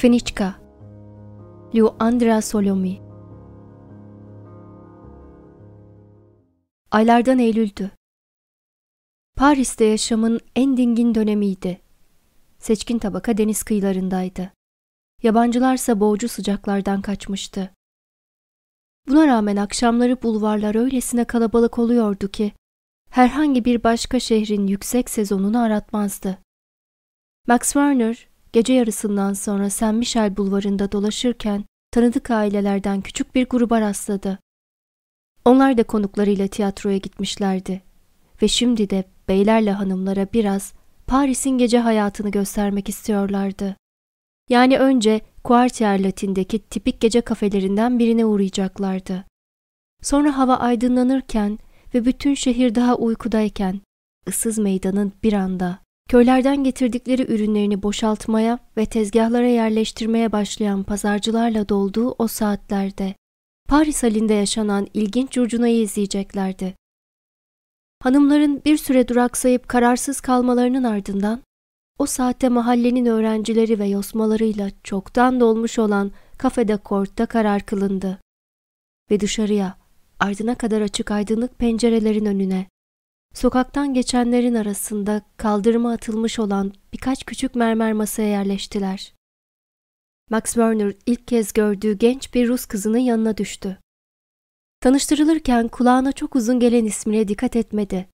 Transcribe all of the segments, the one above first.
Feniçka Liu Andrea Solomi Aylardan Eylül'dü. Paris'te yaşamın en dingin dönemiydi. Seçkin tabaka deniz kıyılarındaydı. Yabancılarsa boğucu sıcaklardan kaçmıştı. Buna rağmen akşamları bulvarlar öylesine kalabalık oluyordu ki herhangi bir başka şehrin yüksek sezonunu aratmazdı. Max Werner gece yarısından sonra Saint Michel bulvarında dolaşırken tanıdık ailelerden küçük bir gruba rastladı. Onlar da konuklarıyla tiyatroya gitmişlerdi ve şimdi de beylerle hanımlara biraz Paris'in gece hayatını göstermek istiyorlardı. Yani önce Quartier Latin'deki tipik gece kafelerinden birine uğrayacaklardı. Sonra hava aydınlanırken ve bütün şehir daha uykudayken ıssız meydanın bir anda köylerden getirdikleri ürünlerini boşaltmaya ve tezgahlara yerleştirmeye başlayan pazarcılarla dolduğu o saatlerde Paris halinde yaşanan ilginç curcunayı izleyeceklerdi. Hanımların bir süre duraksayıp kararsız kalmalarının ardından o saatte mahallenin öğrencileri ve yosmalarıyla çoktan dolmuş olan kafede kortta karar kılındı. Ve dışarıya, ardına kadar açık aydınlık pencerelerin önüne, sokaktan geçenlerin arasında kaldırıma atılmış olan birkaç küçük mermer masaya yerleştiler. Max Werner ilk kez gördüğü genç bir Rus kızının yanına düştü. Tanıştırılırken kulağına çok uzun gelen ismine dikkat etmedi.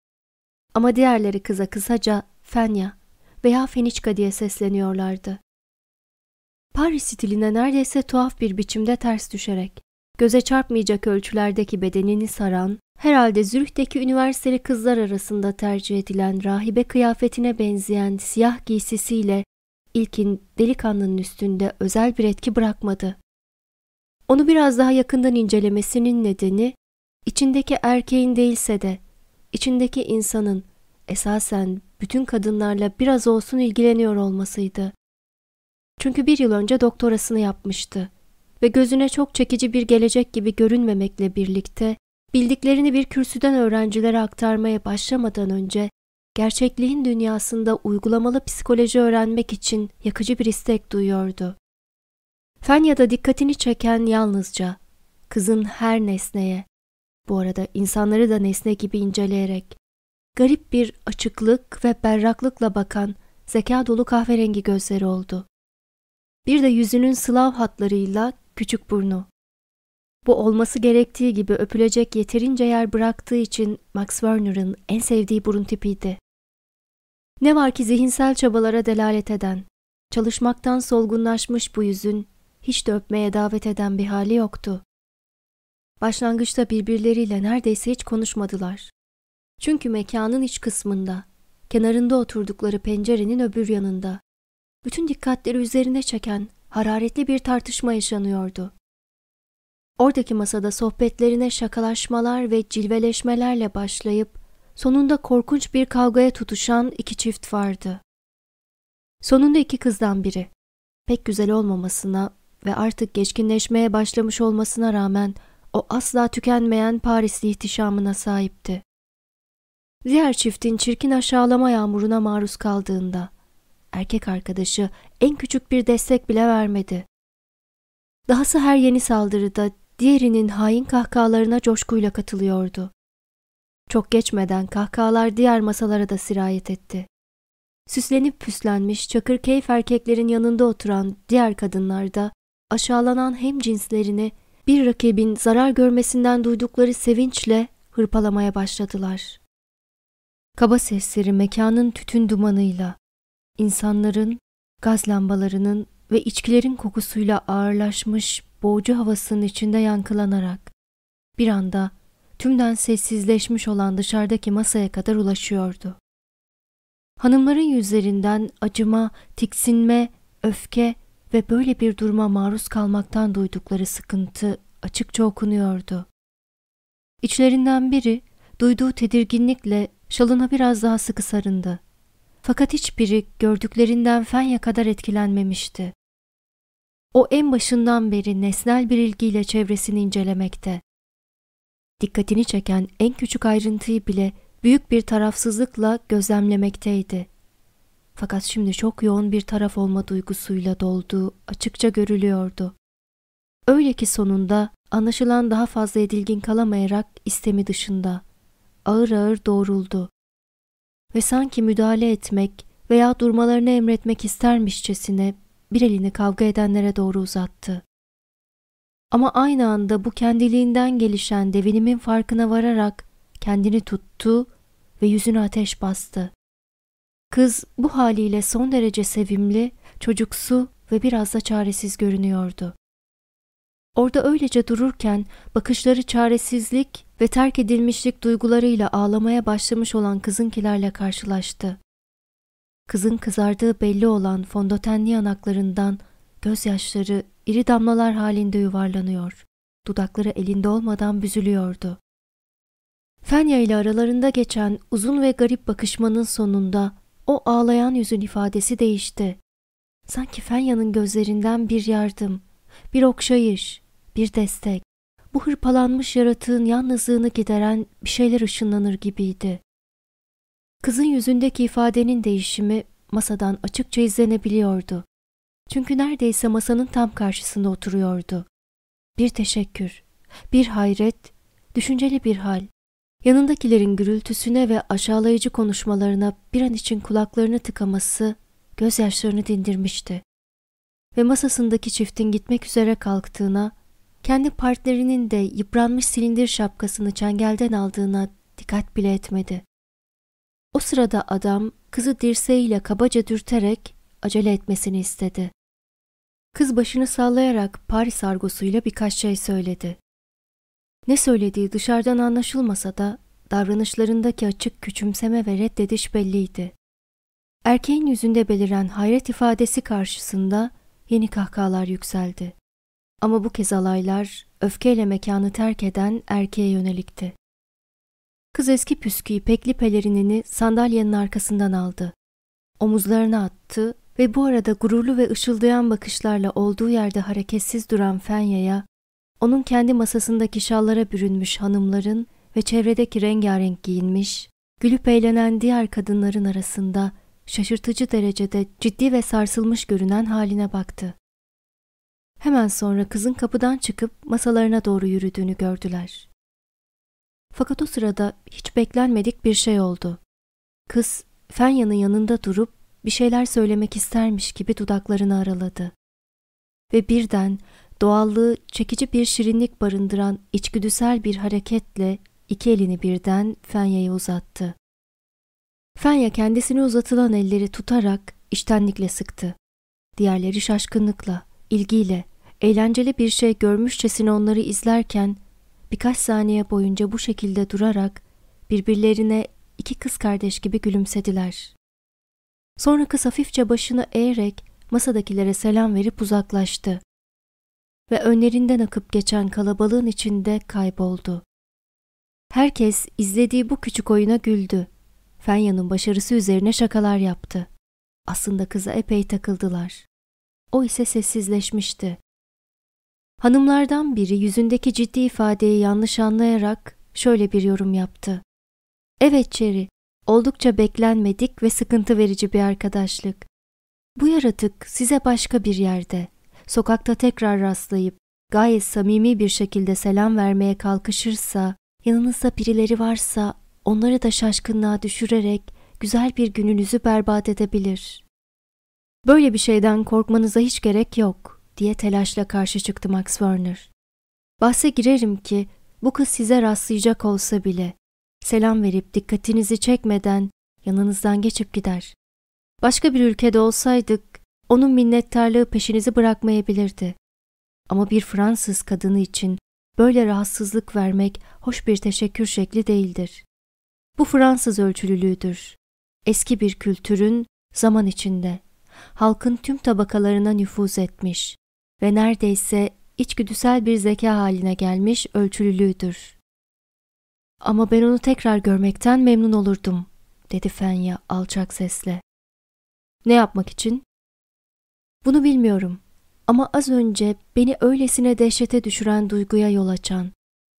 Ama diğerleri kıza kısaca Fenya veya Feniçka diye sesleniyorlardı. Paris stiline neredeyse tuhaf bir biçimde ters düşerek, göze çarpmayacak ölçülerdeki bedenini saran, herhalde Zürih'teki üniversiteli kızlar arasında tercih edilen rahibe kıyafetine benzeyen siyah giysisiyle ilkin delikanlının üstünde özel bir etki bırakmadı. Onu biraz daha yakından incelemesinin nedeni, içindeki erkeğin değilse de, içindeki insanın esasen bütün kadınlarla biraz olsun ilgileniyor olmasıydı. Çünkü bir yıl önce doktorasını yapmıştı ve gözüne çok çekici bir gelecek gibi görünmemekle birlikte bildiklerini bir kürsüden öğrencilere aktarmaya başlamadan önce gerçekliğin dünyasında uygulamalı psikoloji öğrenmek için yakıcı bir istek duyuyordu. Fanya'da dikkatini çeken yalnızca kızın her nesneye, bu arada insanları da nesne gibi inceleyerek, garip bir açıklık ve berraklıkla bakan zeka dolu kahverengi gözleri oldu. Bir de yüzünün sılav hatlarıyla küçük burnu. Bu olması gerektiği gibi öpülecek yeterince yer bıraktığı için Max Werner'ın en sevdiği burun tipiydi. Ne var ki zihinsel çabalara delalet eden, çalışmaktan solgunlaşmış bu yüzün hiç de öpmeye davet eden bir hali yoktu. Başlangıçta birbirleriyle neredeyse hiç konuşmadılar. Çünkü mekanın iç kısmında, kenarında oturdukları pencerenin öbür yanında, bütün dikkatleri üzerine çeken hararetli bir tartışma yaşanıyordu. Oradaki masada sohbetlerine şakalaşmalar ve cilveleşmelerle başlayıp sonunda korkunç bir kavgaya tutuşan iki çift vardı. Sonunda iki kızdan biri, pek güzel olmamasına ve artık geçkinleşmeye başlamış olmasına rağmen o asla tükenmeyen Parisli ihtişamına sahipti. Diğer çiftin çirkin aşağılama yağmuruna maruz kaldığında erkek arkadaşı en küçük bir destek bile vermedi. Dahası her yeni saldırıda diğerinin hain kahkahalarına coşkuyla katılıyordu. Çok geçmeden kahkahalar diğer masalara da sirayet etti. Süslenip püslenmiş çakır keyif erkeklerin yanında oturan diğer kadınlar da aşağılanan hem cinslerini bir rakibin zarar görmesinden duydukları sevinçle hırpalamaya başladılar. Kaba sesleri mekanın tütün dumanıyla, insanların, gaz lambalarının ve içkilerin kokusuyla ağırlaşmış boğucu havasının içinde yankılanarak bir anda tümden sessizleşmiş olan dışarıdaki masaya kadar ulaşıyordu. Hanımların yüzlerinden acıma, tiksinme, öfke ve böyle bir duruma maruz kalmaktan duydukları sıkıntı açıkça okunuyordu. İçlerinden biri duyduğu tedirginlikle şalına biraz daha sıkı sarındı. Fakat hiçbiri gördüklerinden Fenya kadar etkilenmemişti. O en başından beri nesnel bir ilgiyle çevresini incelemekte. Dikkatini çeken en küçük ayrıntıyı bile büyük bir tarafsızlıkla gözlemlemekteydi. Fakat şimdi çok yoğun bir taraf olma duygusuyla dolduğu açıkça görülüyordu. Öyle ki sonunda anlaşılan daha fazla edilgin kalamayarak istemi dışında ağır ağır doğruldu. Ve sanki müdahale etmek veya durmalarını emretmek istermişçesine bir elini kavga edenlere doğru uzattı. Ama aynı anda bu kendiliğinden gelişen devinimin farkına vararak kendini tuttu ve yüzüne ateş bastı. Kız bu haliyle son derece sevimli, çocuksu ve biraz da çaresiz görünüyordu. Orada öylece dururken bakışları çaresizlik ve terk edilmişlik duygularıyla ağlamaya başlamış olan kızınkilerle karşılaştı. Kızın kızardığı belli olan fondötenli yanaklarından gözyaşları iri damlalar halinde yuvarlanıyor. Dudakları elinde olmadan büzülüyordu. Fenya ile aralarında geçen uzun ve garip bakışmanın sonunda o ağlayan yüzün ifadesi değişti. Sanki Fenya'nın gözlerinden bir yardım, bir okşayış, bir destek, bu hırpalanmış yaratığın yalnızlığını gideren bir şeyler ışınlanır gibiydi. Kızın yüzündeki ifadenin değişimi masadan açıkça izlenebiliyordu. Çünkü neredeyse masanın tam karşısında oturuyordu. Bir teşekkür, bir hayret, düşünceli bir hal. Yanındakilerin gürültüsüne ve aşağılayıcı konuşmalarına bir an için kulaklarını tıkaması gözyaşlarını dindirmişti. Ve masasındaki çiftin gitmek üzere kalktığına, kendi partnerinin de yıpranmış silindir şapkasını çengelden aldığına dikkat bile etmedi. O sırada adam kızı dirseğiyle kabaca dürterek acele etmesini istedi. Kız başını sallayarak Paris argosuyla birkaç şey söyledi. Ne söylediği dışarıdan anlaşılmasa da davranışlarındaki açık küçümseme ve reddediş belliydi. Erkeğin yüzünde beliren hayret ifadesi karşısında yeni kahkahalar yükseldi. Ama bu kez alaylar öfkeyle mekanı terk eden erkeğe yönelikti. Kız eski püskü ipekli pelerinini sandalyenin arkasından aldı. Omuzlarına attı ve bu arada gururlu ve ışıldayan bakışlarla olduğu yerde hareketsiz duran Fenya'ya, onun kendi masasındaki şallara bürünmüş hanımların ve çevredeki rengarenk giyinmiş, gülüp eğlenen diğer kadınların arasında şaşırtıcı derecede ciddi ve sarsılmış görünen haline baktı. Hemen sonra kızın kapıdan çıkıp masalarına doğru yürüdüğünü gördüler. Fakat o sırada hiç beklenmedik bir şey oldu. Kız Fenya'nın yanında durup bir şeyler söylemek istermiş gibi dudaklarını araladı. Ve birden doğallığı çekici bir şirinlik barındıran içgüdüsel bir hareketle iki elini birden Fenya'ya uzattı. Fenya kendisine uzatılan elleri tutarak iştenlikle sıktı. Diğerleri şaşkınlıkla, ilgiyle, eğlenceli bir şey görmüşçesine onları izlerken birkaç saniye boyunca bu şekilde durarak birbirlerine iki kız kardeş gibi gülümsediler. Sonra kız hafifçe başını eğerek masadakilere selam verip uzaklaştı ve önlerinden akıp geçen kalabalığın içinde kayboldu. Herkes izlediği bu küçük oyuna güldü. Fenya'nın başarısı üzerine şakalar yaptı. Aslında kıza epey takıldılar. O ise sessizleşmişti. Hanımlardan biri yüzündeki ciddi ifadeyi yanlış anlayarak şöyle bir yorum yaptı. Evet Cherry, oldukça beklenmedik ve sıkıntı verici bir arkadaşlık. Bu yaratık size başka bir yerde, sokakta tekrar rastlayıp gayet samimi bir şekilde selam vermeye kalkışırsa, yanınızda birileri varsa onları da şaşkınlığa düşürerek güzel bir gününüzü berbat edebilir. Böyle bir şeyden korkmanıza hiç gerek yok diye telaşla karşı çıktı Max Werner. Bahse girerim ki bu kız size rastlayacak olsa bile selam verip dikkatinizi çekmeden yanınızdan geçip gider. Başka bir ülkede olsaydık onun minnettarlığı peşinizi bırakmayabilirdi. Ama bir Fransız kadını için böyle rahatsızlık vermek hoş bir teşekkür şekli değildir. Bu Fransız ölçülülüğüdür. Eski bir kültürün zaman içinde halkın tüm tabakalarına nüfuz etmiş ve neredeyse içgüdüsel bir zeka haline gelmiş ölçülülüğüdür. Ama ben onu tekrar görmekten memnun olurdum, dedi Fenya alçak sesle. Ne yapmak için? Bunu bilmiyorum ama az önce beni öylesine dehşete düşüren duyguya yol açan,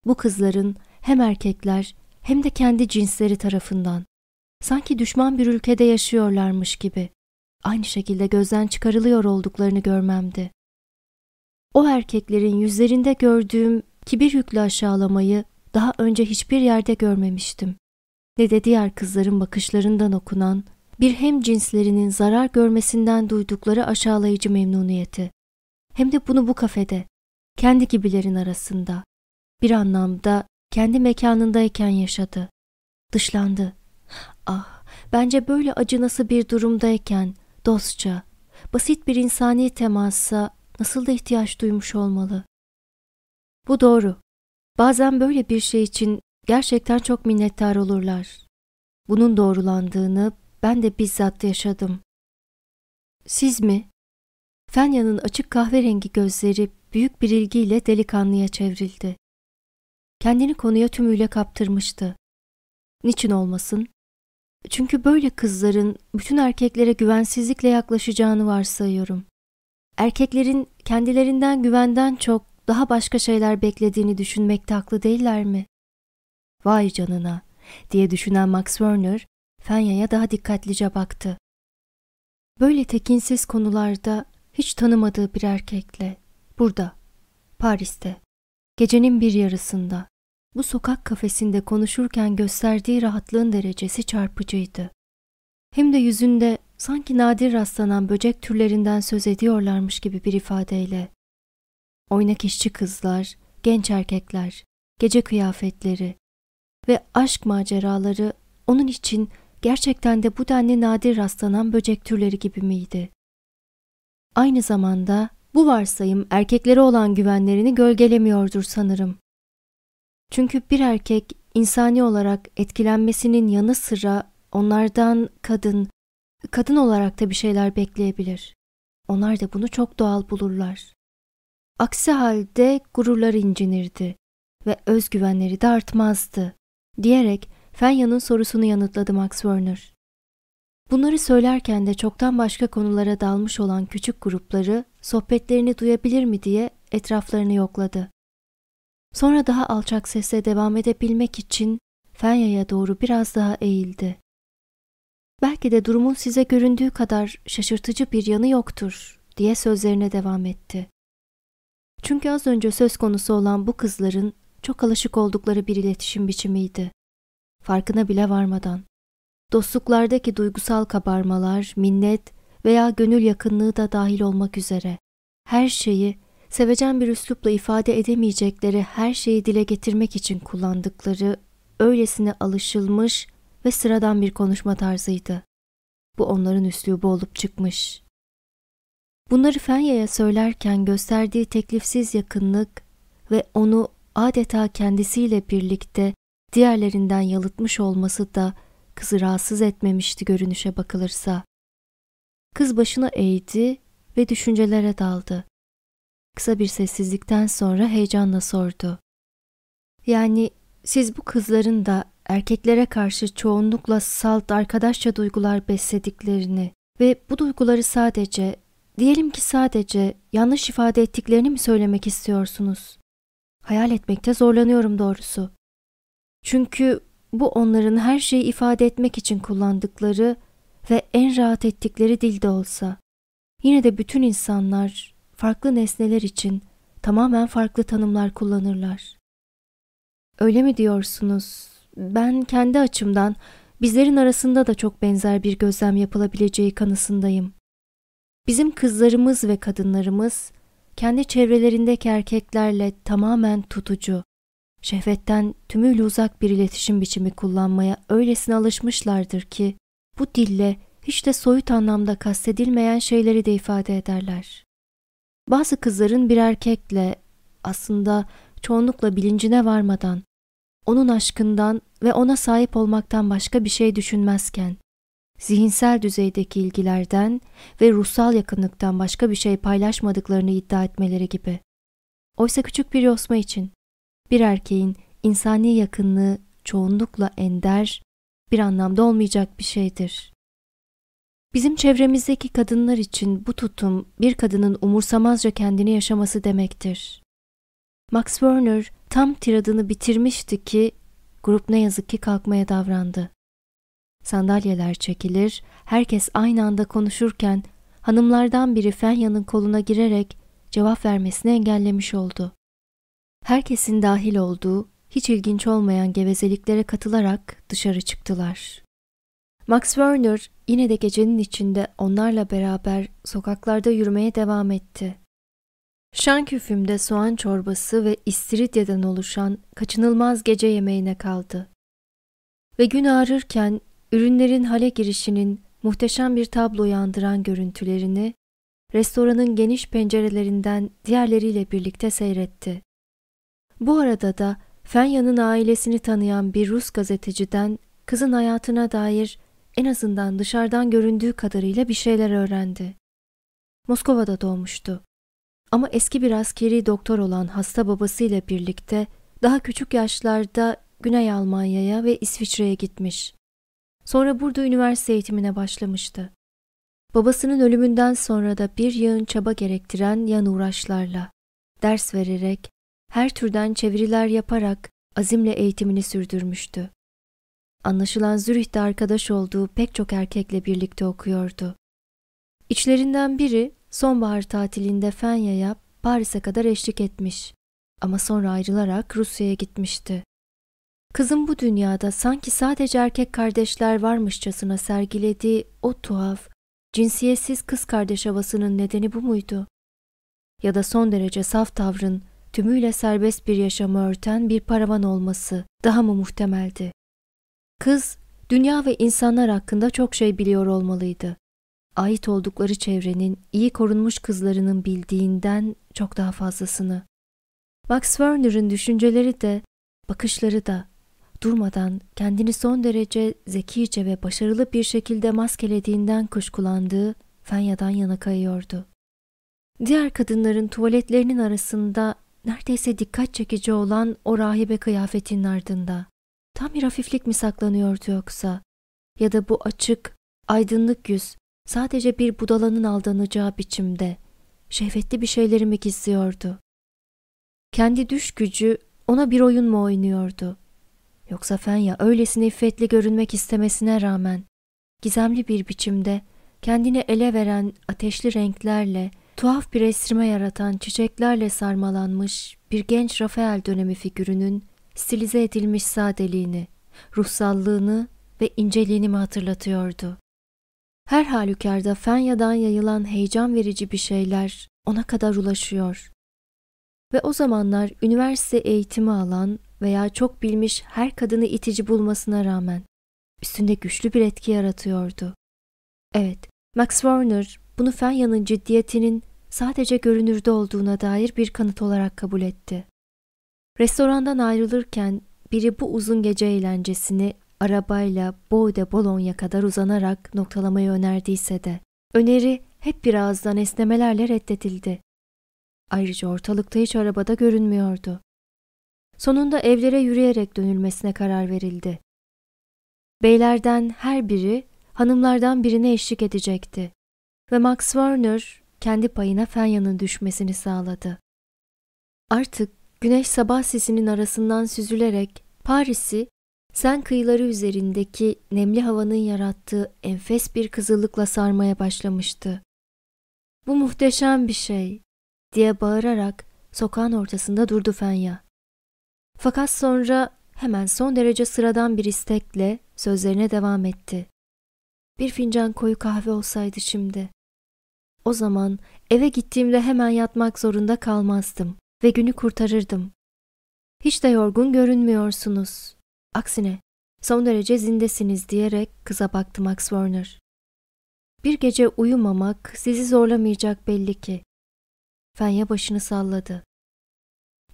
bu kızların hem erkekler hem de kendi cinsleri tarafından, sanki düşman bir ülkede yaşıyorlarmış gibi, aynı şekilde gözden çıkarılıyor olduklarını görmemdi. O erkeklerin yüzlerinde gördüğüm kibir yüklü aşağılamayı daha önce hiçbir yerde görmemiştim. Ne de diğer kızların bakışlarından okunan bir hem cinslerinin zarar görmesinden duydukları aşağılayıcı memnuniyeti. Hem de bunu bu kafede, kendi gibilerin arasında, bir anlamda kendi mekanındayken yaşadı. Dışlandı. Ah, bence böyle acınası bir durumdayken dostça, basit bir insani temasa nasıl da ihtiyaç duymuş olmalı. Bu doğru. Bazen böyle bir şey için gerçekten çok minnettar olurlar. Bunun doğrulandığını ben de bizzat yaşadım. Siz mi? Fenya'nın açık kahverengi gözleri büyük bir ilgiyle delikanlıya çevrildi. Kendini konuya tümüyle kaptırmıştı. Niçin olmasın? Çünkü böyle kızların bütün erkeklere güvensizlikle yaklaşacağını varsayıyorum. Erkeklerin kendilerinden güvenden çok daha başka şeyler beklediğini düşünmekte haklı değiller mi? Vay canına diye düşünen Max Werner, Fenya'ya daha dikkatlice baktı. Böyle tekinsiz konularda hiç tanımadığı bir erkekle, burada, Paris'te, gecenin bir yarısında, bu sokak kafesinde konuşurken gösterdiği rahatlığın derecesi çarpıcıydı. Hem de yüzünde sanki nadir rastlanan böcek türlerinden söz ediyorlarmış gibi bir ifadeyle. Oynak işçi kızlar, genç erkekler, gece kıyafetleri ve aşk maceraları onun için gerçekten de bu denli nadir rastlanan böcek türleri gibi miydi? Aynı zamanda bu varsayım erkeklere olan güvenlerini gölgelemiyordur sanırım. Çünkü bir erkek insani olarak etkilenmesinin yanı sıra onlardan kadın, kadın olarak da bir şeyler bekleyebilir. Onlar da bunu çok doğal bulurlar. Aksi halde gururlar incinirdi ve özgüvenleri de artmazdı, diyerek Fenya'nın sorusunu yanıtladı Max Werner. Bunları söylerken de çoktan başka konulara dalmış olan küçük grupları sohbetlerini duyabilir mi diye etraflarını yokladı. Sonra daha alçak sesle devam edebilmek için Fenya'ya doğru biraz daha eğildi. Belki de durumun size göründüğü kadar şaşırtıcı bir yanı yoktur diye sözlerine devam etti. Çünkü az önce söz konusu olan bu kızların çok alışık oldukları bir iletişim biçimiydi. Farkına bile varmadan. Dostluklardaki duygusal kabarmalar, minnet veya gönül yakınlığı da dahil olmak üzere her şeyi sevecen bir üslupla ifade edemeyecekleri her şeyi dile getirmek için kullandıkları öylesine alışılmış ve sıradan bir konuşma tarzıydı. Bu onların üslubu olup çıkmış. Bunları Fenya'ya söylerken gösterdiği teklifsiz yakınlık ve onu adeta kendisiyle birlikte diğerlerinden yalıtmış olması da kızı rahatsız etmemişti görünüşe bakılırsa. Kız başına eğdi ve düşüncelere daldı. Kısa bir sessizlikten sonra heyecanla sordu. Yani siz bu kızların da erkeklere karşı çoğunlukla salt arkadaşça duygular beslediklerini ve bu duyguları sadece, diyelim ki sadece yanlış ifade ettiklerini mi söylemek istiyorsunuz? Hayal etmekte zorlanıyorum doğrusu. Çünkü bu onların her şeyi ifade etmek için kullandıkları ve en rahat ettikleri dilde olsa. Yine de bütün insanlar farklı nesneler için tamamen farklı tanımlar kullanırlar. Öyle mi diyorsunuz? Ben kendi açımdan bizlerin arasında da çok benzer bir gözlem yapılabileceği kanısındayım. Bizim kızlarımız ve kadınlarımız kendi çevrelerindeki erkeklerle tamamen tutucu, şehvetten tümüyle uzak bir iletişim biçimi kullanmaya öylesine alışmışlardır ki bu dille hiç de soyut anlamda kastedilmeyen şeyleri de ifade ederler. Bazı kızların bir erkekle aslında çoğunlukla bilincine varmadan, onun aşkından ve ona sahip olmaktan başka bir şey düşünmezken, zihinsel düzeydeki ilgilerden ve ruhsal yakınlıktan başka bir şey paylaşmadıklarını iddia etmeleri gibi. Oysa küçük bir yosma için bir erkeğin insani yakınlığı çoğunlukla ender, bir anlamda olmayacak bir şeydir. Bizim çevremizdeki kadınlar için bu tutum bir kadının umursamazca kendini yaşaması demektir. Max Werner tam tiradını bitirmişti ki grup ne yazık ki kalkmaya davrandı. Sandalyeler çekilir, herkes aynı anda konuşurken hanımlardan biri Fenya'nın koluna girerek cevap vermesini engellemiş oldu. Herkesin dahil olduğu, hiç ilginç olmayan gevezeliklere katılarak dışarı çıktılar. Max Werner yine de gecenin içinde onlarla beraber sokaklarda yürümeye devam etti. Şanküfüm'de soğan çorbası ve istiridye'den oluşan kaçınılmaz gece yemeğine kaldı. Ve gün ağrırken ürünlerin hale girişinin muhteşem bir tablo andıran görüntülerini restoranın geniş pencerelerinden diğerleriyle birlikte seyretti. Bu arada da Fenya'nın ailesini tanıyan bir Rus gazeteciden kızın hayatına dair en azından dışarıdan göründüğü kadarıyla bir şeyler öğrendi. Moskova'da doğmuştu. Ama eski bir askeri doktor olan hasta babasıyla birlikte daha küçük yaşlarda Güney Almanya'ya ve İsviçre'ye gitmiş. Sonra burada üniversite eğitimine başlamıştı. Babasının ölümünden sonra da bir yığın çaba gerektiren yan uğraşlarla, ders vererek, her türden çeviriler yaparak azimle eğitimini sürdürmüştü. Anlaşılan Zürih'te arkadaş olduğu pek çok erkekle birlikte okuyordu. İçlerinden biri sonbahar tatilinde Fenya'ya Paris'e kadar eşlik etmiş ama sonra ayrılarak Rusya'ya gitmişti. Kızın bu dünyada sanki sadece erkek kardeşler varmışçasına sergilediği o tuhaf, cinsiyetsiz kız kardeş havasının nedeni bu muydu? Ya da son derece saf tavrın tümüyle serbest bir yaşamı örten bir paravan olması daha mı muhtemeldi? Kız, dünya ve insanlar hakkında çok şey biliyor olmalıydı. Ait oldukları çevrenin iyi korunmuş kızlarının bildiğinden çok daha fazlasını. Max Werner'ın düşünceleri de, bakışları da durmadan kendini son derece zekice ve başarılı bir şekilde maskelediğinden kuşkulandığı Fenya'dan yana kayıyordu. Diğer kadınların tuvaletlerinin arasında neredeyse dikkat çekici olan o rahibe kıyafetinin ardında. Tam bir hafiflik mi saklanıyordu yoksa? Ya da bu açık, aydınlık yüz sadece bir budalanın aldanacağı biçimde şehvetli bir şeyleri mi gizliyordu? Kendi düş gücü ona bir oyun mu oynuyordu? Yoksa Fenya öylesine iffetli görünmek istemesine rağmen gizemli bir biçimde kendini ele veren ateşli renklerle tuhaf bir esrime yaratan çiçeklerle sarmalanmış bir genç Rafael dönemi figürünün stilize edilmiş sadeliğini, ruhsallığını ve inceliğini mi hatırlatıyordu? Her halükarda Fenya'dan yayılan heyecan verici bir şeyler ona kadar ulaşıyor. Ve o zamanlar üniversite eğitimi alan veya çok bilmiş her kadını itici bulmasına rağmen üstünde güçlü bir etki yaratıyordu. Evet, Max Warner bunu Fenya'nın ciddiyetinin sadece görünürde olduğuna dair bir kanıt olarak kabul etti. Restorandan ayrılırken biri bu uzun gece eğlencesini arabayla Bois de Boulogne kadar uzanarak noktalamayı önerdiyse de öneri hep birazdan esnemelerle reddedildi. Ayrıca ortalıkta hiç arabada görünmüyordu. Sonunda evlere yürüyerek dönülmesine karar verildi. Beylerden her biri hanımlardan birine eşlik edecekti ve Max Werner kendi payına Fenya'nın düşmesini sağladı. Artık güneş sabah sesinin arasından süzülerek Paris'i sen kıyıları üzerindeki nemli havanın yarattığı enfes bir kızıllıkla sarmaya başlamıştı. Bu muhteşem bir şey diye bağırarak sokağın ortasında durdu Fenya. Fakat sonra hemen son derece sıradan bir istekle sözlerine devam etti. Bir fincan koyu kahve olsaydı şimdi. O zaman eve gittiğimde hemen yatmak zorunda kalmazdım ve günü kurtarırdım. Hiç de yorgun görünmüyorsunuz. Aksine son derece zindesiniz diyerek kıza baktı Max Warner. Bir gece uyumamak sizi zorlamayacak belli ki. Fenya başını salladı.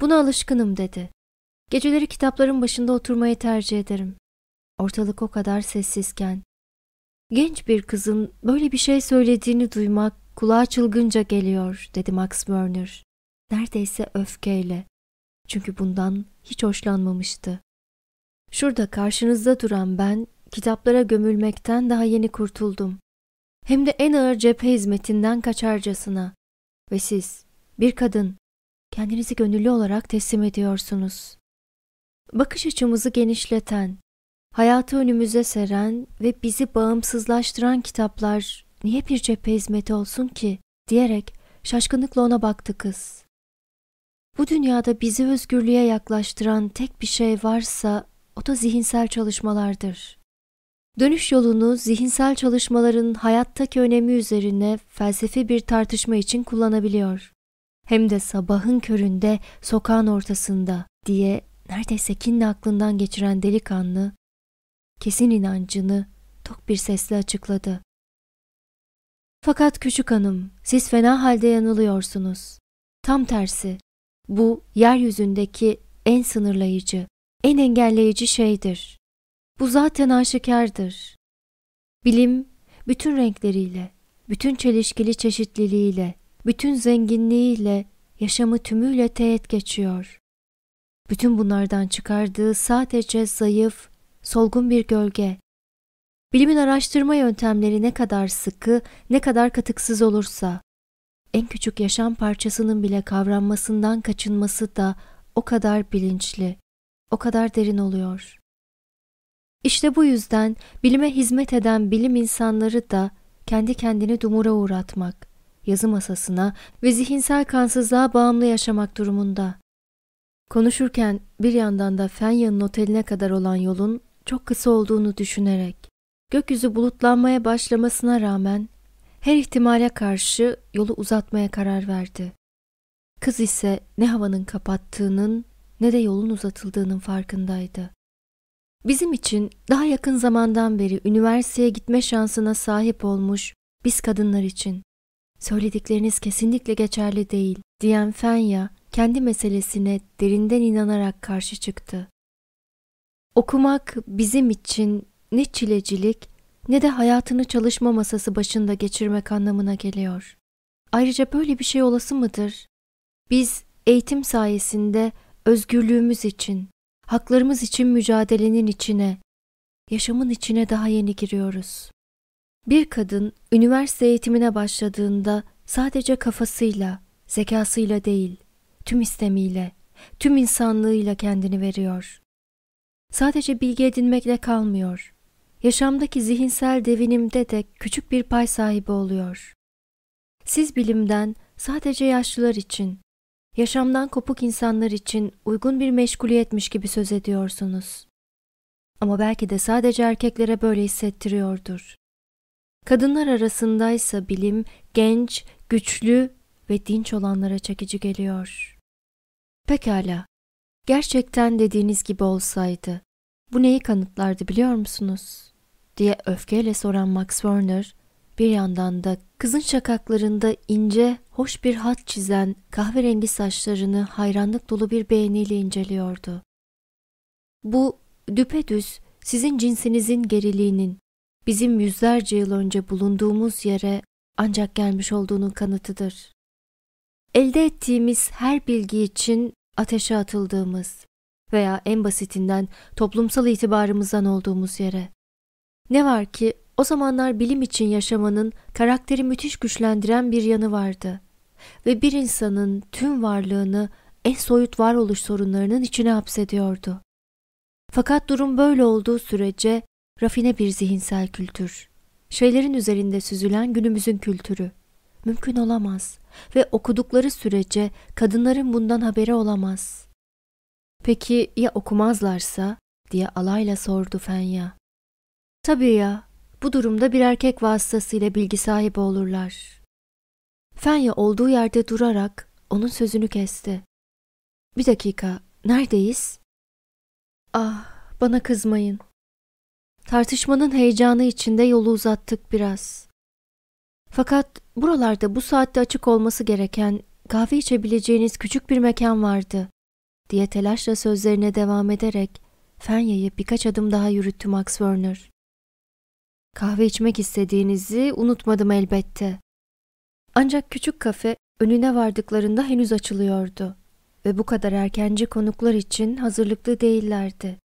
Buna alışkınım dedi. Geceleri kitapların başında oturmayı tercih ederim. Ortalık o kadar sessizken. Genç bir kızın böyle bir şey söylediğini duymak kulağa çılgınca geliyor, dedi Max Werner. Neredeyse öfkeyle. Çünkü bundan hiç hoşlanmamıştı. Şurada karşınızda duran ben, kitaplara gömülmekten daha yeni kurtuldum. Hem de en ağır cephe hizmetinden kaçarcasına. Ve siz, bir kadın, kendinizi gönüllü olarak teslim ediyorsunuz bakış açımızı genişleten, hayatı önümüze seren ve bizi bağımsızlaştıran kitaplar niye bir cephe hizmeti olsun ki diyerek şaşkınlıkla ona baktı kız. Bu dünyada bizi özgürlüğe yaklaştıran tek bir şey varsa o da zihinsel çalışmalardır. Dönüş yolunu zihinsel çalışmaların hayattaki önemi üzerine felsefi bir tartışma için kullanabiliyor. Hem de sabahın köründe sokağın ortasında diye neredeyse kinle aklından geçiren delikanlı kesin inancını tok bir sesle açıkladı. Fakat küçük hanım, siz fena halde yanılıyorsunuz. Tam tersi, bu yeryüzündeki en sınırlayıcı, en engelleyici şeydir. Bu zaten aşikardır. Bilim bütün renkleriyle, bütün çelişkili çeşitliliğiyle, bütün zenginliğiyle, yaşamı tümüyle teğet geçiyor. Bütün bunlardan çıkardığı sadece zayıf, solgun bir gölge. Bilimin araştırma yöntemleri ne kadar sıkı, ne kadar katıksız olursa, en küçük yaşam parçasının bile kavranmasından kaçınması da o kadar bilinçli, o kadar derin oluyor. İşte bu yüzden bilime hizmet eden bilim insanları da kendi kendini dumura uğratmak, yazı masasına ve zihinsel kansızlığa bağımlı yaşamak durumunda. Konuşurken bir yandan da Fenya'nın oteline kadar olan yolun çok kısa olduğunu düşünerek, gökyüzü bulutlanmaya başlamasına rağmen her ihtimale karşı yolu uzatmaya karar verdi. Kız ise ne havanın kapattığının ne de yolun uzatıldığının farkındaydı. Bizim için daha yakın zamandan beri üniversiteye gitme şansına sahip olmuş biz kadınlar için söyledikleriniz kesinlikle geçerli değil diyen Fenya kendi meselesine derinden inanarak karşı çıktı. Okumak bizim için ne çilecilik ne de hayatını çalışma masası başında geçirmek anlamına geliyor. Ayrıca böyle bir şey olası mıdır? Biz eğitim sayesinde özgürlüğümüz için, haklarımız için mücadelenin içine, yaşamın içine daha yeni giriyoruz. Bir kadın üniversite eğitimine başladığında sadece kafasıyla, zekasıyla değil, tüm istemiyle, tüm insanlığıyla kendini veriyor. Sadece bilgi edinmekle kalmıyor. Yaşamdaki zihinsel devinimde de küçük bir pay sahibi oluyor. Siz bilimden sadece yaşlılar için, yaşamdan kopuk insanlar için uygun bir meşguliyetmiş gibi söz ediyorsunuz. Ama belki de sadece erkeklere böyle hissettiriyordur. Kadınlar arasındaysa bilim genç, güçlü ve dinç olanlara çekici geliyor. Pekala, gerçekten dediğiniz gibi olsaydı, bu neyi kanıtlardı biliyor musunuz? diye öfkeyle soran Max Werner, bir yandan da kızın şakaklarında ince, hoş bir hat çizen kahverengi saçlarını hayranlık dolu bir beğeniyle inceliyordu. Bu düpedüz sizin cinsinizin geriliğinin bizim yüzlerce yıl önce bulunduğumuz yere ancak gelmiş olduğunun kanıtıdır. Elde ettiğimiz her bilgi için ateşe atıldığımız veya en basitinden toplumsal itibarımızdan olduğumuz yere. Ne var ki o zamanlar bilim için yaşamanın karakteri müthiş güçlendiren bir yanı vardı ve bir insanın tüm varlığını en soyut varoluş sorunlarının içine hapsediyordu. Fakat durum böyle olduğu sürece rafine bir zihinsel kültür, şeylerin üzerinde süzülen günümüzün kültürü mümkün olamaz ve okudukları sürece kadınların bundan haberi olamaz. Peki ya okumazlarsa diye alayla sordu Fenya. Tabii ya, bu durumda bir erkek vasıtasıyla bilgi sahibi olurlar. Fenya olduğu yerde durarak onun sözünü kesti. Bir dakika, neredeyiz? Ah, bana kızmayın. Tartışmanın heyecanı içinde yolu uzattık biraz. Fakat buralarda bu saatte açık olması gereken kahve içebileceğiniz küçük bir mekan vardı diye telaşla sözlerine devam ederek Fenya'yı birkaç adım daha yürüttü Max Werner. Kahve içmek istediğinizi unutmadım elbette. Ancak küçük kafe önüne vardıklarında henüz açılıyordu ve bu kadar erkenci konuklar için hazırlıklı değillerdi.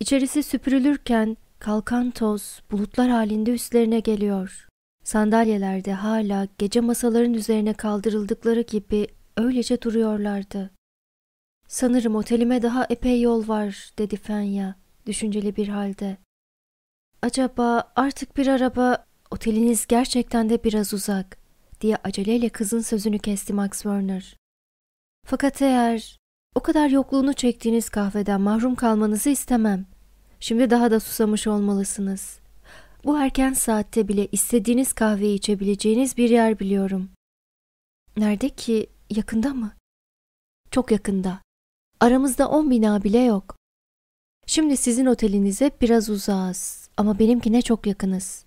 İçerisi süpürülürken kalkan toz bulutlar halinde üstlerine geliyor. Sandalyelerde hala gece masaların üzerine kaldırıldıkları gibi öylece duruyorlardı. Sanırım otelime daha epey yol var dedi Fenya düşünceli bir halde. Acaba artık bir araba, oteliniz gerçekten de biraz uzak diye aceleyle kızın sözünü kesti Max Werner. Fakat eğer o kadar yokluğunu çektiğiniz kahveden mahrum kalmanızı istemem. Şimdi daha da susamış olmalısınız. Bu erken saatte bile istediğiniz kahveyi içebileceğiniz bir yer biliyorum. Nerede ki? Yakında mı? Çok yakında. Aramızda on bina bile yok. Şimdi sizin otelinize biraz uzağız ama benimkine çok yakınız.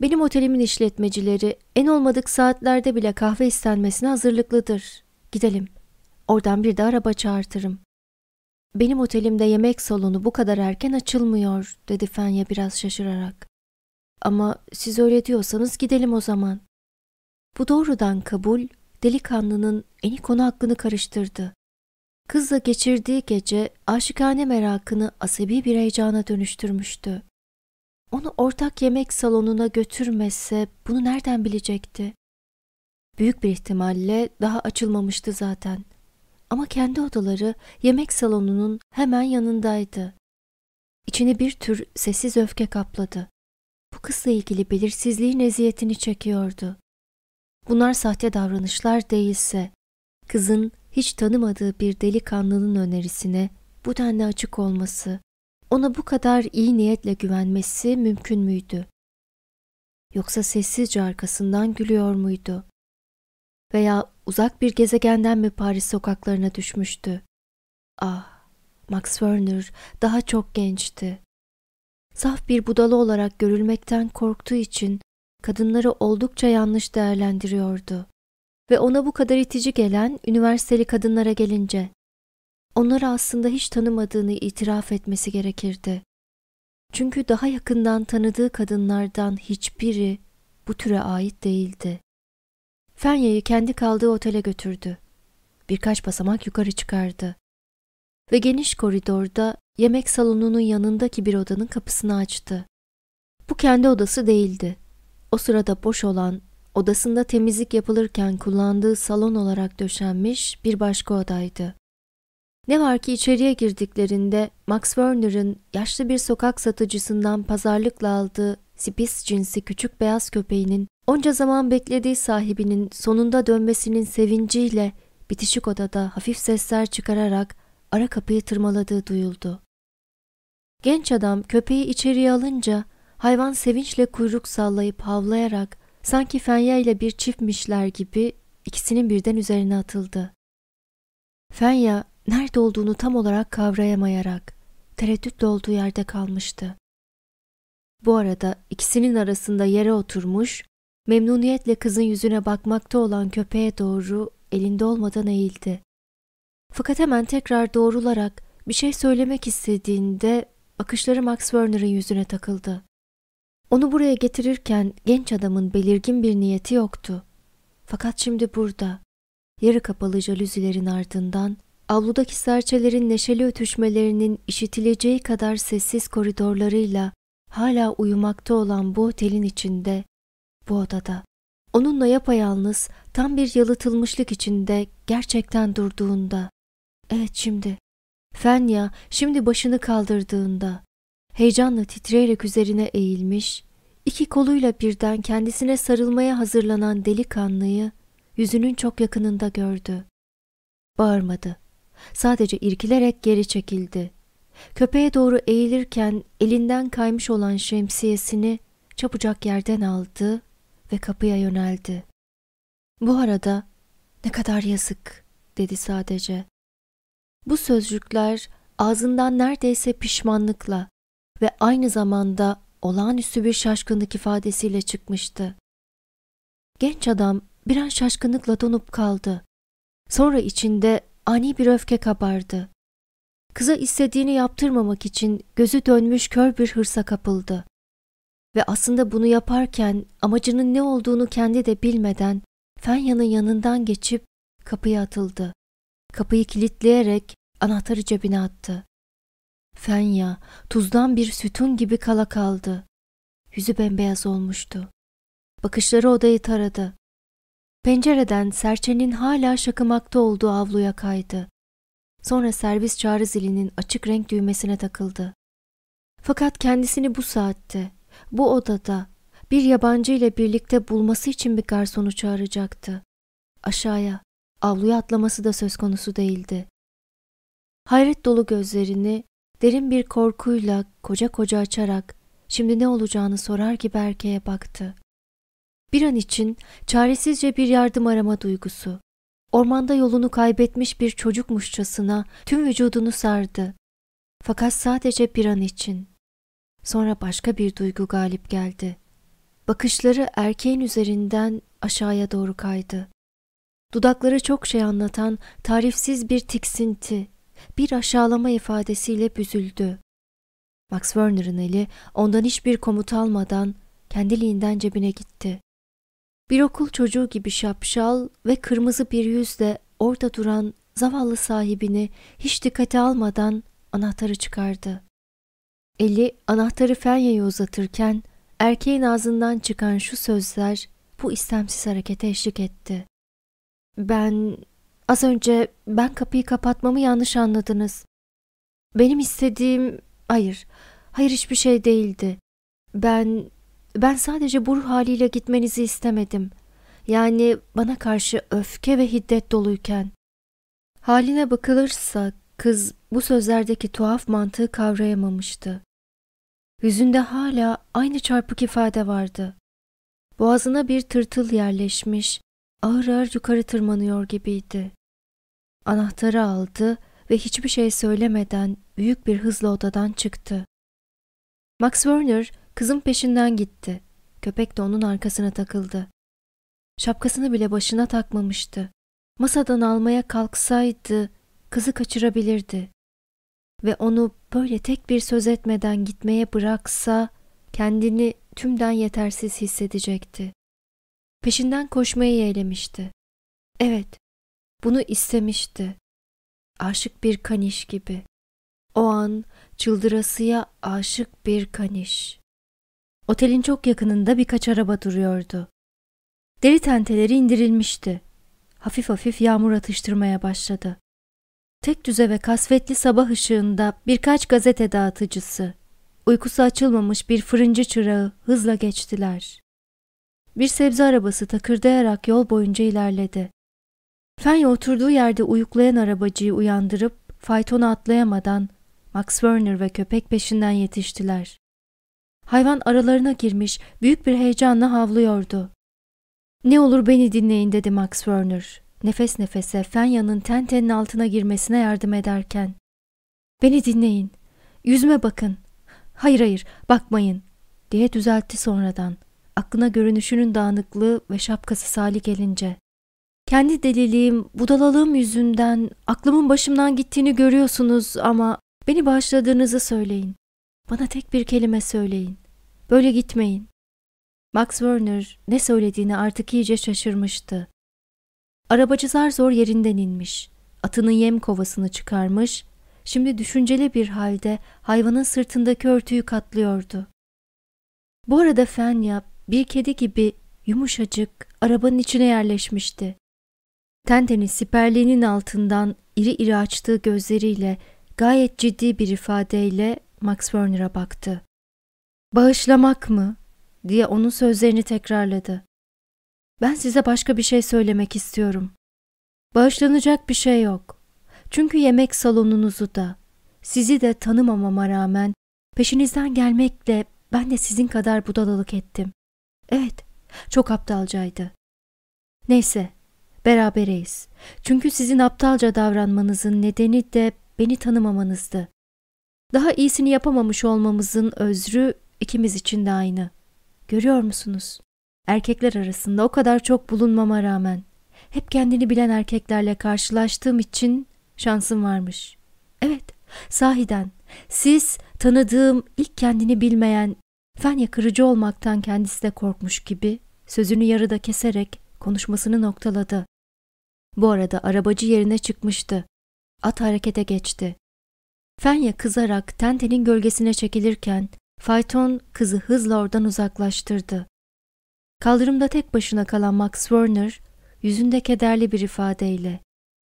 Benim otelimin işletmecileri en olmadık saatlerde bile kahve istenmesine hazırlıklıdır. Gidelim. Oradan bir de araba çağırtırım. Benim otelimde yemek salonu bu kadar erken açılmıyor, dedi Fenya biraz şaşırarak. Ama siz öyle diyorsanız gidelim o zaman. Bu doğrudan kabul, delikanlının eni konu hakkını karıştırdı. Kızla geçirdiği gece aşikane merakını asabi bir heyecana dönüştürmüştü. Onu ortak yemek salonuna götürmese bunu nereden bilecekti? Büyük bir ihtimalle daha açılmamıştı zaten. Ama kendi odaları yemek salonunun hemen yanındaydı. İçini bir tür sessiz öfke kapladı. Bu kızla ilgili belirsizliğin eziyetini çekiyordu. Bunlar sahte davranışlar değilse, kızın hiç tanımadığı bir delikanlının önerisine bu denli açık olması, ona bu kadar iyi niyetle güvenmesi mümkün müydü? Yoksa sessizce arkasından gülüyor muydu? Veya uzak bir gezegenden mi Paris sokaklarına düşmüştü? Ah, Max Werner daha çok gençti. Saf bir budalı olarak görülmekten korktuğu için kadınları oldukça yanlış değerlendiriyordu. Ve ona bu kadar itici gelen üniversiteli kadınlara gelince, onları aslında hiç tanımadığını itiraf etmesi gerekirdi. Çünkü daha yakından tanıdığı kadınlardan hiçbiri bu türe ait değildi. Fenya'yı kendi kaldığı otele götürdü. Birkaç basamak yukarı çıkardı. Ve geniş koridorda yemek salonunun yanındaki bir odanın kapısını açtı. Bu kendi odası değildi. O sırada boş olan, odasında temizlik yapılırken kullandığı salon olarak döşenmiş bir başka odaydı. Ne var ki içeriye girdiklerinde Max Werner'ın yaşlı bir sokak satıcısından pazarlıkla aldığı Spitz cinsi küçük beyaz köpeğinin onca zaman beklediği sahibinin sonunda dönmesinin sevinciyle bitişik odada hafif sesler çıkararak ara kapıyı tırmaladığı duyuldu. Genç adam köpeği içeriye alınca hayvan sevinçle kuyruk sallayıp havlayarak sanki Fenya ile bir çiftmişler gibi ikisinin birden üzerine atıldı. Fenya nerede olduğunu tam olarak kavrayamayarak tereddütle olduğu yerde kalmıştı. Bu arada ikisinin arasında yere oturmuş, memnuniyetle kızın yüzüne bakmakta olan köpeğe doğru elinde olmadan eğildi. Fakat hemen tekrar doğrularak bir şey söylemek istediğinde bakışları Max Werner'ın yüzüne takıldı. Onu buraya getirirken genç adamın belirgin bir niyeti yoktu. Fakat şimdi burada, yarı kapalı jalüzilerin ardından, avludaki serçelerin neşeli ötüşmelerinin işitileceği kadar sessiz koridorlarıyla hala uyumakta olan bu otelin içinde, bu odada, onunla yapayalnız tam bir yalıtılmışlık içinde gerçekten durduğunda, evet şimdi, Fenya şimdi başını kaldırdığında, heyecanla titreyerek üzerine eğilmiş, iki koluyla birden kendisine sarılmaya hazırlanan delikanlıyı yüzünün çok yakınında gördü. Bağırmadı. Sadece irkilerek geri çekildi. Köpeğe doğru eğilirken elinden kaymış olan şemsiyesini çabucak yerden aldı ve kapıya yöneldi. Bu arada ne kadar yazık dedi sadece. Bu sözcükler ağzından neredeyse pişmanlıkla ve aynı zamanda olağanüstü bir şaşkınlık ifadesiyle çıkmıştı. Genç adam bir an şaşkınlıkla donup kaldı. Sonra içinde ani bir öfke kabardı. Kıza istediğini yaptırmamak için gözü dönmüş kör bir hırsa kapıldı. Ve aslında bunu yaparken amacının ne olduğunu kendi de bilmeden Fenya'nın yanından geçip kapıya atıldı. Kapıyı kilitleyerek anahtarı cebine attı. Fenya tuzdan bir sütun gibi kala kaldı. Yüzü bembeyaz olmuştu. Bakışları odayı taradı. Pencereden serçenin hala şakımakta olduğu avluya kaydı. Sonra servis çağrı zilinin açık renk düğmesine takıldı. Fakat kendisini bu saatte, bu odada bir yabancı ile birlikte bulması için bir garsonu çağıracaktı. Aşağıya, avluya atlaması da söz konusu değildi. Hayret dolu gözlerini derin bir korkuyla koca koca açarak şimdi ne olacağını sorar gibi erkeğe baktı. Bir an için çaresizce bir yardım arama duygusu, ormanda yolunu kaybetmiş bir çocukmuşçasına tüm vücudunu sardı. Fakat sadece bir an için. Sonra başka bir duygu galip geldi. Bakışları erkeğin üzerinden aşağıya doğru kaydı. Dudakları çok şey anlatan tarifsiz bir tiksinti, bir aşağılama ifadesiyle büzüldü. Max Werner'ın eli ondan hiçbir komut almadan kendiliğinden cebine gitti. Bir okul çocuğu gibi şapşal ve kırmızı bir yüzle orada duran zavallı sahibini hiç dikkate almadan anahtarı çıkardı. Eli anahtarı Fenya'ya uzatırken erkeğin ağzından çıkan şu sözler bu istemsiz harekete eşlik etti. Ben az önce ben kapıyı kapatmamı yanlış anladınız. Benim istediğim hayır, hayır hiçbir şey değildi. Ben ben sadece bu ruh haliyle gitmenizi istemedim. Yani bana karşı öfke ve hiddet doluyken. Haline bakılırsa kız bu sözlerdeki tuhaf mantığı kavrayamamıştı. Yüzünde hala aynı çarpık ifade vardı. Boğazına bir tırtıl yerleşmiş, ağır ağır yukarı tırmanıyor gibiydi. Anahtarı aldı ve hiçbir şey söylemeden büyük bir hızla odadan çıktı. Max Werner kızın peşinden gitti. Köpek de onun arkasına takıldı. Şapkasını bile başına takmamıştı. Masadan almaya kalksaydı kızı kaçırabilirdi. Ve onu böyle tek bir söz etmeden gitmeye bıraksa kendini tümden yetersiz hissedecekti. Peşinden koşmayı yeğlemişti. Evet, bunu istemişti. Aşık bir kaniş gibi. O an çıldırasıya aşık bir kaniş. Otelin çok yakınında birkaç araba duruyordu. Deri tenteleri indirilmişti. Hafif hafif yağmur atıştırmaya başladı. Tek düze ve kasvetli sabah ışığında birkaç gazete dağıtıcısı, uykusu açılmamış bir fırıncı çırağı hızla geçtiler. Bir sebze arabası takırdayarak yol boyunca ilerledi. Fenya oturduğu yerde uyuklayan arabacıyı uyandırıp faytona atlayamadan Max Werner ve köpek peşinden yetiştiler. Hayvan aralarına girmiş büyük bir heyecanla havlıyordu. Ne olur beni dinleyin dedi Max Werner. Nefes nefese Fenya'nın tentenin altına girmesine yardım ederken. Beni dinleyin. Yüzüme bakın. Hayır hayır bakmayın diye düzeltti sonradan. Aklına görünüşünün dağınıklığı ve şapkası sali gelince. Kendi deliliğim, budalalığım yüzünden aklımın başımdan gittiğini görüyorsunuz ama beni bağışladığınızı söyleyin. Bana tek bir kelime söyleyin. Böyle gitmeyin. Max Werner ne söylediğini artık iyice şaşırmıştı. Arabacı zar zor yerinden inmiş. Atının yem kovasını çıkarmış. Şimdi düşünceli bir halde hayvanın sırtındaki örtüyü katlıyordu. Bu arada Fenya bir kedi gibi yumuşacık arabanın içine yerleşmişti. Tenten'in siperliğinin altından iri iri açtığı gözleriyle gayet ciddi bir ifadeyle Max Werner'a baktı. Bağışlamak mı? diye onun sözlerini tekrarladı. Ben size başka bir şey söylemek istiyorum. Bağışlanacak bir şey yok. Çünkü yemek salonunuzu da, sizi de tanımamama rağmen peşinizden gelmekle ben de sizin kadar budalalık ettim. Evet, çok aptalcaydı. Neyse, berabereyiz. Çünkü sizin aptalca davranmanızın nedeni de beni tanımamanızdı. Daha iyisini yapamamış olmamızın özrü ikimiz için de aynı. Görüyor musunuz? Erkekler arasında o kadar çok bulunmama rağmen hep kendini bilen erkeklerle karşılaştığım için şansım varmış. Evet, sahiden siz tanıdığım ilk kendini bilmeyen, fen yakırıcı olmaktan kendisi de korkmuş gibi sözünü yarıda keserek konuşmasını noktaladı. Bu arada arabacı yerine çıkmıştı. At harekete geçti. Fenya kızarak tentenin gölgesine çekilirken fayton kızı hızla oradan uzaklaştırdı. Kaldırımda tek başına kalan Max Werner, yüzünde kederli bir ifadeyle,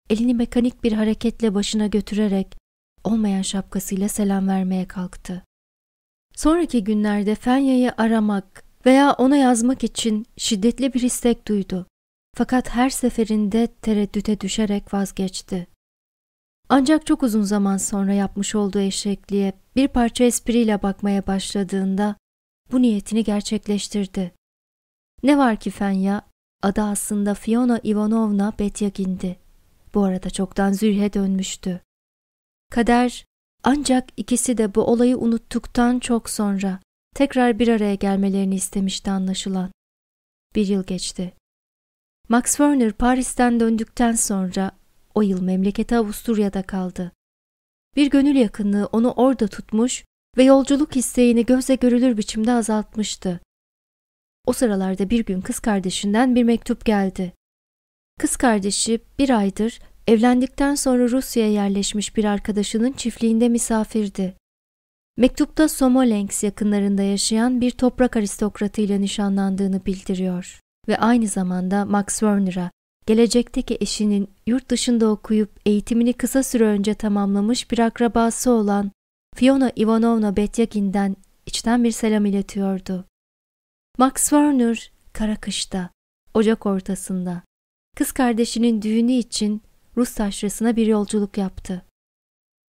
elini mekanik bir hareketle başına götürerek olmayan şapkasıyla selam vermeye kalktı. Sonraki günlerde Fenya'yı aramak veya ona yazmak için şiddetli bir istek duydu. Fakat her seferinde tereddüte düşerek vazgeçti. Ancak çok uzun zaman sonra yapmış olduğu eşekliğe bir parça espriyle bakmaya başladığında bu niyetini gerçekleştirdi. Ne var ki Fenya, adı aslında Fiona Ivanovna Betyagin'di. Bu arada çoktan Zürih'e dönmüştü. Kader ancak ikisi de bu olayı unuttuktan çok sonra tekrar bir araya gelmelerini istemişti anlaşılan. Bir yıl geçti. Max Werner Paris'ten döndükten sonra o yıl memleketi Avusturya'da kaldı. Bir gönül yakınlığı onu orada tutmuş ve yolculuk isteğini gözle görülür biçimde azaltmıştı. O sıralarda bir gün kız kardeşinden bir mektup geldi. Kız kardeşi bir aydır evlendikten sonra Rusya'ya yerleşmiş bir arkadaşının çiftliğinde misafirdi. Mektupta Somolensk yakınlarında yaşayan bir toprak aristokratıyla nişanlandığını bildiriyor ve aynı zamanda Max Werner'a gelecekteki eşinin yurt dışında okuyup eğitimini kısa süre önce tamamlamış bir akrabası olan Fiona Ivanovna Betyagin'den içten bir selam iletiyordu. Max Werner kara kışta, Ocak ortasında, kız kardeşinin düğünü için Rus taşrasına bir yolculuk yaptı.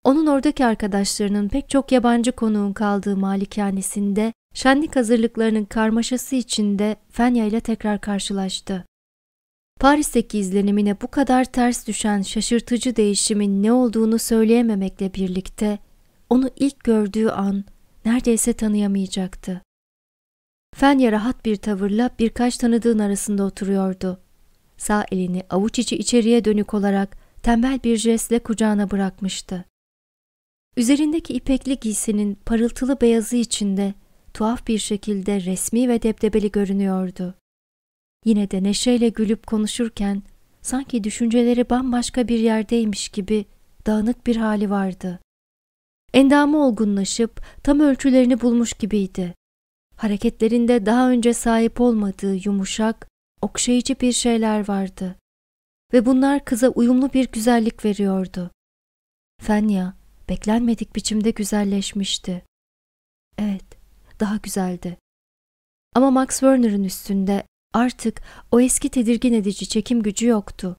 Onun oradaki arkadaşlarının pek çok yabancı konuğun kaldığı malikanesinde şenlik hazırlıklarının karmaşası içinde Fenya ile tekrar karşılaştı. Paris'teki izlenimine bu kadar ters düşen şaşırtıcı değişimin ne olduğunu söyleyememekle birlikte onu ilk gördüğü an neredeyse tanıyamayacaktı. Fenya rahat bir tavırla birkaç tanıdığın arasında oturuyordu. Sağ elini avuç içi içeriye dönük olarak tembel bir jestle kucağına bırakmıştı. Üzerindeki ipekli giysinin parıltılı beyazı içinde tuhaf bir şekilde resmi ve debdebeli görünüyordu. Yine de neşeyle gülüp konuşurken sanki düşünceleri bambaşka bir yerdeymiş gibi dağınık bir hali vardı. Endamı olgunlaşıp tam ölçülerini bulmuş gibiydi. Hareketlerinde daha önce sahip olmadığı yumuşak, okşayıcı bir şeyler vardı. Ve bunlar kıza uyumlu bir güzellik veriyordu. Fenya, beklenmedik biçimde güzelleşmişti. Evet, daha güzeldi. Ama Max Werner'ın üstünde artık o eski tedirgin edici çekim gücü yoktu.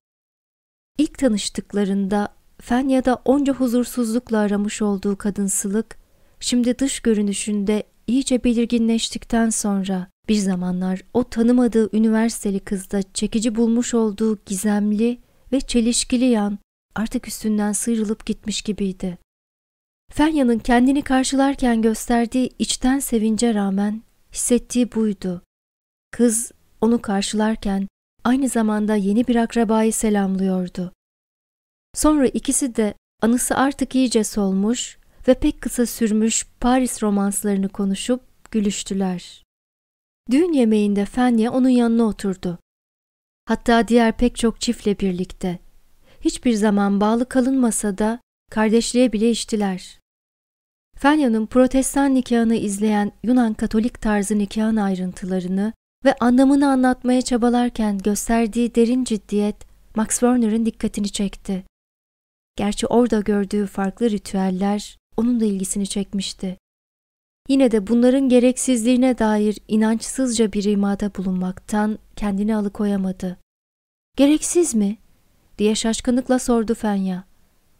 İlk tanıştıklarında Fenya'da onca huzursuzlukla aramış olduğu kadınsılık, şimdi dış görünüşünde iyice belirginleştikten sonra bir zamanlar o tanımadığı üniversiteli kızda çekici bulmuş olduğu gizemli ve çelişkili yan artık üstünden sıyrılıp gitmiş gibiydi. Fenya'nın kendini karşılarken gösterdiği içten sevince rağmen hissettiği buydu. Kız onu karşılarken aynı zamanda yeni bir akrabayı selamlıyordu. Sonra ikisi de anısı artık iyice solmuş ve pek kısa sürmüş Paris romanslarını konuşup gülüştüler. Düğün yemeğinde Fenya onun yanına oturdu. Hatta diğer pek çok çiftle birlikte. Hiçbir zaman bağlı kalınmasa da kardeşliğe bile içtiler. Fenya'nın protestan nikahını izleyen Yunan Katolik tarzı nikahın ayrıntılarını ve anlamını anlatmaya çabalarken gösterdiği derin ciddiyet Max Werner'ın dikkatini çekti. Gerçi orada gördüğü farklı ritüeller onun da ilgisini çekmişti. Yine de bunların gereksizliğine dair inançsızca bir imada bulunmaktan kendini alıkoyamadı. Gereksiz mi? diye şaşkınlıkla sordu Fenya.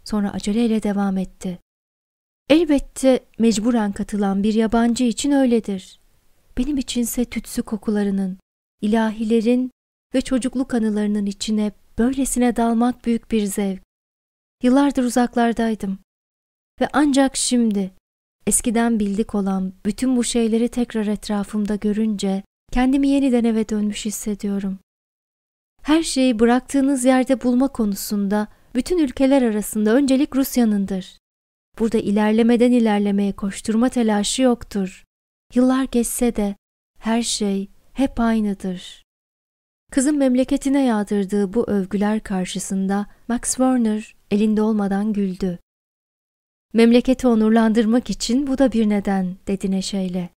Sonra aceleyle devam etti. Elbette mecburen katılan bir yabancı için öyledir. Benim içinse tütsü kokularının, ilahilerin ve çocukluk anılarının içine böylesine dalmak büyük bir zevk. Yıllardır uzaklardaydım. Ve ancak şimdi eskiden bildik olan bütün bu şeyleri tekrar etrafımda görünce kendimi yeniden eve dönmüş hissediyorum. Her şeyi bıraktığınız yerde bulma konusunda bütün ülkeler arasında öncelik Rusya'nındır. Burada ilerlemeden ilerlemeye koşturma telaşı yoktur. Yıllar geçse de her şey hep aynıdır. Kızın memleketine yağdırdığı bu övgüler karşısında Max Werner elinde olmadan güldü. Memleketi onurlandırmak için bu da bir neden dedi neşeyle.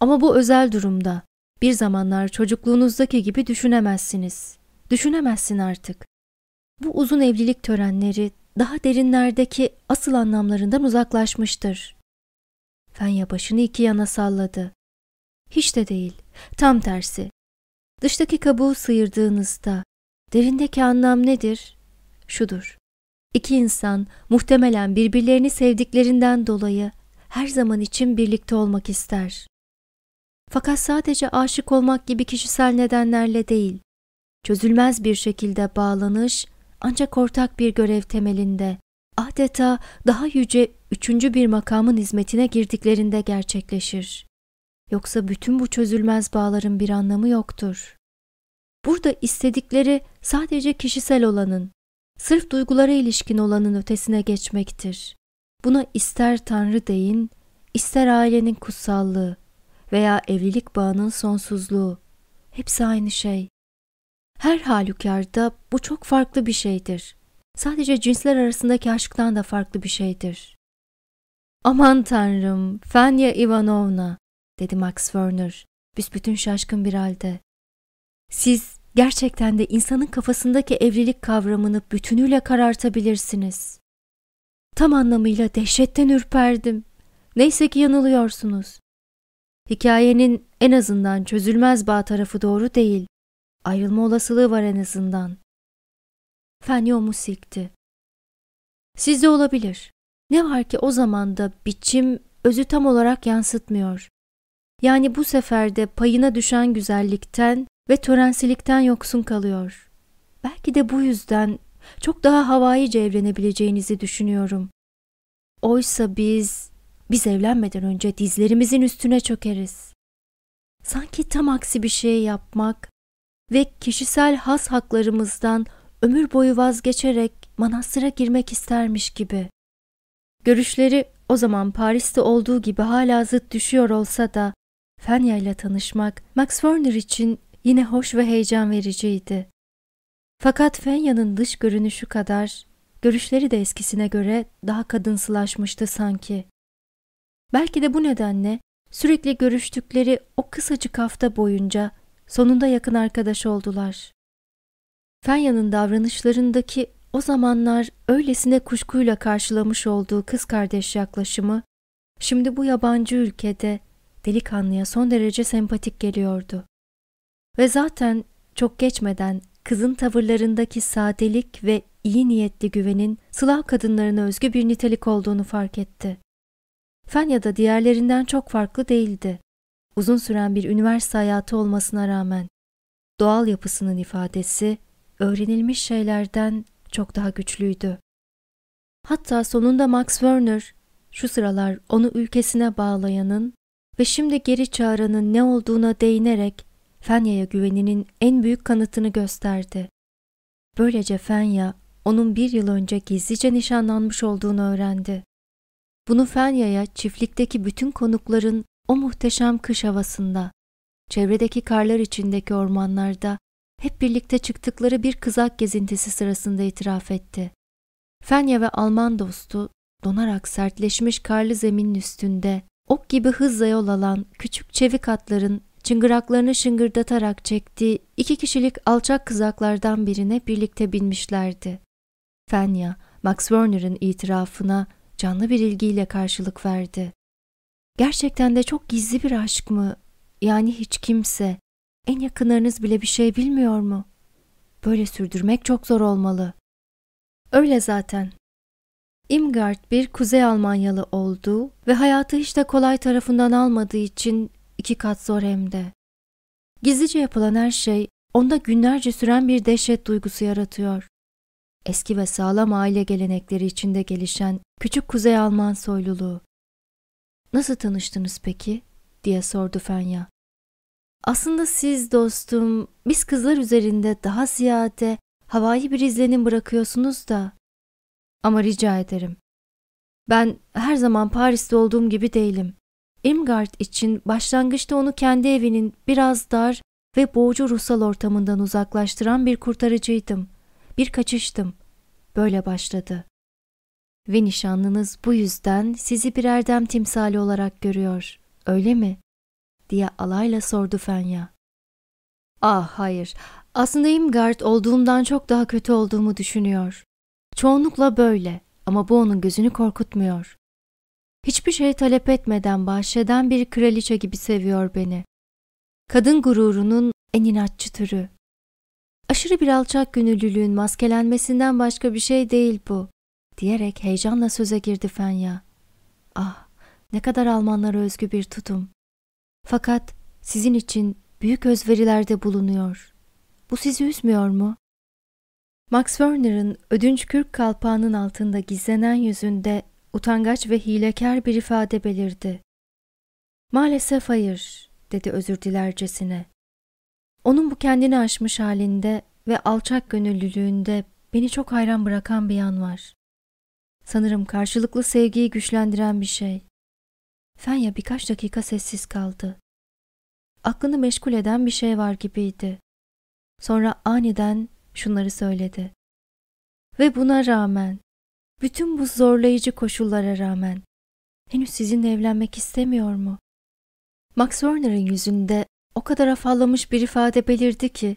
Ama bu özel durumda. Bir zamanlar çocukluğunuzdaki gibi düşünemezsiniz. Düşünemezsin artık. Bu uzun evlilik törenleri daha derinlerdeki asıl anlamlarından uzaklaşmıştır. Fenya başını iki yana salladı. Hiç de değil, tam tersi. Dıştaki kabuğu sıyırdığınızda derindeki anlam nedir? Şudur. İki insan muhtemelen birbirlerini sevdiklerinden dolayı her zaman için birlikte olmak ister. Fakat sadece aşık olmak gibi kişisel nedenlerle değil, çözülmez bir şekilde bağlanış ancak ortak bir görev temelinde, adeta daha yüce üçüncü bir makamın hizmetine girdiklerinde gerçekleşir. Yoksa bütün bu çözülmez bağların bir anlamı yoktur. Burada istedikleri sadece kişisel olanın, sırf duygulara ilişkin olanın ötesine geçmektir. Buna ister Tanrı deyin, ister ailenin kutsallığı veya evlilik bağının sonsuzluğu. Hepsi aynı şey. Her halükarda bu çok farklı bir şeydir. Sadece cinsler arasındaki aşktan da farklı bir şeydir. Aman tanrım, Fenya Ivanovna, dedi Max Werner, büsbütün şaşkın bir halde. Siz gerçekten de insanın kafasındaki evlilik kavramını bütünüyle karartabilirsiniz. Tam anlamıyla dehşetten ürperdim. Neyse ki yanılıyorsunuz. Hikayenin en azından çözülmez bağ tarafı doğru değil. Ayrılma olasılığı var en azından. Fenyo silkti. Sizde olabilir. Ne var ki o zamanda biçim özü tam olarak yansıtmıyor. Yani bu sefer de payına düşen güzellikten ve törensilikten yoksun kalıyor. Belki de bu yüzden çok daha havaice evlenebileceğinizi düşünüyorum. Oysa biz, biz evlenmeden önce dizlerimizin üstüne çökeriz. Sanki tam aksi bir şey yapmak ve kişisel has haklarımızdan ömür boyu vazgeçerek manastıra girmek istermiş gibi. Görüşleri o zaman Paris'te olduğu gibi hala zıt düşüyor olsa da Fenya ile tanışmak Max Werner için yine hoş ve heyecan vericiydi. Fakat Fenya'nın dış görünüşü kadar görüşleri de eskisine göre daha kadınsılaşmıştı sanki. Belki de bu nedenle sürekli görüştükleri o kısacık hafta boyunca sonunda yakın arkadaş oldular. Fenya'nın davranışlarındaki o zamanlar öylesine kuşkuyla karşılamış olduğu kız kardeş yaklaşımı, şimdi bu yabancı ülkede delikanlıya son derece sempatik geliyordu. Ve zaten çok geçmeden kızın tavırlarındaki sadelik ve iyi niyetli güvenin Slav kadınlarına özgü bir nitelik olduğunu fark etti. Fenya da diğerlerinden çok farklı değildi. Uzun süren bir üniversite hayatı olmasına rağmen doğal yapısının ifadesi öğrenilmiş şeylerden çok daha güçlüydü. Hatta sonunda Max Werner şu sıralar onu ülkesine bağlayanın ve şimdi geri çağıranın ne olduğuna değinerek Fenya'ya güveninin en büyük kanıtını gösterdi. Böylece Fenya onun bir yıl önce gizlice nişanlanmış olduğunu öğrendi. Bunu Fenya'ya çiftlikteki bütün konukların o muhteşem kış havasında, çevredeki karlar içindeki ormanlarda hep birlikte çıktıkları bir kızak gezintisi sırasında itiraf etti. Fenya ve Alman dostu donarak sertleşmiş karlı zeminin üstünde ok gibi hızla yol alan küçük çevik atların çıngıraklarını şıngırdatarak çektiği iki kişilik alçak kızaklardan birine birlikte binmişlerdi. Fenya, Max Werner'ın itirafına canlı bir ilgiyle karşılık verdi. Gerçekten de çok gizli bir aşk mı? Yani hiç kimse, en yakınlarınız bile bir şey bilmiyor mu? Böyle sürdürmek çok zor olmalı. Öyle zaten. Imgard bir Kuzey Almanyalı olduğu ve hayatı hiç de kolay tarafından almadığı için iki kat zor hem de. Gizlice yapılan her şey onda günlerce süren bir dehşet duygusu yaratıyor. Eski ve sağlam aile gelenekleri içinde gelişen küçük Kuzey Alman soyluluğu. Nasıl tanıştınız peki? diye sordu Fenya. Aslında siz dostum, biz kızlar üzerinde daha ziyade havai bir izlenim bırakıyorsunuz da. Ama rica ederim. Ben her zaman Paris'te olduğum gibi değilim. Irmgard için başlangıçta onu kendi evinin biraz dar ve boğucu ruhsal ortamından uzaklaştıran bir kurtarıcıydım. Bir kaçıştım. Böyle başladı. Ve nişanlınız bu yüzden sizi bir erdem timsali olarak görüyor. Öyle mi? Diye alayla sordu Fenya. Ah hayır, aslında Imgard olduğumdan çok daha kötü olduğumu düşünüyor. Çoğunlukla böyle ama bu onun gözünü korkutmuyor. Hiçbir şey talep etmeden bahşeden bir kraliçe gibi seviyor beni. Kadın gururunun en inatçı türü. Aşırı bir alçak gönüllülüğün maskelenmesinden başka bir şey değil bu, diyerek heyecanla söze girdi Fenya. Ah, ne kadar Almanlara özgü bir tutum. Fakat sizin için büyük özverilerde bulunuyor. Bu sizi üzmüyor mu? Max Werner'ın ödünç kürk kalpağının altında gizlenen yüzünde utangaç ve hilekar bir ifade belirdi. Maalesef hayır, dedi özür dilercesine. Onun bu kendini aşmış halinde ve alçak gönüllülüğünde beni çok hayran bırakan bir yan var. Sanırım karşılıklı sevgiyi güçlendiren bir şey. Fenya birkaç dakika sessiz kaldı. Aklını meşgul eden bir şey var gibiydi. Sonra aniden şunları söyledi. Ve buna rağmen, bütün bu zorlayıcı koşullara rağmen henüz sizinle evlenmek istemiyor mu? Max Werner'ın yüzünde o kadar afallamış bir ifade belirdi ki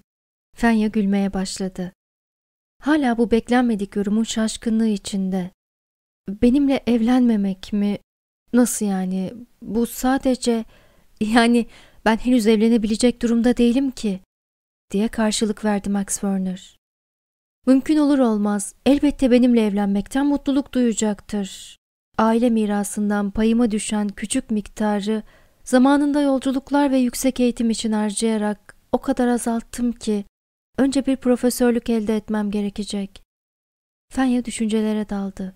Fenya gülmeye başladı. Hala bu beklenmedik yorumun şaşkınlığı içinde. Benimle evlenmemek mi? Nasıl yani? Bu sadece yani ben henüz evlenebilecek durumda değilim ki diye karşılık verdi Max Werner. Mümkün olur olmaz elbette benimle evlenmekten mutluluk duyacaktır. Aile mirasından payıma düşen küçük miktarı zamanında yolculuklar ve yüksek eğitim için harcayarak o kadar azalttım ki önce bir profesörlük elde etmem gerekecek. Fenya düşüncelere daldı.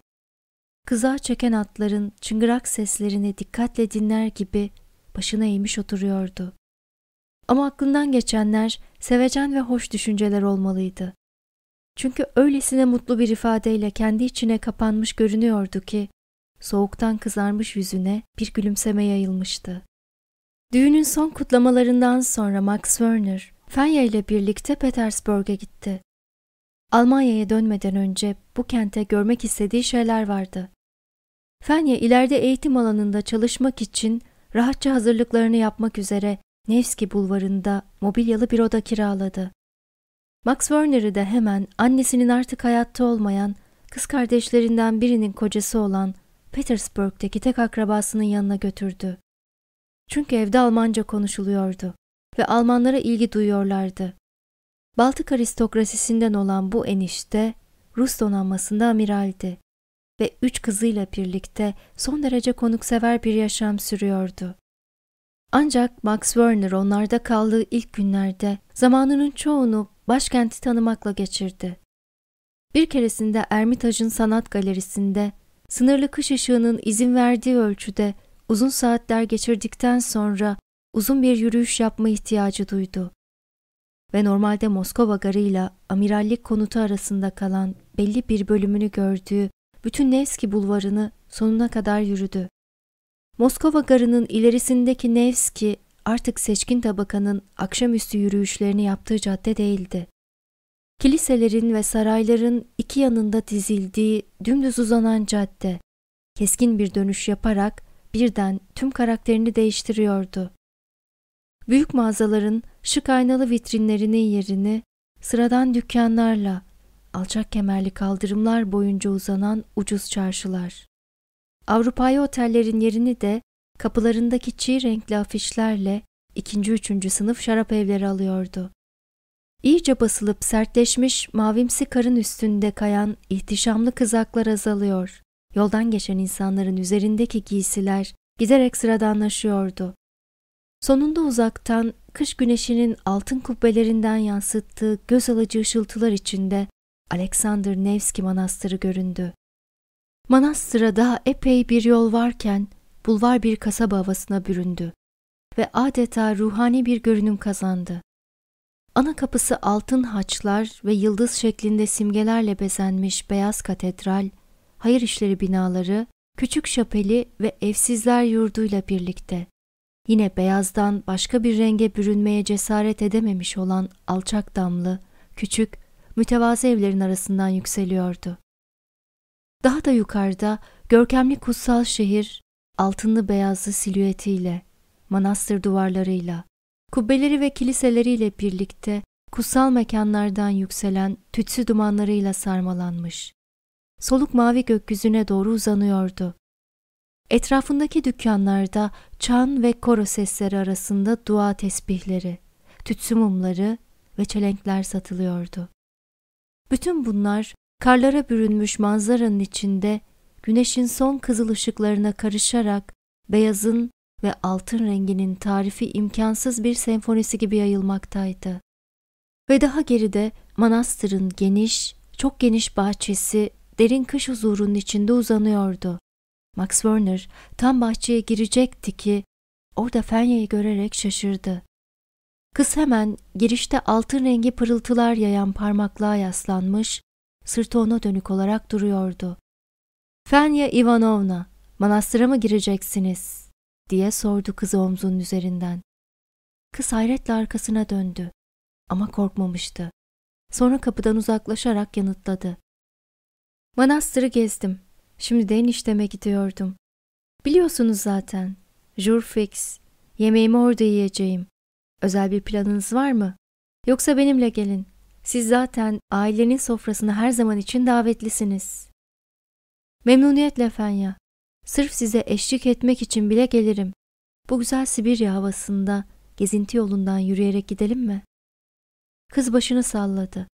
Kıza çeken atların çıngırak seslerini dikkatle dinler gibi başına eğmiş oturuyordu. Ama aklından geçenler sevecen ve hoş düşünceler olmalıydı. Çünkü öylesine mutlu bir ifadeyle kendi içine kapanmış görünüyordu ki, soğuktan kızarmış yüzüne bir gülümseme yayılmıştı. Düğünün son kutlamalarından sonra Max Werner, Fenya ile birlikte Petersburg'a gitti. Almanya'ya dönmeden önce bu kente görmek istediği şeyler vardı. Fenya ileride eğitim alanında çalışmak için rahatça hazırlıklarını yapmak üzere Nevski bulvarında mobilyalı bir oda kiraladı. Max Werner'ı da hemen annesinin artık hayatta olmayan kız kardeşlerinden birinin kocası olan Petersburg'daki tek akrabasının yanına götürdü. Çünkü evde Almanca konuşuluyordu ve Almanlara ilgi duyuyorlardı. Baltık aristokrasisinden olan bu enişte Rus donanmasında amiraldi ve üç kızıyla birlikte son derece konuksever bir yaşam sürüyordu. Ancak Max Werner onlarda kaldığı ilk günlerde zamanının çoğunu başkenti tanımakla geçirdi. Bir keresinde Ermitaj'ın sanat galerisinde sınırlı kış ışığının izin verdiği ölçüde uzun saatler geçirdikten sonra uzun bir yürüyüş yapma ihtiyacı duydu. Ve normalde Moskova garıyla amirallik konutu arasında kalan belli bir bölümünü gördüğü bütün Nevski bulvarını sonuna kadar yürüdü. Moskova garının ilerisindeki Nevski artık seçkin tabakanın akşamüstü yürüyüşlerini yaptığı cadde değildi. Kiliselerin ve sarayların iki yanında dizildiği dümdüz uzanan cadde, keskin bir dönüş yaparak birden tüm karakterini değiştiriyordu. Büyük mağazaların şık aynalı vitrinlerinin yerini sıradan dükkanlarla, alçak kemerli kaldırımlar boyunca uzanan ucuz çarşılar. Avrupa'yı otellerin yerini de kapılarındaki çiğ renkli afişlerle ikinci üçüncü sınıf şarap evleri alıyordu. İyice basılıp sertleşmiş mavimsi karın üstünde kayan ihtişamlı kızaklar azalıyor. Yoldan geçen insanların üzerindeki giysiler giderek sıradanlaşıyordu. Sonunda uzaktan kış güneşinin altın kubbelerinden yansıttığı göz alıcı ışıltılar içinde Alexander Nevski Manastırı göründü. Manastır'a daha epey bir yol varken bulvar bir kasaba havasına büründü ve adeta ruhani bir görünüm kazandı. Ana kapısı altın haçlar ve yıldız şeklinde simgelerle bezenmiş beyaz katedral, hayır işleri binaları, küçük şapeli ve evsizler yurduyla birlikte yine beyazdan başka bir renge bürünmeye cesaret edememiş olan alçak damlı, küçük, mütevazı evlerin arasından yükseliyordu. Daha da yukarıda görkemli kutsal şehir, altınlı beyazlı silüetiyle, manastır duvarlarıyla, kubbeleri ve kiliseleriyle birlikte kutsal mekanlardan yükselen tütsü dumanlarıyla sarmalanmış. Soluk mavi gökyüzüne doğru uzanıyordu. Etrafındaki dükkanlarda çan ve koro sesleri arasında dua tesbihleri, tütsü mumları ve çelenkler satılıyordu. Bütün bunlar karlara bürünmüş manzaranın içinde güneşin son kızıl ışıklarına karışarak beyazın ve altın renginin tarifi imkansız bir senfonisi gibi yayılmaktaydı. Ve daha geride manastırın geniş, çok geniş bahçesi derin kış huzurunun içinde uzanıyordu. Max Werner tam bahçeye girecekti ki orada Fenye'yi görerek şaşırdı. Kız hemen girişte altın rengi pırıltılar yayan parmaklığa yaslanmış, sırtı ona dönük olarak duruyordu. Fenya Ivanovna, manastıra mı gireceksiniz? diye sordu kızı omzunun üzerinden. Kız hayretle arkasına döndü ama korkmamıştı. Sonra kapıdan uzaklaşarak yanıtladı. Manastırı gezdim. Şimdi de enişteme gidiyordum. Biliyorsunuz zaten. Jur fix. Yemeğimi orada yiyeceğim. Özel bir planınız var mı? Yoksa benimle gelin. Siz zaten ailenin sofrasına her zaman için davetlisiniz. Memnuniyetle Fenya. Sırf size eşlik etmek için bile gelirim. Bu güzel Sibirya havasında gezinti yolundan yürüyerek gidelim mi? Kız başını salladı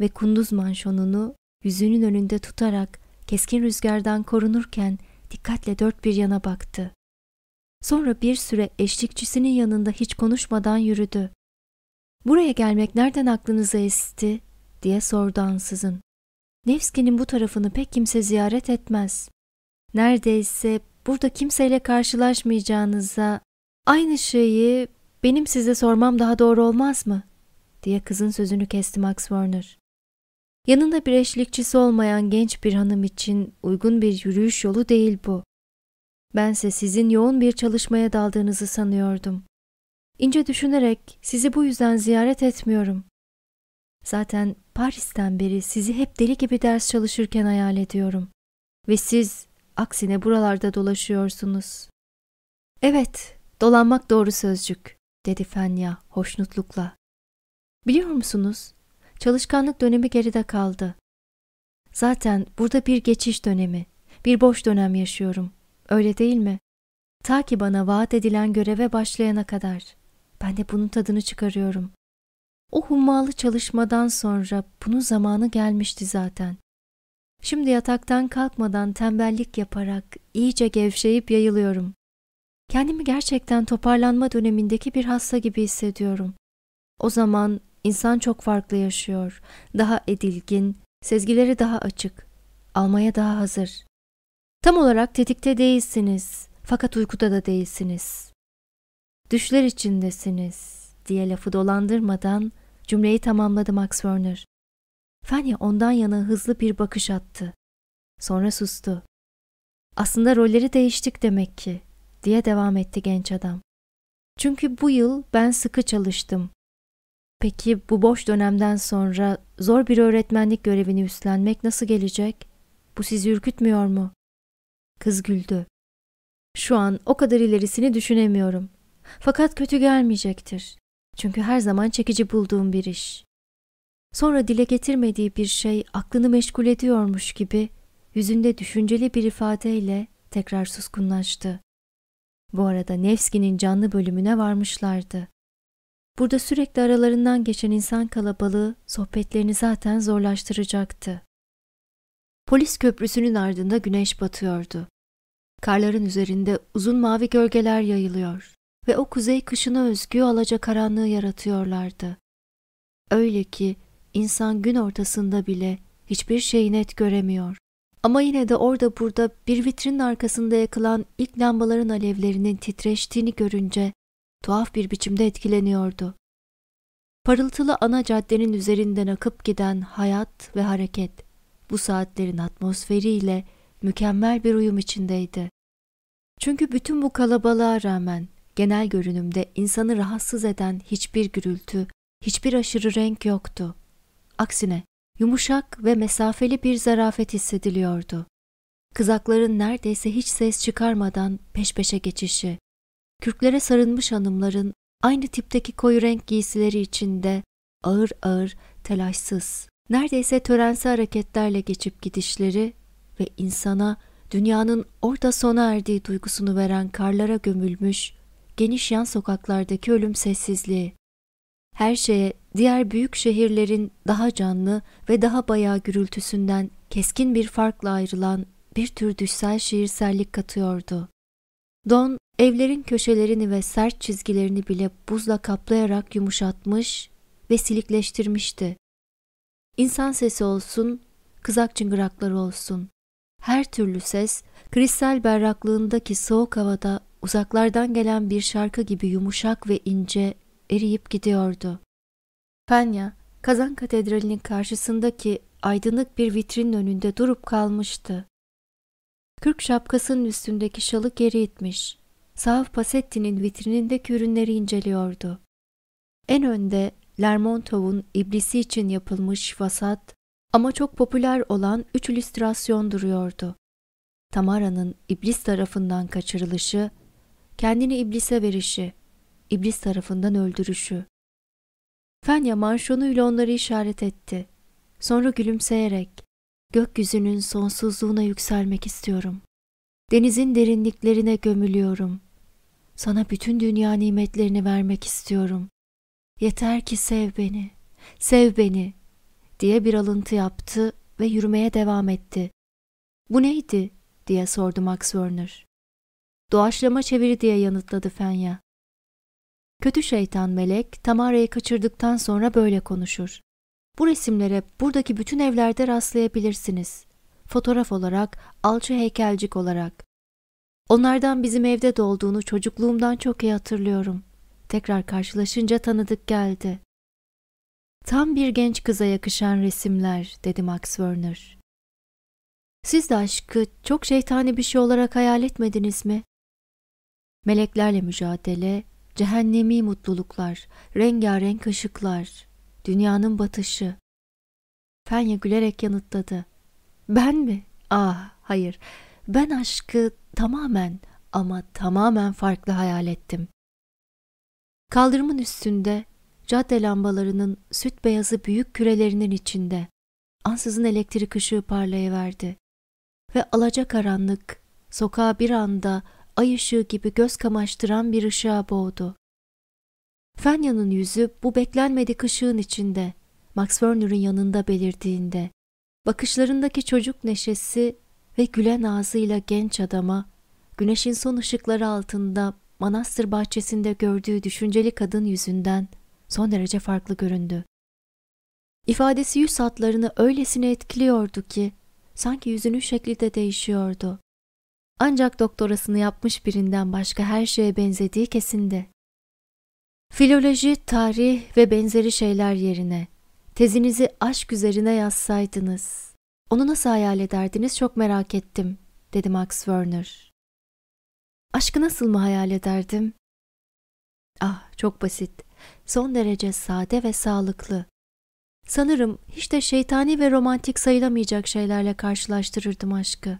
ve kunduz manşonunu yüzünün önünde tutarak keskin rüzgardan korunurken dikkatle dört bir yana baktı. Sonra bir süre eşlikçisinin yanında hiç konuşmadan yürüdü. Buraya gelmek nereden aklınıza esti? diye sordu ansızın. Nevski'nin bu tarafını pek kimse ziyaret etmez. Neredeyse burada kimseyle karşılaşmayacağınıza aynı şeyi benim size sormam daha doğru olmaz mı? diye kızın sözünü kesti Max Werner. Yanında bir eşlikçisi olmayan genç bir hanım için uygun bir yürüyüş yolu değil bu. Bense sizin yoğun bir çalışmaya daldığınızı sanıyordum. İnce düşünerek sizi bu yüzden ziyaret etmiyorum. Zaten Paris'ten beri sizi hep deli gibi ders çalışırken hayal ediyorum. Ve siz aksine buralarda dolaşıyorsunuz. Evet, dolanmak doğru sözcük, dedi Fenya hoşnutlukla. Biliyor musunuz? Çalışkanlık dönemi geride kaldı. Zaten burada bir geçiş dönemi, bir boş dönem yaşıyorum. Öyle değil mi? Ta ki bana vaat edilen göreve başlayana kadar. Ben de bunun tadını çıkarıyorum. O hummalı çalışmadan sonra bunun zamanı gelmişti zaten. Şimdi yataktan kalkmadan tembellik yaparak iyice gevşeyip yayılıyorum. Kendimi gerçekten toparlanma dönemindeki bir hasta gibi hissediyorum. O zaman insan çok farklı yaşıyor. Daha edilgin, sezgileri daha açık, almaya daha hazır. Tam olarak tetikte değilsiniz fakat uykuda da değilsiniz. Düşler içindesiniz diye lafı dolandırmadan cümleyi tamamladı Max Werner. Fanya ondan yana hızlı bir bakış attı. Sonra sustu. Aslında rolleri değiştik demek ki diye devam etti genç adam. Çünkü bu yıl ben sıkı çalıştım. Peki bu boş dönemden sonra zor bir öğretmenlik görevini üstlenmek nasıl gelecek? Bu sizi ürkütmüyor mu? Kız güldü. Şu an o kadar ilerisini düşünemiyorum. Fakat kötü gelmeyecektir. Çünkü her zaman çekici bulduğum bir iş. Sonra dile getirmediği bir şey aklını meşgul ediyormuş gibi yüzünde düşünceli bir ifadeyle tekrar suskunlaştı. Bu arada Nevski'nin canlı bölümüne varmışlardı. Burada sürekli aralarından geçen insan kalabalığı sohbetlerini zaten zorlaştıracaktı. Polis köprüsünün ardında güneş batıyordu. Karların üzerinde uzun mavi gölgeler yayılıyor ve o kuzey kışına özgü karanlığı yaratıyorlardı. Öyle ki insan gün ortasında bile hiçbir şeyi net göremiyor. Ama yine de orada burada bir vitrinin arkasında yakılan ilk lambaların alevlerinin titreştiğini görünce tuhaf bir biçimde etkileniyordu. Parıltılı ana caddenin üzerinden akıp giden hayat ve hareket bu saatlerin atmosferiyle mükemmel bir uyum içindeydi. Çünkü bütün bu kalabalığa rağmen genel görünümde insanı rahatsız eden hiçbir gürültü, hiçbir aşırı renk yoktu. Aksine yumuşak ve mesafeli bir zarafet hissediliyordu. Kızakların neredeyse hiç ses çıkarmadan peş peşe geçişi, kürklere sarılmış hanımların aynı tipteki koyu renk giysileri içinde ağır ağır, telaşsız, neredeyse törensi hareketlerle geçip gidişleri ve insana dünyanın orada sona erdiği duygusunu veren karlara gömülmüş, geniş yan sokaklardaki ölüm sessizliği. Her şeye diğer büyük şehirlerin daha canlı ve daha bayağı gürültüsünden keskin bir farkla ayrılan bir tür düşsel şiirsellik katıyordu. Don, evlerin köşelerini ve sert çizgilerini bile buzla kaplayarak yumuşatmış ve silikleştirmişti. İnsan sesi olsun, kızak çıngırakları olsun. Her türlü ses, kristal berraklığındaki soğuk havada uzaklardan gelen bir şarkı gibi yumuşak ve ince eriyip gidiyordu. Fenya, Kazan Katedrali'nin karşısındaki aydınlık bir vitrinin önünde durup kalmıştı. Kürk şapkasının üstündeki şalı geri itmiş. Sağ Pasetti'nin vitrinindeki ürünleri inceliyordu. En önde Lermontov'un iblisi için yapılmış vasat ama çok popüler olan üç illüstrasyon duruyordu. Tamara'nın iblis tarafından kaçırılışı, kendini iblise verişi, iblis tarafından öldürüşü. Fenya manşonuyla onları işaret etti. Sonra gülümseyerek, gökyüzünün sonsuzluğuna yükselmek istiyorum. Denizin derinliklerine gömülüyorum. Sana bütün dünya nimetlerini vermek istiyorum. Yeter ki sev beni, sev beni diye bir alıntı yaptı ve yürümeye devam etti. Bu neydi diye sordu Max Werner. Doğaçlama çeviri diye yanıtladı Fenya. Kötü şeytan melek Tamara'yı kaçırdıktan sonra böyle konuşur. Bu resimlere buradaki bütün evlerde rastlayabilirsiniz. Fotoğraf olarak, alçı heykelcik olarak. Onlardan bizim evde de olduğunu çocukluğumdan çok iyi hatırlıyorum. Tekrar karşılaşınca tanıdık geldi. Tam bir genç kıza yakışan resimler, dedi Max Werner. Siz de aşkı çok şeytani bir şey olarak hayal etmediniz mi? Meleklerle mücadele, cehennemi mutluluklar, rengarenk ışıklar, dünyanın batışı. Fenya gülerek yanıtladı. Ben mi? Ah, hayır. Ben aşkı tamamen ama tamamen farklı hayal ettim. Kaldırımın üstünde cadde lambalarının süt beyazı büyük kürelerinin içinde ansızın elektrik ışığı parlayıverdi ve alacakaranlık sokağa bir anda ay ışığı gibi göz kamaştıran bir ışığa boğdu. Fenya'nın yüzü bu beklenmedik ışığın içinde, Max Werner'ın yanında belirdiğinde, bakışlarındaki çocuk neşesi ve gülen ağzıyla genç adama, güneşin son ışıkları altında manastır bahçesinde gördüğü düşünceli kadın yüzünden son derece farklı göründü. İfadesi yüz hatlarını öylesine etkiliyordu ki, sanki yüzünün şekli de değişiyordu. Ancak doktorasını yapmış birinden başka her şeye benzediği kesindi. Filoloji, tarih ve benzeri şeyler yerine tezinizi aşk üzerine yazsaydınız, onu nasıl hayal ederdiniz çok merak ettim, dedi Max Werner. Aşkı nasıl mı hayal ederdim? Ah, çok basit, son derece sade ve sağlıklı. Sanırım hiç de şeytani ve romantik sayılamayacak şeylerle karşılaştırırdım aşkı.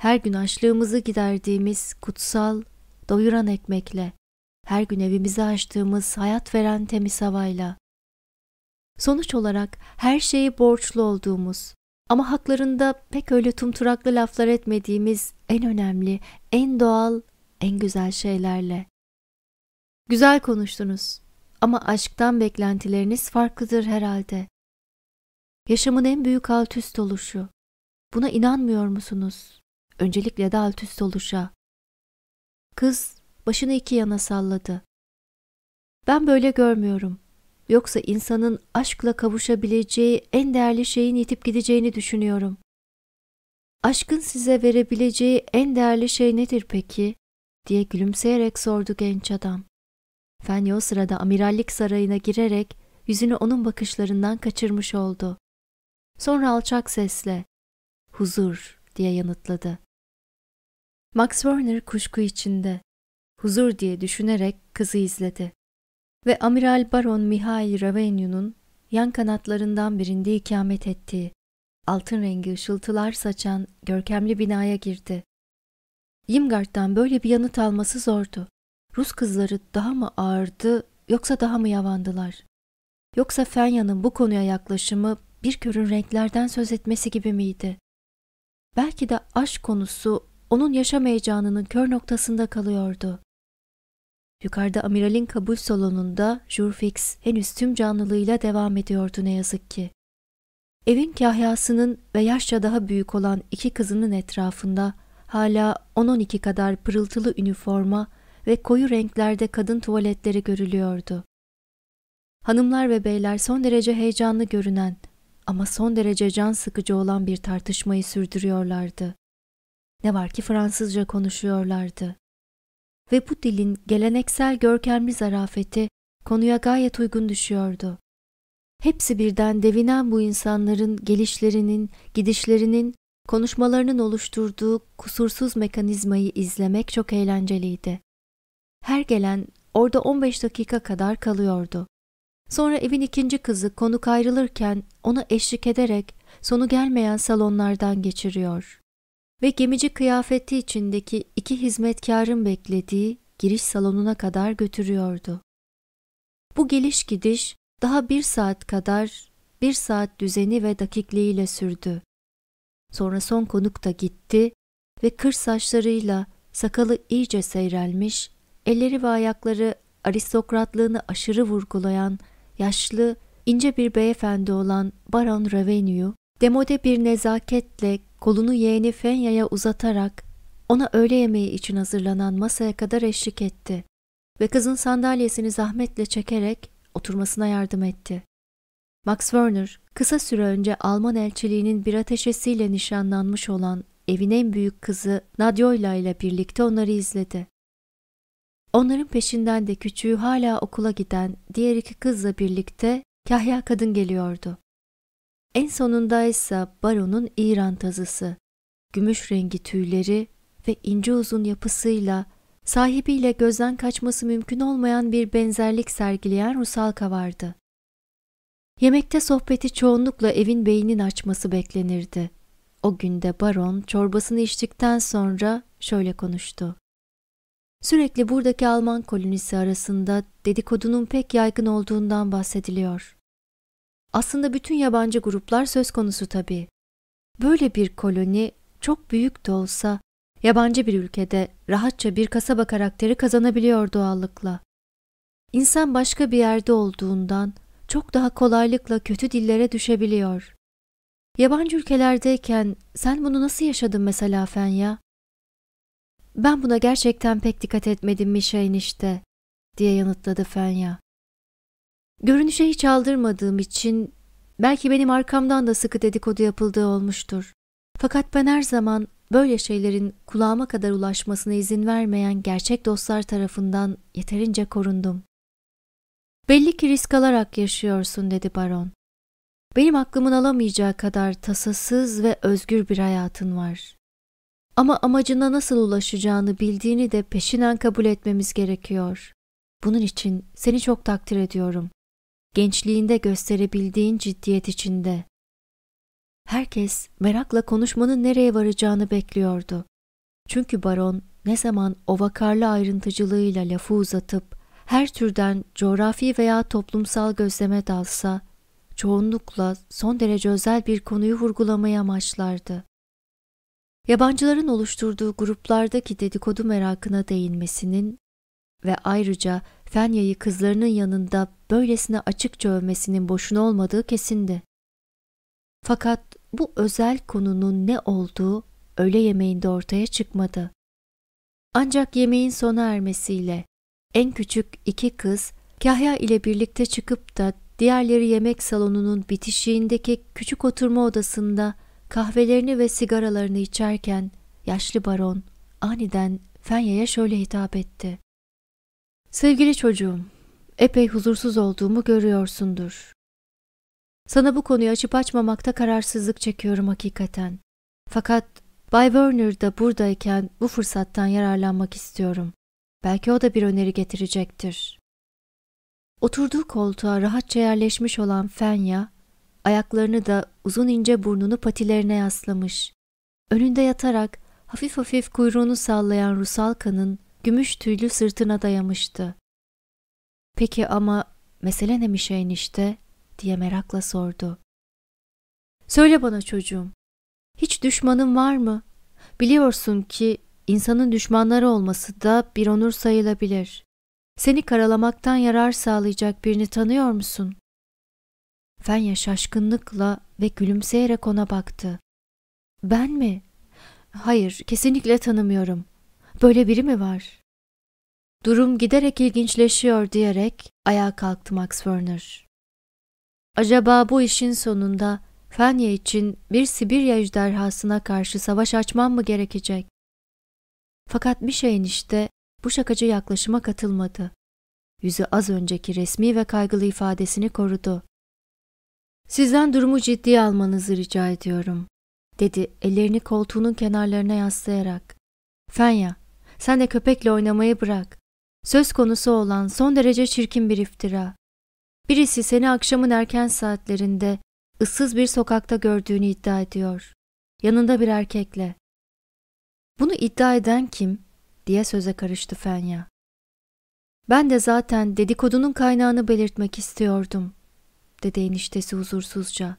Her gün açlığımızı giderdiğimiz kutsal, doyuran ekmekle, her gün evimizi açtığımız hayat veren temiz havayla. Sonuç olarak her şeyi borçlu olduğumuz ama haklarında pek öyle tumturaklı laflar etmediğimiz en önemli, en doğal, en güzel şeylerle. Güzel konuştunuz ama aşktan beklentileriniz farklıdır herhalde. Yaşamın en büyük alt üst oluşu. Buna inanmıyor musunuz? Öncelikle de alt üst oluşa. Kız başını iki yana salladı. Ben böyle görmüyorum. Yoksa insanın aşkla kavuşabileceği en değerli şeyin yitip gideceğini düşünüyorum. Aşkın size verebileceği en değerli şey nedir peki? diye gülümseyerek sordu genç adam. Fenny o sırada amirallik sarayına girerek yüzünü onun bakışlarından kaçırmış oldu. Sonra alçak sesle huzur diye yanıtladı. Max Werner kuşku içinde huzur diye düşünerek kızı izledi. Ve Amiral Baron Mihail Ravenyu'nun yan kanatlarından birinde ikamet ettiği, altın rengi ışıltılar saçan görkemli binaya girdi. Yimgard'dan böyle bir yanıt alması zordu. Rus kızları daha mı ağırdı yoksa daha mı yavandılar? Yoksa Fenya'nın bu konuya yaklaşımı bir körün renklerden söz etmesi gibi miydi? belki de aşk konusu onun yaşam heyecanının kör noktasında kalıyordu. Yukarıda amiralin kabul salonunda Jurfix henüz tüm canlılığıyla devam ediyordu ne yazık ki. Evin kahyasının ve yaşça daha büyük olan iki kızının etrafında hala 10-12 kadar pırıltılı üniforma ve koyu renklerde kadın tuvaletleri görülüyordu. Hanımlar ve beyler son derece heyecanlı görünen ama son derece can sıkıcı olan bir tartışmayı sürdürüyorlardı. Ne var ki Fransızca konuşuyorlardı. Ve bu dilin geleneksel görkemli zarafeti konuya gayet uygun düşüyordu. Hepsi birden devinen bu insanların gelişlerinin, gidişlerinin, konuşmalarının oluşturduğu kusursuz mekanizmayı izlemek çok eğlenceliydi. Her gelen orada 15 dakika kadar kalıyordu. Sonra evin ikinci kızı konuk ayrılırken ona eşlik ederek sonu gelmeyen salonlardan geçiriyor. Ve gemici kıyafeti içindeki iki hizmetkarın beklediği giriş salonuna kadar götürüyordu. Bu geliş gidiş daha bir saat kadar bir saat düzeni ve dakikliğiyle sürdü. Sonra son konuk da gitti ve kır saçlarıyla sakalı iyice seyrelmiş, elleri ve ayakları aristokratlığını aşırı vurgulayan yaşlı, ince bir beyefendi olan Baron Ravenue, demode bir nezaketle kolunu yeğeni Fenya'ya uzatarak ona öğle yemeği için hazırlanan masaya kadar eşlik etti ve kızın sandalyesini zahmetle çekerek oturmasına yardım etti. Max Werner, kısa süre önce Alman elçiliğinin bir ateşesiyle nişanlanmış olan evin en büyük kızı Nadyoyla ile birlikte onları izledi. Onların peşinden de küçüğü hala okula giden diğer iki kızla birlikte kahya kadın geliyordu. En sonunda ise baronun İran tazısı, gümüş rengi tüyleri ve ince uzun yapısıyla sahibiyle gözden kaçması mümkün olmayan bir benzerlik sergileyen Rusalka vardı. Yemekte sohbeti çoğunlukla evin beynin açması beklenirdi. O günde baron çorbasını içtikten sonra şöyle konuştu. Sürekli buradaki Alman kolonisi arasında dedikodunun pek yaygın olduğundan bahsediliyor. Aslında bütün yabancı gruplar söz konusu tabii. Böyle bir koloni çok büyük de olsa yabancı bir ülkede rahatça bir kasaba karakteri kazanabiliyor doğallıkla. İnsan başka bir yerde olduğundan çok daha kolaylıkla kötü dillere düşebiliyor. Yabancı ülkelerdeyken sen bunu nasıl yaşadın mesela Fenya? Ben buna gerçekten pek dikkat etmedim Mişe'in işte, diye yanıtladı Fenya. Görünüşe hiç aldırmadığım için belki benim arkamdan da sıkı dedikodu yapıldığı olmuştur. Fakat ben her zaman böyle şeylerin kulağıma kadar ulaşmasına izin vermeyen gerçek dostlar tarafından yeterince korundum. Belli ki risk alarak yaşıyorsun dedi baron. Benim aklımın alamayacağı kadar tasasız ve özgür bir hayatın var. Ama amacına nasıl ulaşacağını bildiğini de peşinen kabul etmemiz gerekiyor. Bunun için seni çok takdir ediyorum. Gençliğinde gösterebildiğin ciddiyet içinde. Herkes merakla konuşmanın nereye varacağını bekliyordu. Çünkü baron ne zaman o vakarlı ayrıntıcılığıyla lafı uzatıp her türden coğrafi veya toplumsal gözleme dalsa, çoğunlukla son derece özel bir konuyu vurgulamayı amaçlardı. Yabancıların oluşturduğu gruplardaki dedikodu merakına değinmesinin ve ayrıca Fenya'yı kızlarının yanında böylesine açıkça övmesinin boşuna olmadığı kesindi. Fakat bu özel konunun ne olduğu öğle yemeğinde ortaya çıkmadı. Ancak yemeğin sona ermesiyle en küçük iki kız Kahya ile birlikte çıkıp da diğerleri yemek salonunun bitişiğindeki küçük oturma odasında kahvelerini ve sigaralarını içerken yaşlı baron aniden Fenya'ya şöyle hitap etti. Sevgili çocuğum, epey huzursuz olduğumu görüyorsundur. Sana bu konuyu açıp açmamakta kararsızlık çekiyorum hakikaten. Fakat Bay Werner da buradayken bu fırsattan yararlanmak istiyorum. Belki o da bir öneri getirecektir. Oturduğu koltuğa rahatça yerleşmiş olan Fenya, ayaklarını da uzun ince burnunu patilerine yaslamış. Önünde yatarak hafif hafif kuyruğunu sallayan Rusalka'nın gümüş tüylü sırtına dayamıştı. Peki ama mesele ne Mişe enişte? diye merakla sordu. Söyle bana çocuğum, Hiç düşmanın var mı? Biliyorsun ki insanın düşmanları olması da bir onur sayılabilir. Seni karalamaktan yarar sağlayacak birini tanıyor musun? Fenya şaşkınlıkla ve gülümseyerek ona baktı. Ben mi? Hayır, kesinlikle tanımıyorum. Böyle biri mi var? Durum giderek ilginçleşiyor diyerek ayağa kalktı Max Werner. Acaba bu işin sonunda Fenya için bir Sibirya ejderhasına karşı savaş açmam mı gerekecek? Fakat bir şeyin işte bu şakacı yaklaşıma katılmadı. Yüzü az önceki resmi ve kaygılı ifadesini korudu. Sizden durumu ciddiye almanızı rica ediyorum, dedi ellerini koltuğunun kenarlarına yaslayarak. Fenya, sen de köpekle oynamayı bırak. Söz konusu olan son derece çirkin bir iftira. Birisi seni akşamın erken saatlerinde ıssız bir sokakta gördüğünü iddia ediyor. Yanında bir erkekle. Bunu iddia eden kim? diye söze karıştı Fenya. Ben de zaten dedikodunun kaynağını belirtmek istiyordum, dedi eniştesi huzursuzca.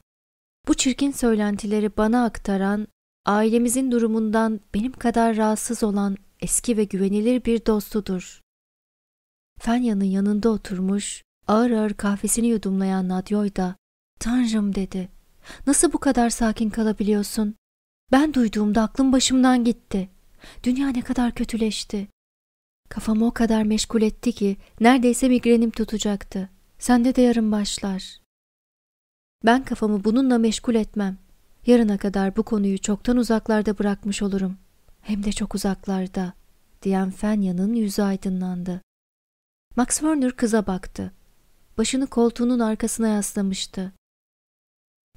Bu çirkin söylentileri bana aktaran, ailemizin durumundan benim kadar rahatsız olan eski ve güvenilir bir dostudur. Fenya'nın yanında oturmuş, ağır ağır kahvesini yudumlayan Nadyoy da, Tanrım dedi, nasıl bu kadar sakin kalabiliyorsun? Ben duyduğumda aklım başımdan gitti. Dünya ne kadar kötüleşti. Kafamı o kadar meşgul etti ki neredeyse migrenim tutacaktı. Sende de yarın başlar. Ben kafamı bununla meşgul etmem. Yarına kadar bu konuyu çoktan uzaklarda bırakmış olurum. Hem de çok uzaklarda, diyen Fenya'nın yüzü aydınlandı. Max Werner kıza baktı. Başını koltuğunun arkasına yaslamıştı.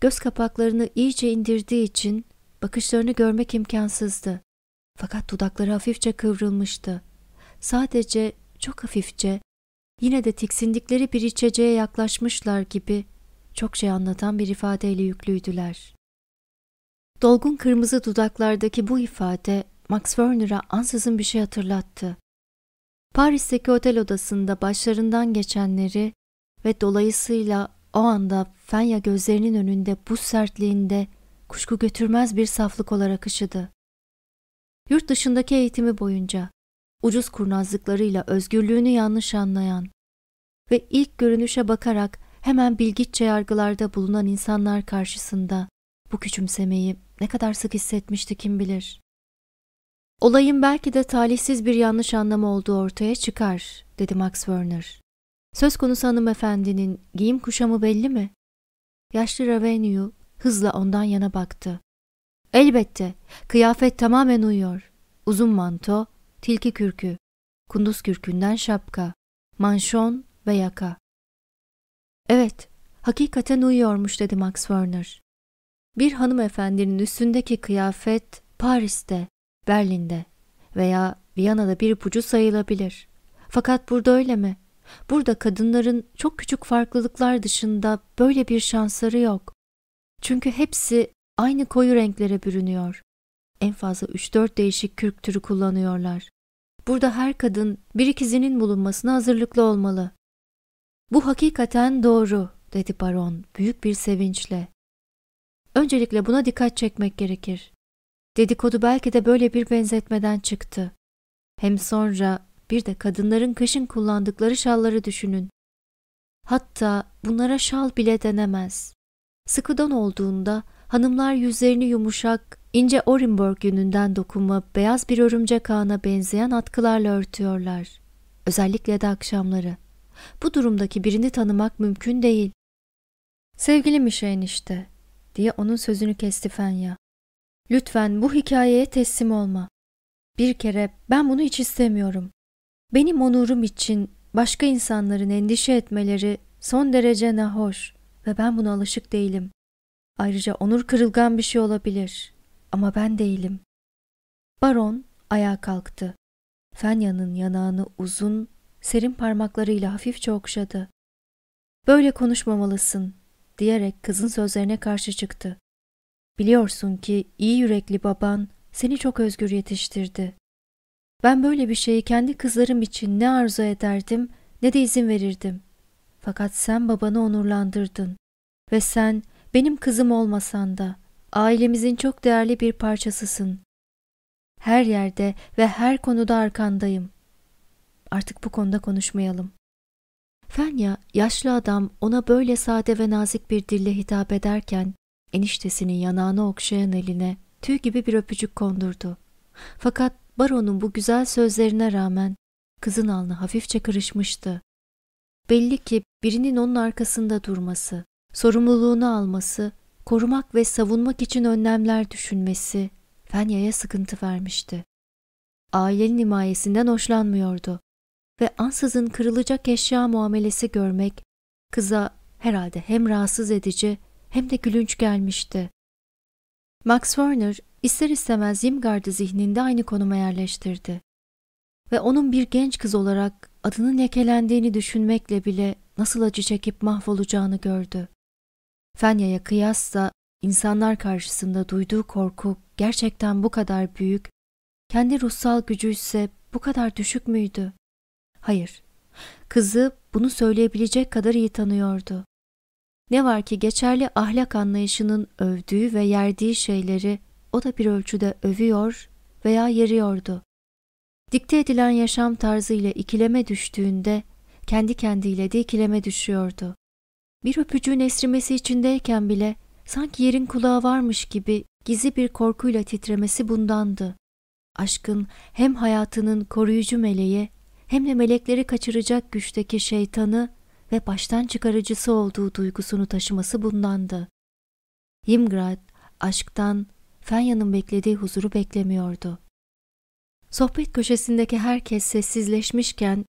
Göz kapaklarını iyice indirdiği için bakışlarını görmek imkansızdı. Fakat dudakları hafifçe kıvrılmıştı. Sadece çok hafifçe, yine de tiksindikleri bir içeceğe yaklaşmışlar gibi çok şey anlatan bir ifadeyle yüklüydüler. Dolgun kırmızı dudaklardaki bu ifade Max Werner'a ansızın bir şey hatırlattı. Paris'teki otel odasında başlarından geçenleri ve dolayısıyla o anda Fenya gözlerinin önünde buz sertliğinde kuşku götürmez bir saflık olarak ışıdı. Yurt dışındaki eğitimi boyunca ucuz kurnazlıklarıyla özgürlüğünü yanlış anlayan ve ilk görünüşe bakarak hemen bilgiççe yargılarda bulunan insanlar karşısında bu küçümsemeyi ne kadar sık hissetmişti kim bilir. Olayın belki de talihsiz bir yanlış anlamı olduğu ortaya çıkar, dedi Max Werner. Söz konusu hanımefendinin giyim kuşamı belli mi? Yaşlı Ravenue hızla ondan yana baktı. Elbette, kıyafet tamamen uyuyor. Uzun manto, tilki kürkü, kunduz kürkünden şapka, manşon ve yaka. Evet, hakikaten uyuyormuş dedi Max Werner. Bir hanımefendinin üstündeki kıyafet Paris'te, Berlin'de veya Viyana'da bir ipucu sayılabilir. Fakat burada öyle mi? Burada kadınların çok küçük farklılıklar dışında böyle bir şansları yok. Çünkü hepsi aynı koyu renklere bürünüyor. En fazla 3-4 değişik kürk türü kullanıyorlar. Burada her kadın bir ikizinin bulunmasına hazırlıklı olmalı. Bu hakikaten doğru, dedi baron büyük bir sevinçle. Öncelikle buna dikkat çekmek gerekir. Dedikodu belki de böyle bir benzetmeden çıktı. Hem sonra bir de kadınların kışın kullandıkları şalları düşünün. Hatta bunlara şal bile denemez. Sıkıdan olduğunda hanımlar yüzlerini yumuşak, ince Orenburg yününden dokunma beyaz bir örümcek ağına benzeyen atkılarla örtüyorlar. Özellikle de akşamları. Bu durumdaki birini tanımak mümkün değil. Sevgili Mişen işte, diye onun sözünü kesti Fenya. Lütfen bu hikayeye teslim olma. Bir kere ben bunu hiç istemiyorum. Benim onurum için başka insanların endişe etmeleri son derece nahoş ve ben buna alışık değilim. Ayrıca onur kırılgan bir şey olabilir ama ben değilim. Baron ayağa kalktı. Fenya'nın yanağını uzun, serin parmaklarıyla hafifçe okşadı. Böyle konuşmamalısın diyerek kızın sözlerine karşı çıktı. Biliyorsun ki iyi yürekli baban seni çok özgür yetiştirdi. Ben böyle bir şeyi kendi kızlarım için ne arzu ederdim ne de izin verirdim. Fakat sen babanı onurlandırdın ve sen benim kızım olmasan da ailemizin çok değerli bir parçasısın. Her yerde ve her konuda arkandayım. Artık bu konuda konuşmayalım. Fenya, yaşlı adam ona böyle sade ve nazik bir dille hitap ederken, eniştesinin yanağını okşayan eline tüy gibi bir öpücük kondurdu. Fakat baronun bu güzel sözlerine rağmen kızın alnı hafifçe kırışmıştı. Belli ki birinin onun arkasında durması, sorumluluğunu alması, korumak ve savunmak için önlemler düşünmesi Fenya'ya sıkıntı vermişti. Ailenin himayesinden hoşlanmıyordu ve ansızın kırılacak eşya muamelesi görmek kıza herhalde hem rahatsız edici hem de gülünç gelmişti. Max Werner ister istemez Yimgard'ı zihninde aynı konuma yerleştirdi. Ve onun bir genç kız olarak adının lekelendiğini düşünmekle bile nasıl acı çekip mahvolacağını gördü. Fenya'ya kıyasla insanlar karşısında duyduğu korku gerçekten bu kadar büyük, kendi ruhsal gücü ise bu kadar düşük müydü? Hayır, kızı bunu söyleyebilecek kadar iyi tanıyordu. Ne var ki geçerli ahlak anlayışının övdüğü ve yerdiği şeyleri o da bir ölçüde övüyor veya yeriyordu. Dikte edilen yaşam tarzıyla ikileme düştüğünde kendi kendiyle de ikileme düşüyordu. Bir öpücüğün esrimesi içindeyken bile sanki yerin kulağı varmış gibi gizli bir korkuyla titremesi bundandı. Aşkın hem hayatının koruyucu meleği hem de melekleri kaçıracak güçteki şeytanı ve baştan çıkarıcısı olduğu duygusunu taşıması bundandı. Yimgrad aşktan Fenya'nın beklediği huzuru beklemiyordu. Sohbet köşesindeki herkes sessizleşmişken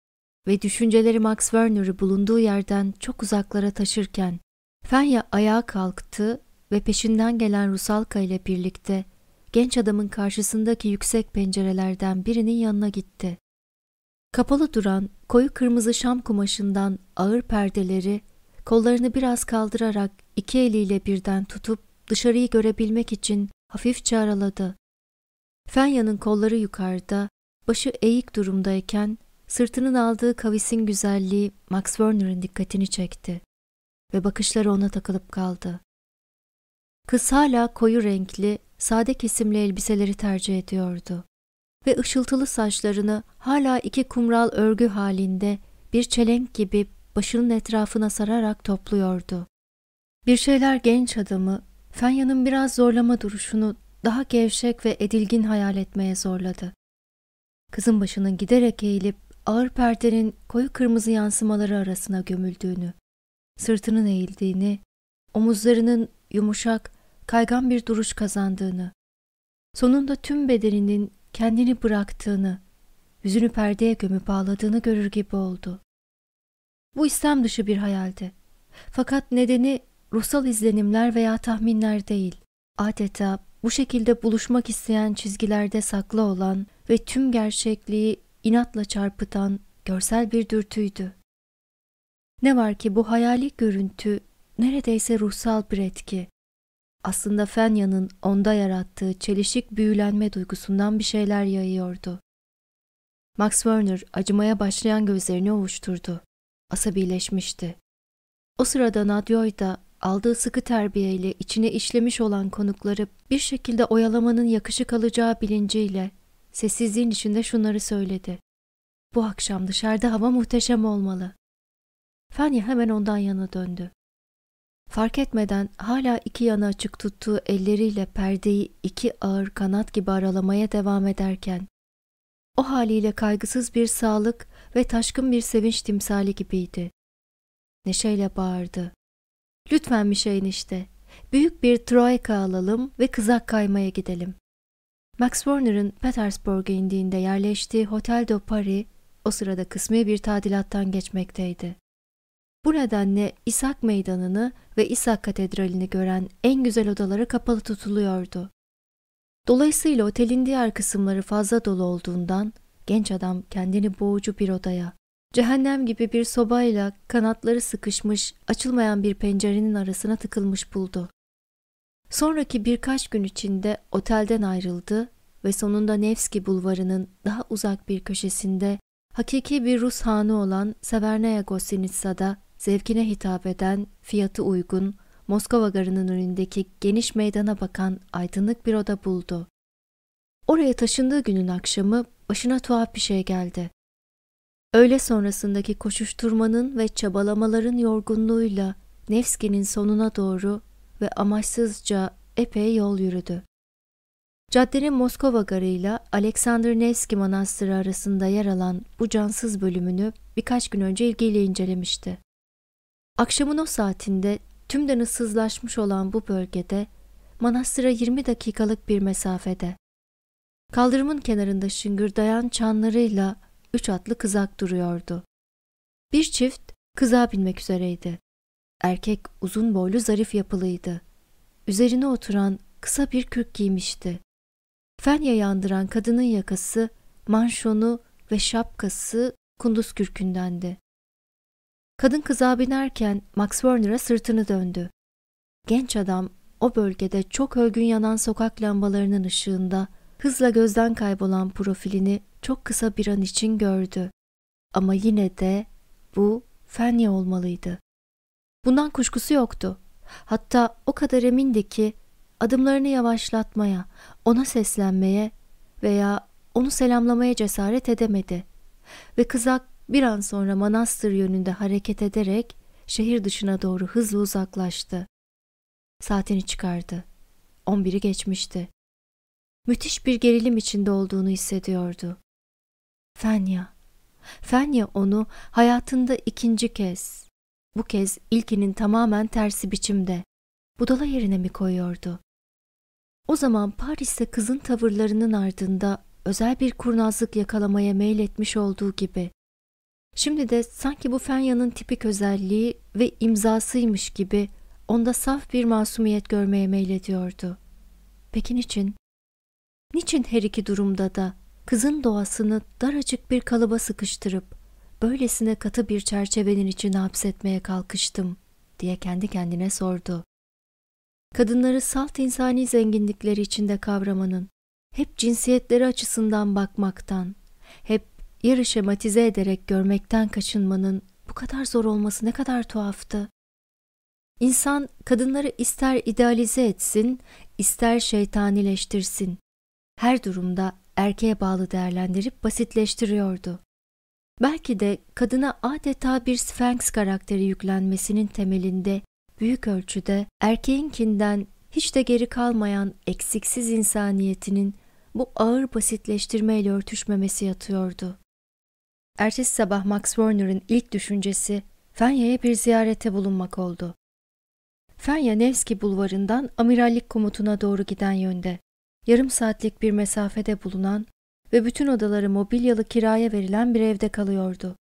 ve düşünceleri Max Werner'ı bulunduğu yerden çok uzaklara taşırken Fenya ayağa kalktı ve peşinden gelen Rusalka ile birlikte genç adamın karşısındaki yüksek pencerelerden birinin yanına gitti. Kapalı duran koyu kırmızı şam kumaşından ağır perdeleri kollarını biraz kaldırarak iki eliyle birden tutup dışarıyı görebilmek için hafifçe araladı. Fenya'nın kolları yukarıda, başı eğik durumdayken sırtının aldığı kavisin güzelliği Max Werner'ın dikkatini çekti ve bakışları ona takılıp kaldı. Kız hala koyu renkli, sade kesimli elbiseleri tercih ediyordu ve ışıltılı saçlarını hala iki kumral örgü halinde bir çelenk gibi başının etrafına sararak topluyordu. Bir şeyler genç adamı Fenya'nın biraz zorlama duruşunu daha gevşek ve edilgin hayal etmeye zorladı. Kızın başının giderek eğilip ağır perdenin koyu kırmızı yansımaları arasına gömüldüğünü, sırtının eğildiğini, omuzlarının yumuşak, kaygan bir duruş kazandığını, sonunda tüm bedeninin kendini bıraktığını, yüzünü perdeye gömüp ağladığını görür gibi oldu. Bu istem dışı bir hayaldi. Fakat nedeni ruhsal izlenimler veya tahminler değil, adeta bu şekilde buluşmak isteyen çizgilerde saklı olan ve tüm gerçekliği inatla çarpıtan görsel bir dürtüydü. Ne var ki bu hayali görüntü neredeyse ruhsal bir etki. Aslında Fenya'nın onda yarattığı çelişik büyülenme duygusundan bir şeyler yayıyordu. Max Werner acımaya başlayan gözlerini ovuşturdu. Asabileşmişti. O sırada Nadyoy da aldığı sıkı terbiyeyle içine işlemiş olan konukları bir şekilde oyalamanın yakışık alacağı bilinciyle sessizliğin içinde şunları söyledi. Bu akşam dışarıda hava muhteşem olmalı. Fanya hemen ondan yana döndü. Fark etmeden hala iki yana açık tuttuğu elleriyle perdeyi iki ağır kanat gibi aralamaya devam ederken, o haliyle kaygısız bir sağlık ve taşkın bir sevinç timsali gibiydi. Neşeyle bağırdı. Lütfen bir şey enişte. Büyük bir troika alalım ve kızak kaymaya gidelim. Max Warner'ın Petersburg'a indiğinde yerleştiği Hotel de Paris o sırada kısmi bir tadilattan geçmekteydi. Bu nedenle İshak Meydanı'nı ve İshak Katedrali'ni gören en güzel odaları kapalı tutuluyordu. Dolayısıyla otelin diğer kısımları fazla dolu olduğundan genç adam kendini boğucu bir odaya, cehennem gibi bir sobayla kanatları sıkışmış, açılmayan bir pencerenin arasına tıkılmış buldu. Sonraki birkaç gün içinde otelden ayrıldı ve sonunda Nevski bulvarının daha uzak bir köşesinde hakiki bir Rus hanı olan Severnaya Gostinitsa'da zevkine hitap eden, fiyatı uygun, Moskova garının önündeki geniş meydana bakan aydınlık bir oda buldu. Oraya taşındığı günün akşamı başına tuhaf bir şey geldi. Öğle sonrasındaki koşuşturmanın ve çabalamaların yorgunluğuyla Nevski'nin sonuna doğru ve amaçsızca epey yol yürüdü. Caddenin Moskova garıyla Alexander Nevski Manastırı arasında yer alan bu cansız bölümünü birkaç gün önce ilgiyle incelemişti. Akşamın o saatinde tümden ıssızlaşmış olan bu bölgede manastıra 20 dakikalık bir mesafede. Kaldırımın kenarında şıngırdayan çanlarıyla üç atlı kızak duruyordu. Bir çift kıza binmek üzereydi. Erkek uzun boylu zarif yapılıydı. Üzerine oturan kısa bir kürk giymişti. Fenya yandıran kadının yakası, manşonu ve şapkası kunduz kürkündendi. Kadın kıza binerken Max Werner'a sırtını döndü. Genç adam o bölgede çok ölgün yanan sokak lambalarının ışığında hızla gözden kaybolan profilini çok kısa bir an için gördü. Ama yine de bu Fenya olmalıydı. Bundan kuşkusu yoktu. Hatta o kadar emindi ki adımlarını yavaşlatmaya, ona seslenmeye veya onu selamlamaya cesaret edemedi. Ve kızak bir an sonra manastır yönünde hareket ederek şehir dışına doğru hızlı uzaklaştı. Saatini çıkardı. On biri geçmişti. Müthiş bir gerilim içinde olduğunu hissediyordu. Fenya. Fenya onu hayatında ikinci kez, bu kez ilkinin tamamen tersi biçimde, budala yerine mi koyuyordu? O zaman Paris'te kızın tavırlarının ardında özel bir kurnazlık yakalamaya meyletmiş olduğu gibi. Şimdi de sanki bu Fenya'nın tipik özelliği ve imzasıymış gibi onda saf bir masumiyet görmeye meylediyordu. Peki niçin? Niçin her iki durumda da kızın doğasını daracık bir kalıba sıkıştırıp böylesine katı bir çerçevenin içine hapsetmeye kalkıştım diye kendi kendine sordu kadınları salt insani zenginlikleri içinde kavramanın, hep cinsiyetleri açısından bakmaktan, yarı şematize ederek görmekten kaçınmanın bu kadar zor olması ne kadar tuhaftı. İnsan kadınları ister idealize etsin, ister şeytanileştirsin. Her durumda erkeğe bağlı değerlendirip basitleştiriyordu. Belki de kadına adeta bir Sphinx karakteri yüklenmesinin temelinde büyük ölçüde erkeğinkinden hiç de geri kalmayan eksiksiz insaniyetinin bu ağır basitleştirmeyle örtüşmemesi yatıyordu. Ertesi sabah Max Werner'ın ilk düşüncesi Fenya'ya bir ziyarete bulunmak oldu. Fenya Nevski bulvarından amirallik komutuna doğru giden yönde, yarım saatlik bir mesafede bulunan ve bütün odaları mobilyalı kiraya verilen bir evde kalıyordu.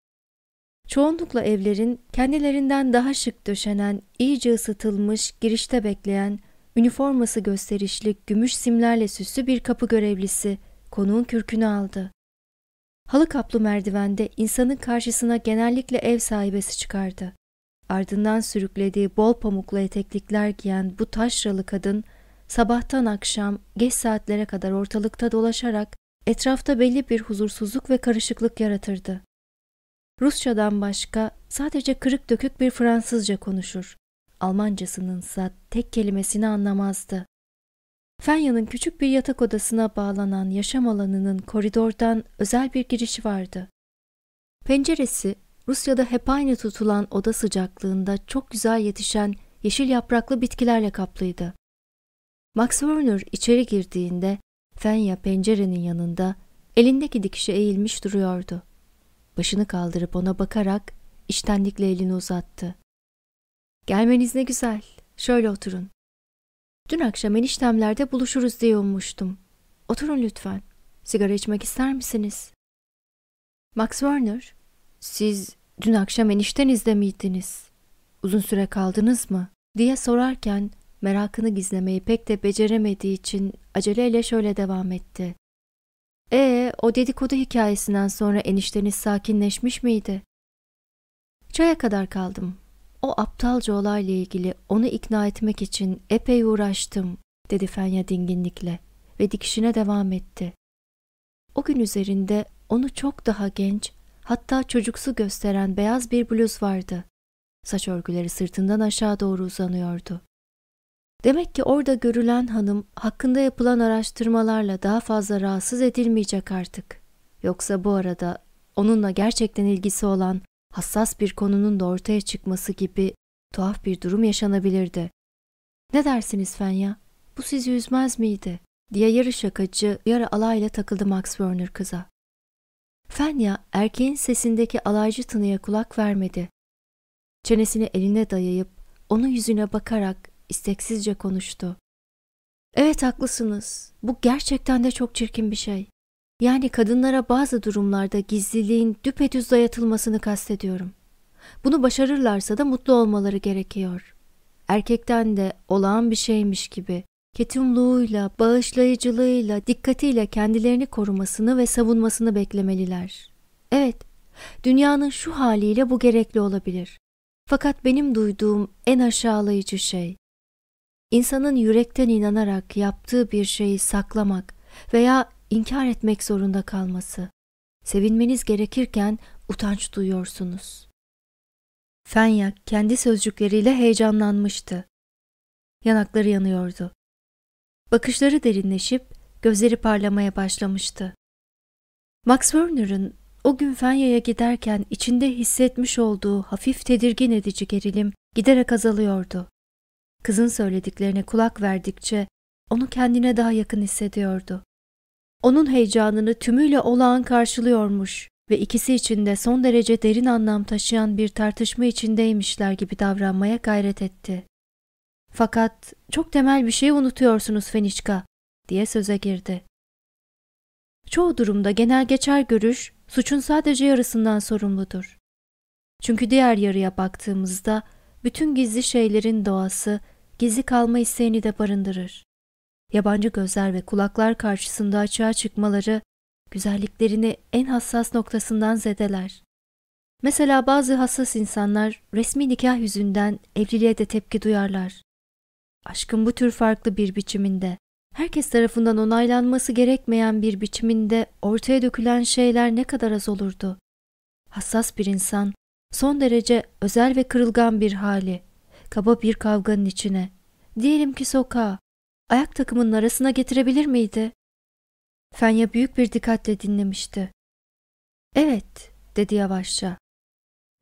Çoğunlukla evlerin kendilerinden daha şık döşenen, iyice ısıtılmış, girişte bekleyen, üniforması gösterişli, gümüş simlerle süslü bir kapı görevlisi konuğun kürkünü aldı. Halı kaplı merdivende insanın karşısına genellikle ev sahibesi çıkardı. Ardından sürüklediği bol pamuklu eteklikler giyen bu taşralı kadın sabahtan akşam geç saatlere kadar ortalıkta dolaşarak etrafta belli bir huzursuzluk ve karışıklık yaratırdı. Rusçadan başka sadece kırık dökük bir Fransızca konuşur. Almancasının ise tek kelimesini anlamazdı. Fenya'nın küçük bir yatak odasına bağlanan yaşam alanının koridordan özel bir girişi vardı. Penceresi Rusya'da hep aynı tutulan oda sıcaklığında çok güzel yetişen yeşil yapraklı bitkilerle kaplıydı. Max Werner içeri girdiğinde Fenya pencerenin yanında elindeki dikişe eğilmiş duruyordu. Başını kaldırıp ona bakarak iştenlikle elini uzattı. Gelmeniz ne güzel. Şöyle oturun. Dün akşam eniştemlerde buluşuruz diye ummuştum. Oturun lütfen. Sigara içmek ister misiniz? Max Werner, siz dün akşam eniştenizde miydiniz? Uzun süre kaldınız mı? diye sorarken merakını gizlemeyi pek de beceremediği için aceleyle şöyle devam etti. Ee, o dedikodu hikayesinden sonra enişteniz sakinleşmiş miydi? Çaya kadar kaldım. O aptalca olayla ilgili onu ikna etmek için epey uğraştım, dedi Fenya dinginlikle ve dikişine devam etti. O gün üzerinde onu çok daha genç, hatta çocuksu gösteren beyaz bir bluz vardı. Saç örgüleri sırtından aşağı doğru uzanıyordu. Demek ki orada görülen hanım hakkında yapılan araştırmalarla daha fazla rahatsız edilmeyecek artık. Yoksa bu arada onunla gerçekten ilgisi olan hassas bir konunun da ortaya çıkması gibi tuhaf bir durum yaşanabilirdi. Ne dersiniz Fenya? Bu sizi üzmez miydi? diye yarı şakacı, yarı alayla takıldı Max Werner kıza. Fenya erkeğin sesindeki alaycı tınıya kulak vermedi. Çenesini eline dayayıp onun yüzüne bakarak isteksizce konuştu. Evet haklısınız. Bu gerçekten de çok çirkin bir şey. Yani kadınlara bazı durumlarda gizliliğin düpedüz dayatılmasını kastediyorum. Bunu başarırlarsa da mutlu olmaları gerekiyor. Erkekten de olağan bir şeymiş gibi ketumluğuyla, bağışlayıcılığıyla, dikkatiyle kendilerini korumasını ve savunmasını beklemeliler. Evet, dünyanın şu haliyle bu gerekli olabilir. Fakat benim duyduğum en aşağılayıcı şey, insanın yürekten inanarak yaptığı bir şeyi saklamak veya inkar etmek zorunda kalması. Sevinmeniz gerekirken utanç duyuyorsunuz. Fenyak kendi sözcükleriyle heyecanlanmıştı. Yanakları yanıyordu. Bakışları derinleşip gözleri parlamaya başlamıştı. Max Werner'ın o gün Fenya'ya giderken içinde hissetmiş olduğu hafif tedirgin edici gerilim giderek azalıyordu. Kızın söylediklerine kulak verdikçe onu kendine daha yakın hissediyordu. Onun heyecanını tümüyle olağan karşılıyormuş ve ikisi için de son derece derin anlam taşıyan bir tartışma içindeymişler gibi davranmaya gayret etti. Fakat çok temel bir şey unutuyorsunuz Feniçka, diye söze girdi. Çoğu durumda genel geçer görüş suçun sadece yarısından sorumludur. Çünkü diğer yarıya baktığımızda bütün gizli şeylerin doğası gizli kalma isteğini de barındırır. Yabancı gözler ve kulaklar karşısında açığa çıkmaları güzelliklerini en hassas noktasından zedeler. Mesela bazı hassas insanlar resmi nikah yüzünden evliliğe de tepki duyarlar. Aşkın bu tür farklı bir biçiminde, herkes tarafından onaylanması gerekmeyen bir biçiminde ortaya dökülen şeyler ne kadar az olurdu. Hassas bir insan, son derece özel ve kırılgan bir hali, kaba bir kavganın içine, diyelim ki sokağa, ayak takımının arasına getirebilir miydi? Fenya büyük bir dikkatle dinlemişti. Evet, dedi yavaşça.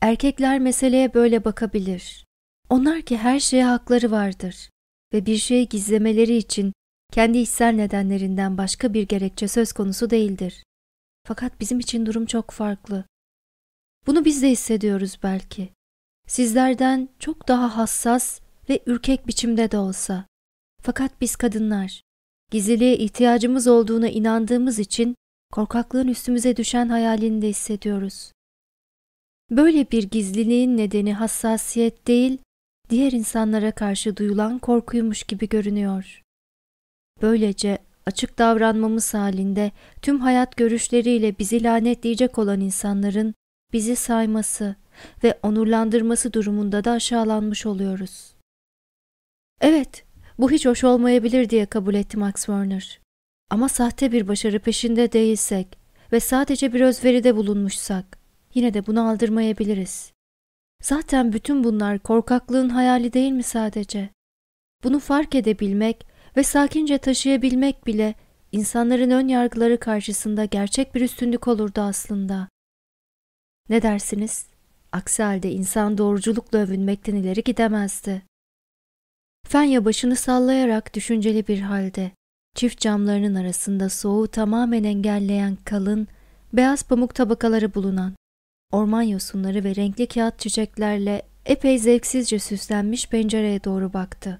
Erkekler meseleye böyle bakabilir. Onlar ki her şeye hakları vardır ve bir şeyi gizlemeleri için kendi içsel nedenlerinden başka bir gerekçe söz konusu değildir. Fakat bizim için durum çok farklı. Bunu biz de hissediyoruz belki. Sizlerden çok daha hassas ve ürkek biçimde de olsa. Fakat biz kadınlar, gizliliğe ihtiyacımız olduğuna inandığımız için korkaklığın üstümüze düşen hayalini de hissediyoruz. Böyle bir gizliliğin nedeni hassasiyet değil, diğer insanlara karşı duyulan korkuymuş gibi görünüyor. Böylece açık davranmamız halinde tüm hayat görüşleriyle bizi lanetleyecek olan insanların bizi sayması ve onurlandırması durumunda da aşağılanmış oluyoruz. Evet, bu hiç hoş olmayabilir diye kabul etti Max Werner. Ama sahte bir başarı peşinde değilsek ve sadece bir özveride bulunmuşsak yine de bunu aldırmayabiliriz. Zaten bütün bunlar korkaklığın hayali değil mi sadece? Bunu fark edebilmek ve sakince taşıyabilmek bile insanların ön yargıları karşısında gerçek bir üstünlük olurdu aslında. Ne dersiniz? Aksi halde insan doğruculukla övünmekten ileri gidemezdi. Fenya başını sallayarak düşünceli bir halde, çift camlarının arasında soğuğu tamamen engelleyen kalın, beyaz pamuk tabakaları bulunan, orman yosunları ve renkli kağıt çiçeklerle epey zevksizce süslenmiş pencereye doğru baktı.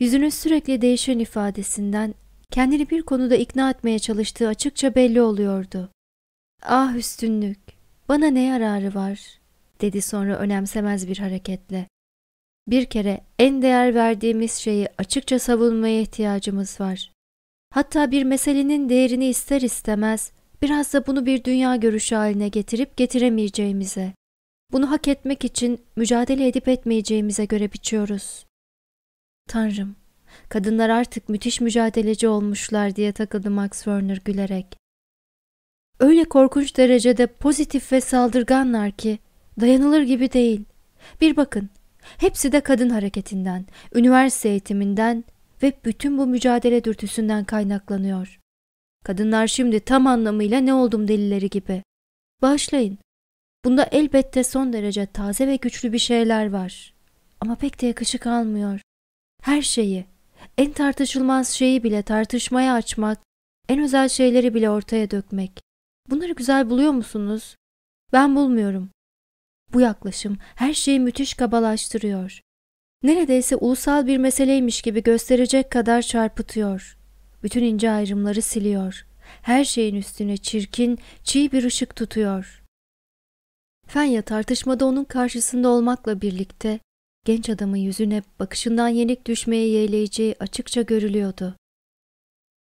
Yüzünün sürekli değişen ifadesinden kendini bir konuda ikna etmeye çalıştığı açıkça belli oluyordu. Ah üstünlük, bana ne yararı var, dedi sonra önemsemez bir hareketle. Bir kere en değer verdiğimiz şeyi açıkça savunmaya ihtiyacımız var. Hatta bir meselenin değerini ister istemez biraz da bunu bir dünya görüşü haline getirip getiremeyeceğimize, bunu hak etmek için mücadele edip etmeyeceğimize göre biçiyoruz. Tanrım, kadınlar artık müthiş mücadeleci olmuşlar diye takıldı Max Werner gülerek. Öyle korkunç derecede pozitif ve saldırganlar ki dayanılır gibi değil. Bir bakın, Hepsi de kadın hareketinden, üniversite eğitiminden ve bütün bu mücadele dürtüsünden kaynaklanıyor. Kadınlar şimdi tam anlamıyla ne oldum delileri gibi. Bağışlayın. Bunda elbette son derece taze ve güçlü bir şeyler var. Ama pek de yakışık almıyor. Her şeyi, en tartışılmaz şeyi bile tartışmaya açmak, en özel şeyleri bile ortaya dökmek. Bunları güzel buluyor musunuz? Ben bulmuyorum. Bu yaklaşım her şeyi müthiş kabalaştırıyor. Neredeyse ulusal bir meseleymiş gibi gösterecek kadar çarpıtıyor. Bütün ince ayrımları siliyor. Her şeyin üstüne çirkin, çiğ bir ışık tutuyor. Fenya tartışmada onun karşısında olmakla birlikte genç adamın yüzüne bakışından yenik düşmeye yeğleyeceği açıkça görülüyordu.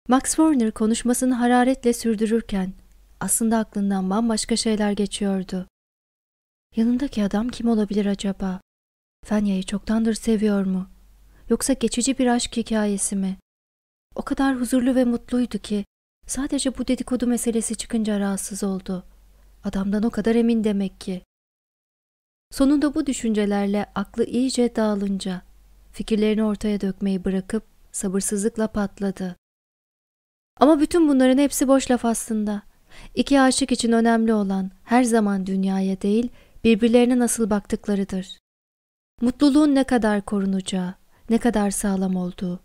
Max Warner konuşmasını hararetle sürdürürken aslında aklından bambaşka şeyler geçiyordu. Yanındaki adam kim olabilir acaba? Fenya'yı çoktandır seviyor mu? Yoksa geçici bir aşk hikayesi mi? O kadar huzurlu ve mutluydu ki sadece bu dedikodu meselesi çıkınca rahatsız oldu. Adamdan o kadar emin demek ki. Sonunda bu düşüncelerle aklı iyice dağılınca fikirlerini ortaya dökmeyi bırakıp sabırsızlıkla patladı. Ama bütün bunların hepsi boş laf aslında. İki aşık için önemli olan her zaman dünyaya değil birbirlerine nasıl baktıklarıdır. Mutluluğun ne kadar korunacağı, ne kadar sağlam olduğu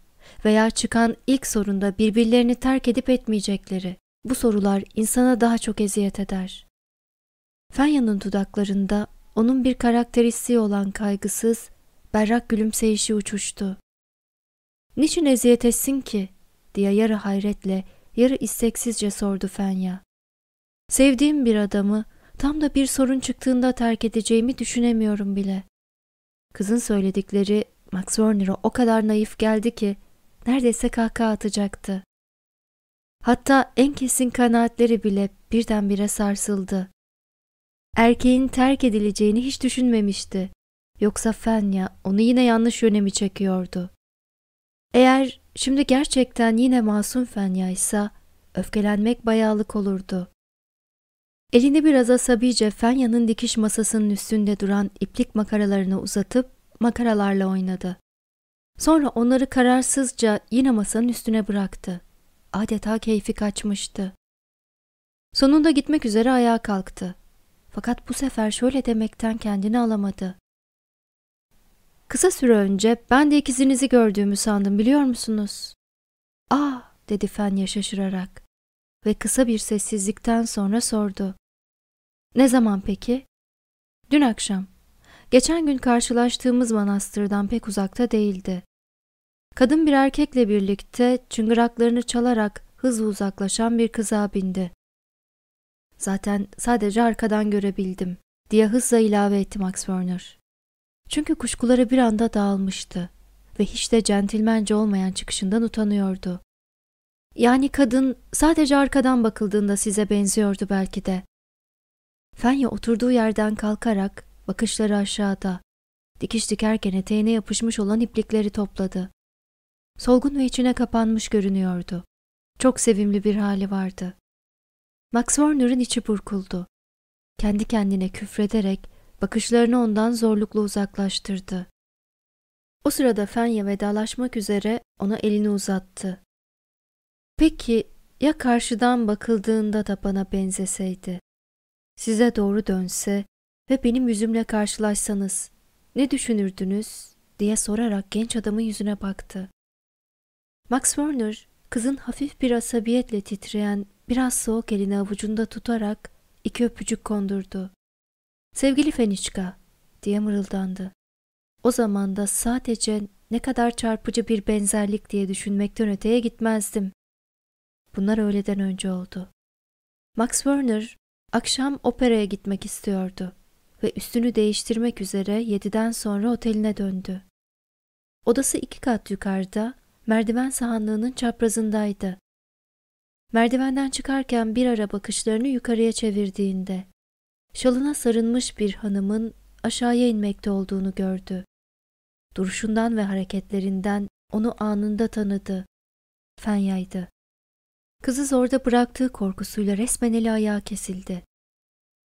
veya çıkan ilk sorunda birbirlerini terk edip etmeyecekleri. Bu sorular insana daha çok eziyet eder. Fenya'nın dudaklarında onun bir karakteristiği olan kaygısız, berrak gülümseyişi uçuştu. Niçin eziyet etsin ki? diye yarı hayretle, yarı isteksizce sordu Fenya. Sevdiğim bir adamı tam da bir sorun çıktığında terk edeceğimi düşünemiyorum bile. Kızın söyledikleri Max Warner'a o kadar naif geldi ki neredeyse kahkaha atacaktı. Hatta en kesin kanaatleri bile birdenbire sarsıldı. Erkeğin terk edileceğini hiç düşünmemişti. Yoksa Fenya onu yine yanlış yöne mi çekiyordu? Eğer şimdi gerçekten yine masum Fenya ise öfkelenmek bayağılık olurdu. Elini biraz asabice Fenya'nın dikiş masasının üstünde duran iplik makaralarını uzatıp makaralarla oynadı. Sonra onları kararsızca yine masanın üstüne bıraktı. Adeta keyfi kaçmıştı. Sonunda gitmek üzere ayağa kalktı. Fakat bu sefer şöyle demekten kendini alamadı. Kısa süre önce ben de ikizinizi gördüğümü sandım biliyor musunuz? Aa dedi Fenya şaşırarak ve kısa bir sessizlikten sonra sordu. Ne zaman peki? Dün akşam. Geçen gün karşılaştığımız manastırdan pek uzakta değildi. Kadın bir erkekle birlikte çıngıraklarını çalarak hızla uzaklaşan bir kıza bindi. Zaten sadece arkadan görebildim diye hızla ilave etti Max Werner. Çünkü kuşkuları bir anda dağılmıştı ve hiç de centilmence olmayan çıkışından utanıyordu. Yani kadın sadece arkadan bakıldığında size benziyordu belki de. Fenya oturduğu yerden kalkarak bakışları aşağıda, dikiş dikerken eteğine yapışmış olan iplikleri topladı. Solgun ve içine kapanmış görünüyordu. Çok sevimli bir hali vardı. Max Warner'ın içi burkuldu. Kendi kendine küfrederek bakışlarını ondan zorlukla uzaklaştırdı. O sırada Fenya vedalaşmak üzere ona elini uzattı. Peki ya karşıdan bakıldığında da bana benzeseydi? Size doğru dönse ve benim yüzümle karşılaşsanız ne düşünürdünüz diye sorarak genç adamın yüzüne baktı. Max Werner kızın hafif bir asabiyetle titreyen biraz soğuk elini avucunda tutarak iki öpücük kondurdu. Sevgili Feniçka diye mırıldandı. O zaman da sadece ne kadar çarpıcı bir benzerlik diye düşünmekten öteye gitmezdim. Bunlar öğleden önce oldu. Max Werner akşam operaya gitmek istiyordu ve üstünü değiştirmek üzere yediden sonra oteline döndü. Odası iki kat yukarıda, merdiven sahanlığının çaprazındaydı. Merdivenden çıkarken bir ara bakışlarını yukarıya çevirdiğinde, şalına sarılmış bir hanımın aşağıya inmekte olduğunu gördü. Duruşundan ve hareketlerinden onu anında tanıdı. Fenya'ydı. Kızı zorda bıraktığı korkusuyla resmen eli ayağı kesildi.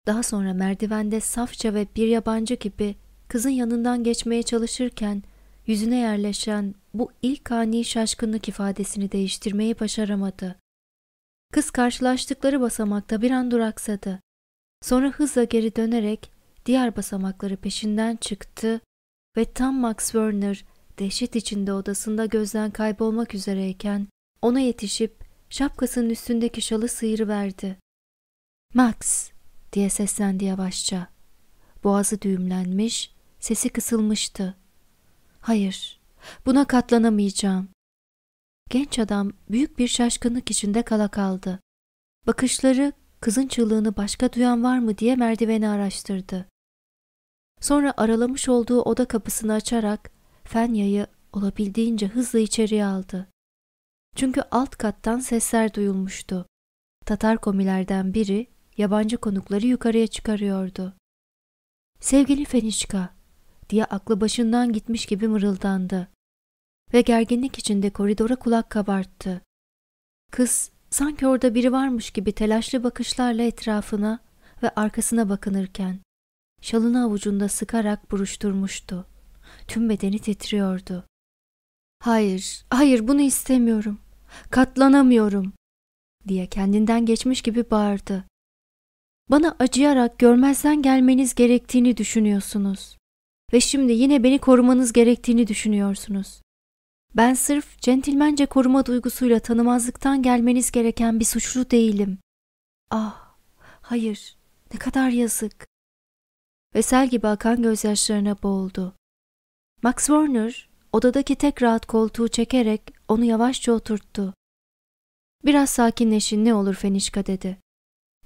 Daha sonra merdivende safça ve bir yabancı gibi kızın yanından geçmeye çalışırken yüzüne yerleşen bu ilk ani şaşkınlık ifadesini değiştirmeyi başaramadı. Kız karşılaştıkları basamakta bir an duraksadı. Sonra hızla geri dönerek diğer basamakları peşinden çıktı ve tam Max Werner dehşet içinde odasında gözden kaybolmak üzereyken ona yetişip şapkasının üstündeki şalı sıyırıverdi. Max diye seslendi yavaşça. Boğazı düğümlenmiş, sesi kısılmıştı. Hayır, buna katlanamayacağım. Genç adam büyük bir şaşkınlık içinde kala kaldı. Bakışları kızın çığlığını başka duyan var mı diye merdiveni araştırdı. Sonra aralamış olduğu oda kapısını açarak Fenya'yı olabildiğince hızlı içeriye aldı. Çünkü alt kattan sesler duyulmuştu. Tatar komilerden biri yabancı konukları yukarıya çıkarıyordu. Sevgili Fenişka diye aklı başından gitmiş gibi mırıldandı ve gerginlik içinde koridora kulak kabarttı. Kız sanki orada biri varmış gibi telaşlı bakışlarla etrafına ve arkasına bakınırken şalını avucunda sıkarak buruşturmuştu. Tüm bedeni titriyordu. Hayır, hayır bunu istemiyorum. Katlanamıyorum diye kendinden geçmiş gibi bağırdı. Bana acıyarak görmezden gelmeniz gerektiğini düşünüyorsunuz. Ve şimdi yine beni korumanız gerektiğini düşünüyorsunuz. Ben sırf centilmence koruma duygusuyla tanımazlıktan gelmeniz gereken bir suçlu değilim. Ah, hayır, ne kadar yazık. Ve sel gibi akan gözyaşlarına boğuldu. Max Warner, odadaki tek rahat koltuğu çekerek onu yavaşça oturttu. Biraz sakinleşin ne olur Fenişka dedi.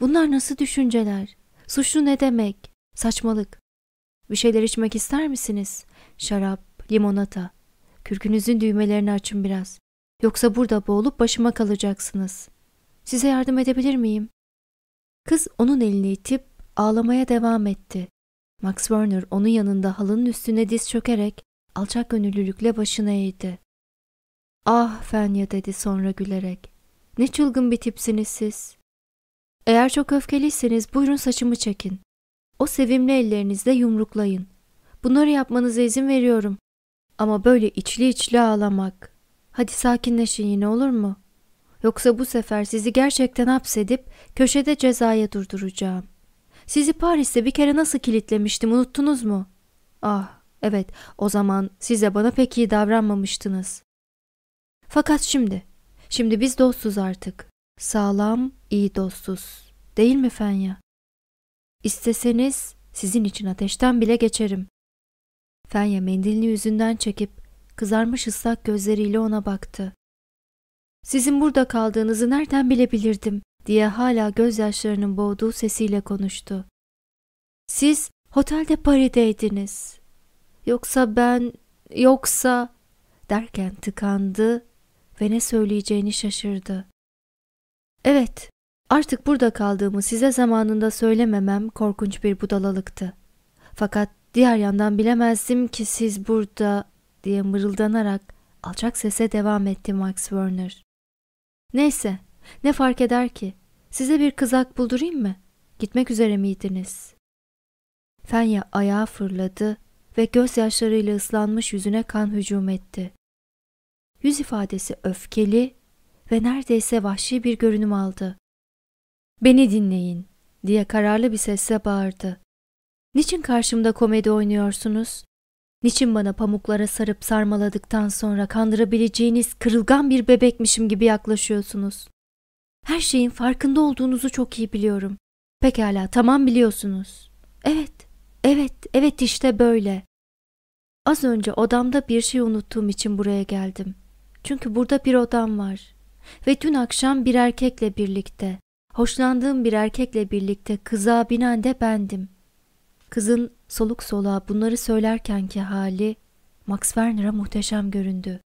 Bunlar nasıl düşünceler? Suçlu ne demek? Saçmalık. Bir şeyler içmek ister misiniz? Şarap, limonata. Kürkünüzün düğmelerini açın biraz. Yoksa burada boğulup başıma kalacaksınız. Size yardım edebilir miyim? Kız onun elini itip ağlamaya devam etti. Max Werner onun yanında halının üstüne diz çökerek alçak gönüllülükle başını eğdi. Ah Fenya dedi sonra gülerek. Ne çılgın bir tipsiniz siz. Eğer çok öfkeliyseniz buyurun saçımı çekin. O sevimli ellerinizle yumruklayın. Bunları yapmanıza izin veriyorum. Ama böyle içli içli ağlamak. Hadi sakinleşin yine olur mu? Yoksa bu sefer sizi gerçekten hapsedip köşede cezaya durduracağım. Sizi Paris'te bir kere nasıl kilitlemiştim unuttunuz mu? Ah evet o zaman size bana pek iyi davranmamıştınız. Fakat şimdi, şimdi biz dostuz artık. Sağlam, iyi dostuz. Değil mi Fenya? İsteseniz sizin için ateşten bile geçerim. Fenya mendilini yüzünden çekip kızarmış ıslak gözleriyle ona baktı. Sizin burada kaldığınızı nereden bilebilirdim diye hala gözyaşlarının boğduğu sesiyle konuştu. Siz otelde Paris'teydiniz. Yoksa ben, yoksa derken tıkandı ve ne söyleyeceğini şaşırdı. Evet, artık burada kaldığımı size zamanında söylememem korkunç bir budalalıktı. Fakat diğer yandan bilemezdim ki siz burada diye mırıldanarak alçak sese devam etti Max Werner. Neyse, ne fark eder ki? Size bir kızak buldurayım mı? Gitmek üzere miydiniz? Fenya ayağa fırladı ve gözyaşlarıyla ıslanmış yüzüne kan hücum etti. Yüz ifadesi öfkeli ve neredeyse vahşi bir görünüm aldı. Beni dinleyin diye kararlı bir sesle bağırdı. Niçin karşımda komedi oynuyorsunuz? Niçin bana pamuklara sarıp sarmaladıktan sonra kandırabileceğiniz kırılgan bir bebekmişim gibi yaklaşıyorsunuz? Her şeyin farkında olduğunuzu çok iyi biliyorum. Pekala, tamam biliyorsunuz. Evet, evet, evet işte böyle. Az önce odamda bir şey unuttuğum için buraya geldim. Çünkü burada bir odam var. Ve dün akşam bir erkekle birlikte, hoşlandığım bir erkekle birlikte kıza binen de bendim. Kızın soluk soluğa bunları söylerkenki hali Max Werner'a muhteşem göründü.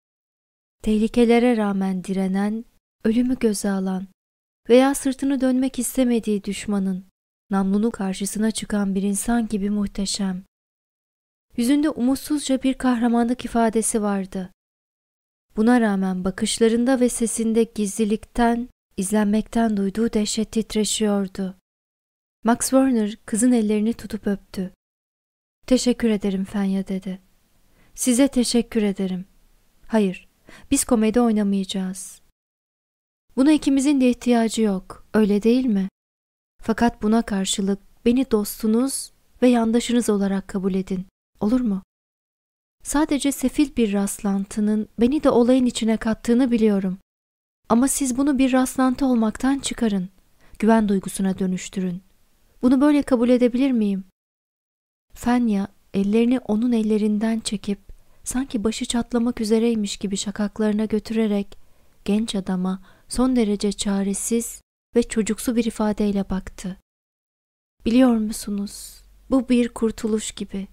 Tehlikelere rağmen direnen, ölümü göze alan veya sırtını dönmek istemediği düşmanın, namlunu karşısına çıkan bir insan gibi muhteşem. Yüzünde umutsuzca bir kahramanlık ifadesi vardı. Buna rağmen bakışlarında ve sesinde gizlilikten, izlenmekten duyduğu dehşet titreşiyordu. Max Werner kızın ellerini tutup öptü. Teşekkür ederim Fenya dedi. Size teşekkür ederim. Hayır, biz komedi oynamayacağız. Buna ikimizin de ihtiyacı yok, öyle değil mi? Fakat buna karşılık beni dostunuz ve yandaşınız olarak kabul edin. Olur mu? Sadece sefil bir rastlantının beni de olayın içine kattığını biliyorum. Ama siz bunu bir rastlantı olmaktan çıkarın. Güven duygusuna dönüştürün. Bunu böyle kabul edebilir miyim? Fenya ellerini onun ellerinden çekip sanki başı çatlamak üzereymiş gibi şakaklarına götürerek genç adama son derece çaresiz ve çocuksu bir ifadeyle baktı. Biliyor musunuz? Bu bir kurtuluş gibi.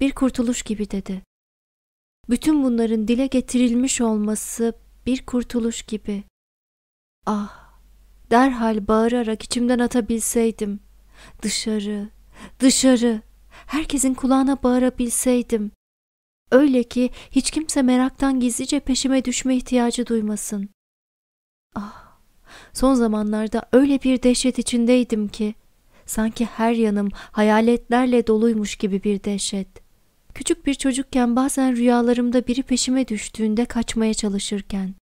Bir kurtuluş gibi dedi. Bütün bunların dile getirilmiş olması bir kurtuluş gibi. Ah, derhal bağırarak içimden atabilseydim. Dışarı, dışarı, herkesin kulağına bağırabilseydim. Öyle ki hiç kimse meraktan gizlice peşime düşme ihtiyacı duymasın. Son zamanlarda öyle bir dehşet içindeydim ki, sanki her yanım hayaletlerle doluymuş gibi bir dehşet. Küçük bir çocukken bazen rüyalarımda biri peşime düştüğünde kaçmaya çalışırken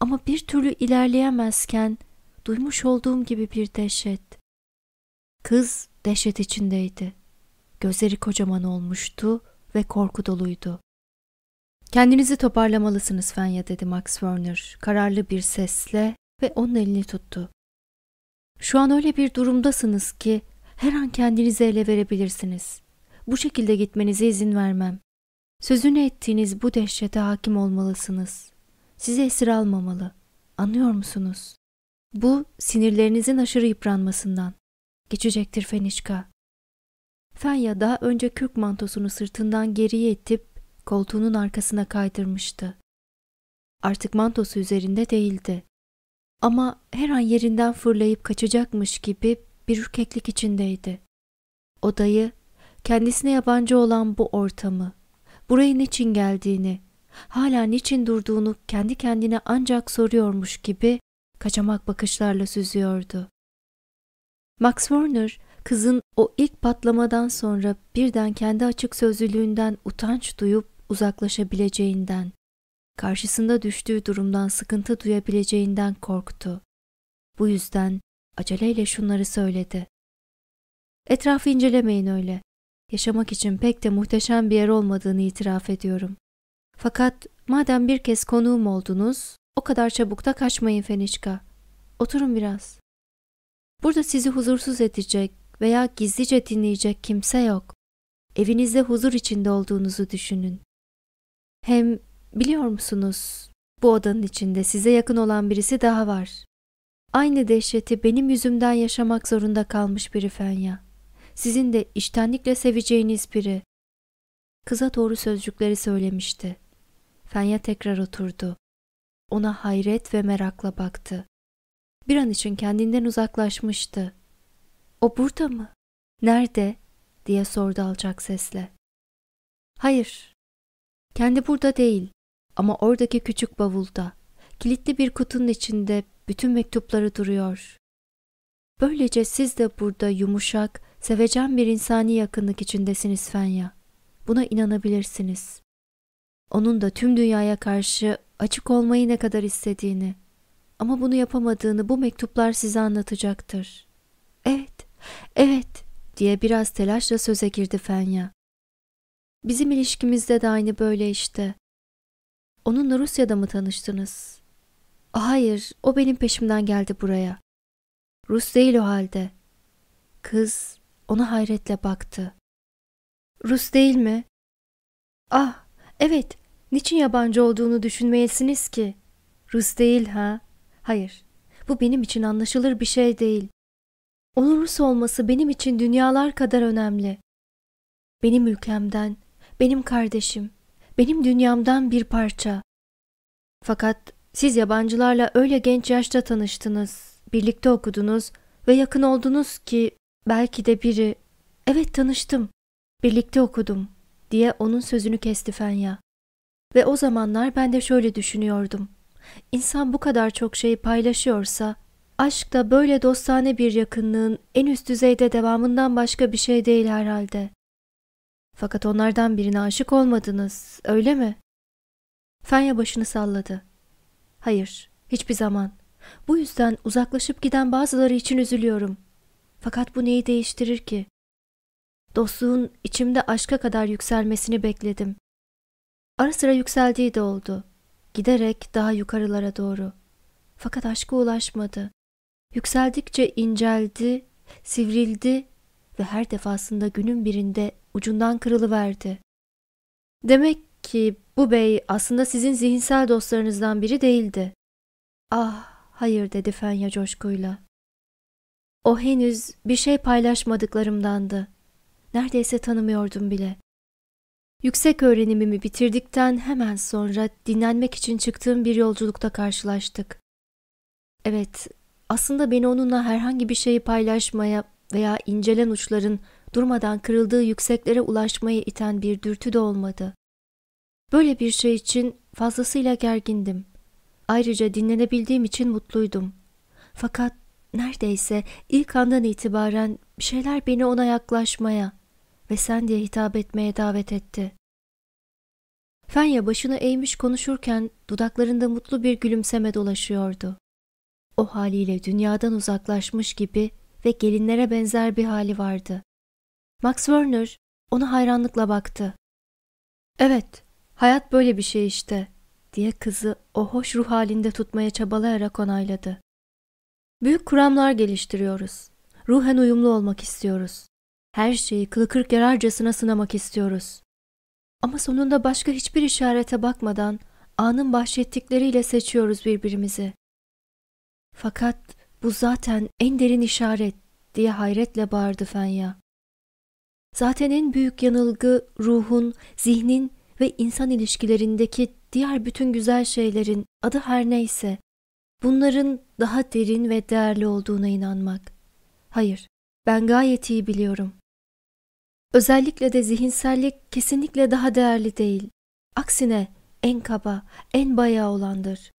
ama bir türlü ilerleyemezken duymuş olduğum gibi bir dehşet. Kız dehşet içindeydi. Gözleri kocaman olmuştu ve korku doluydu. Kendinizi toparlamalısınız Fenya dedi Max Werner kararlı bir sesle ve onun elini tuttu. Şu an öyle bir durumdasınız ki her an kendinizi ele verebilirsiniz. Bu şekilde gitmenize izin vermem. Sözünü ettiğiniz bu dehşete hakim olmalısınız. Sizi esir almamalı. Anlıyor musunuz? Bu sinirlerinizin aşırı yıpranmasından. Geçecektir Fenişka. Fenya daha önce kürk mantosunu sırtından geriye itip koltuğunun arkasına kaydırmıştı. Artık mantosu üzerinde değildi. Ama her an yerinden fırlayıp kaçacakmış gibi bir ürkeklik içindeydi. Odayı, kendisine yabancı olan bu ortamı, buraya niçin geldiğini, hala niçin durduğunu kendi kendine ancak soruyormuş gibi kaçamak bakışlarla süzüyordu. Max Werner, kızın o ilk patlamadan sonra birden kendi açık sözlülüğünden utanç duyup uzaklaşabileceğinden, karşısında düştüğü durumdan sıkıntı duyabileceğinden korktu. Bu yüzden aceleyle şunları söyledi. Etrafı incelemeyin öyle. Yaşamak için pek de muhteşem bir yer olmadığını itiraf ediyorum. Fakat madem bir kez konuğum oldunuz, o kadar çabuk da kaçmayın Fenişka. Oturun biraz. Burada sizi huzursuz edecek veya gizlice dinleyecek kimse yok. Evinizde huzur içinde olduğunuzu düşünün. Hem biliyor musunuz, bu odanın içinde size yakın olan birisi daha var. Aynı dehşeti benim yüzümden yaşamak zorunda kalmış biri Fenya. Sizin de iştenlikle seveceğiniz biri. Kıza doğru sözcükleri söylemişti. Fenya tekrar oturdu. Ona hayret ve merakla baktı. Bir an için kendinden uzaklaşmıştı. O burada mı? Nerede? diye sordu alçak sesle. Hayır. Kendi burada değil ama oradaki küçük bavulda, kilitli bir kutunun içinde bütün mektupları duruyor. Böylece siz de burada yumuşak, sevecen bir insani yakınlık içindesiniz Fenya. Buna inanabilirsiniz onun da tüm dünyaya karşı açık olmayı ne kadar istediğini ama bunu yapamadığını bu mektuplar size anlatacaktır. Evet, evet diye biraz telaşla söze girdi Fenya. Bizim ilişkimizde de aynı böyle işte. Onunla Rusya'da mı tanıştınız? Hayır, o benim peşimden geldi buraya. Rus değil o halde. Kız ona hayretle baktı. Rus değil mi? Ah, evet, Niçin yabancı olduğunu düşünmeyesiniz ki? Rus değil ha? Hayır, bu benim için anlaşılır bir şey değil. Onun Rus olması benim için dünyalar kadar önemli. Benim ülkemden, benim kardeşim, benim dünyamdan bir parça. Fakat siz yabancılarla öyle genç yaşta tanıştınız, birlikte okudunuz ve yakın oldunuz ki belki de biri, evet tanıştım, birlikte okudum diye onun sözünü kesti Fenya. Ve o zamanlar ben de şöyle düşünüyordum. İnsan bu kadar çok şey paylaşıyorsa, aşk da böyle dostane bir yakınlığın en üst düzeyde devamından başka bir şey değil herhalde. Fakat onlardan birine aşık olmadınız, öyle mi? Fenya başını salladı. Hayır, hiçbir zaman. Bu yüzden uzaklaşıp giden bazıları için üzülüyorum. Fakat bu neyi değiştirir ki? Dostluğun içimde aşka kadar yükselmesini bekledim. Ara sıra yükseldiği de oldu. Giderek daha yukarılara doğru. Fakat aşka ulaşmadı. Yükseldikçe inceldi, sivrildi ve her defasında günün birinde ucundan kırılıverdi. Demek ki bu bey aslında sizin zihinsel dostlarınızdan biri değildi. Ah, hayır dedi Fenya coşkuyla. O henüz bir şey paylaşmadıklarımdandı. Neredeyse tanımıyordum bile. Yüksek öğrenimimi bitirdikten hemen sonra dinlenmek için çıktığım bir yolculukta karşılaştık. Evet, aslında beni onunla herhangi bir şeyi paylaşmaya veya incelen uçların durmadan kırıldığı yükseklere ulaşmaya iten bir dürtü de olmadı. Böyle bir şey için fazlasıyla gergindim. Ayrıca dinlenebildiğim için mutluydum. Fakat neredeyse ilk andan itibaren bir şeyler beni ona yaklaşmaya ve sen diye hitap etmeye davet etti. Fenya başını eğmiş konuşurken dudaklarında mutlu bir gülümseme dolaşıyordu. O haliyle dünyadan uzaklaşmış gibi ve gelinlere benzer bir hali vardı. Max Werner ona hayranlıkla baktı. Evet, hayat böyle bir şey işte, diye kızı o hoş ruh halinde tutmaya çabalayarak onayladı. Büyük kuramlar geliştiriyoruz. Ruhen uyumlu olmak istiyoruz. Her şeyi kılı kırk yararcasına sınamak istiyoruz. Ama sonunda başka hiçbir işarete bakmadan anın bahşettikleriyle seçiyoruz birbirimizi. Fakat bu zaten en derin işaret diye hayretle bağırdı Fenya. Zaten en büyük yanılgı ruhun, zihnin ve insan ilişkilerindeki diğer bütün güzel şeylerin adı her neyse bunların daha derin ve değerli olduğuna inanmak. Hayır, ben gayet iyi biliyorum. Özellikle de zihinsellik kesinlikle daha değerli değil. Aksine en kaba, en bayağı olandır.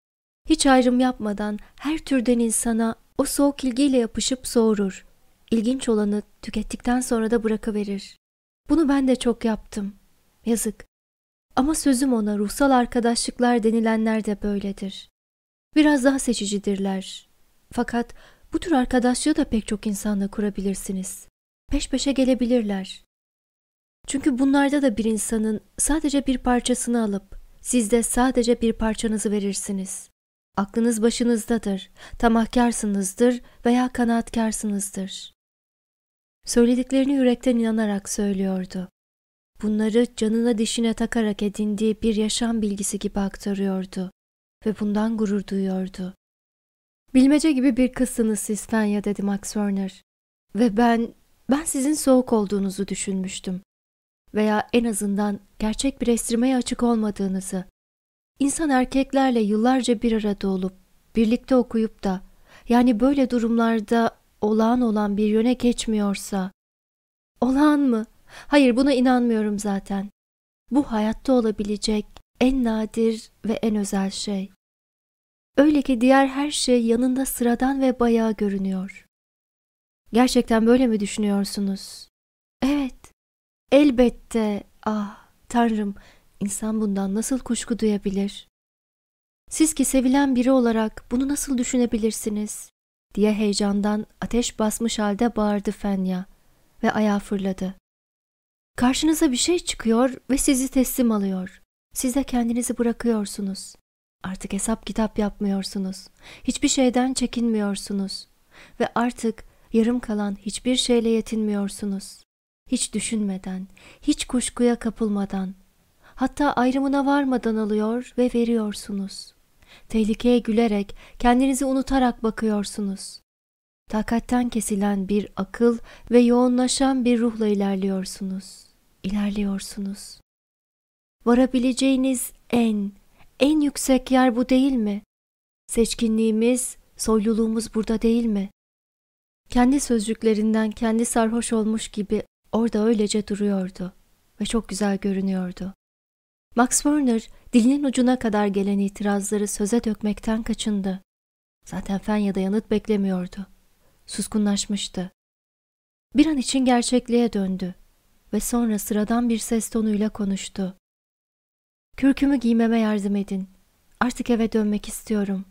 Hiç ayrım yapmadan her türden insana o soğuk ilgiyle yapışıp soğurur. İlginç olanı tükettikten sonra da bırakıverir. Bunu ben de çok yaptım. Yazık. Ama sözüm ona ruhsal arkadaşlıklar denilenler de böyledir. Biraz daha seçicidirler. Fakat bu tür arkadaşlığı da pek çok insanla kurabilirsiniz. Peş peşe gelebilirler. Çünkü bunlarda da bir insanın sadece bir parçasını alıp siz de sadece bir parçanızı verirsiniz. Aklınız başınızdadır, tamahkarsınızdır veya kanaatkarsınızdır. Söylediklerini yürekten inanarak söylüyordu. Bunları canına dişine takarak edindiği bir yaşam bilgisi gibi aktarıyordu ve bundan gurur duyuyordu. Bilmece gibi bir kızsınız siz Fenya dedi Max Werner. Ve ben, ben sizin soğuk olduğunuzu düşünmüştüm. Veya en azından gerçek bir estirmeye açık olmadığınızı. İnsan erkeklerle yıllarca bir arada olup, birlikte okuyup da, yani böyle durumlarda olağan olan bir yöne geçmiyorsa. Olağan mı? Hayır buna inanmıyorum zaten. Bu hayatta olabilecek en nadir ve en özel şey. Öyle ki diğer her şey yanında sıradan ve bayağı görünüyor. Gerçekten böyle mi düşünüyorsunuz? Evet. Elbette. Ah, Tanrım, insan bundan nasıl kuşku duyabilir? Siz ki sevilen biri olarak bunu nasıl düşünebilirsiniz? Diye heyecandan ateş basmış halde bağırdı Fenya ve ayağa fırladı. Karşınıza bir şey çıkıyor ve sizi teslim alıyor. Siz de kendinizi bırakıyorsunuz. Artık hesap kitap yapmıyorsunuz. Hiçbir şeyden çekinmiyorsunuz. Ve artık yarım kalan hiçbir şeyle yetinmiyorsunuz. Hiç düşünmeden, hiç kuşkuya kapılmadan, hatta ayrımına varmadan alıyor ve veriyorsunuz. Tehlikeye gülerek, kendinizi unutarak bakıyorsunuz. Takatten kesilen bir akıl ve yoğunlaşan bir ruhla ilerliyorsunuz. İlerliyorsunuz. Varabileceğiniz en, en yüksek yer bu değil mi? Seçkinliğimiz, soyluluğumuz burada değil mi? Kendi sözcüklerinden kendi sarhoş olmuş gibi orada öylece duruyordu ve çok güzel görünüyordu. Max Werner dilinin ucuna kadar gelen itirazları söze dökmekten kaçındı. Zaten Fenya da yanıt beklemiyordu. Suskunlaşmıştı. Bir an için gerçekliğe döndü ve sonra sıradan bir ses tonuyla konuştu. Kürkümü giymeme yardım edin. Artık eve dönmek istiyorum.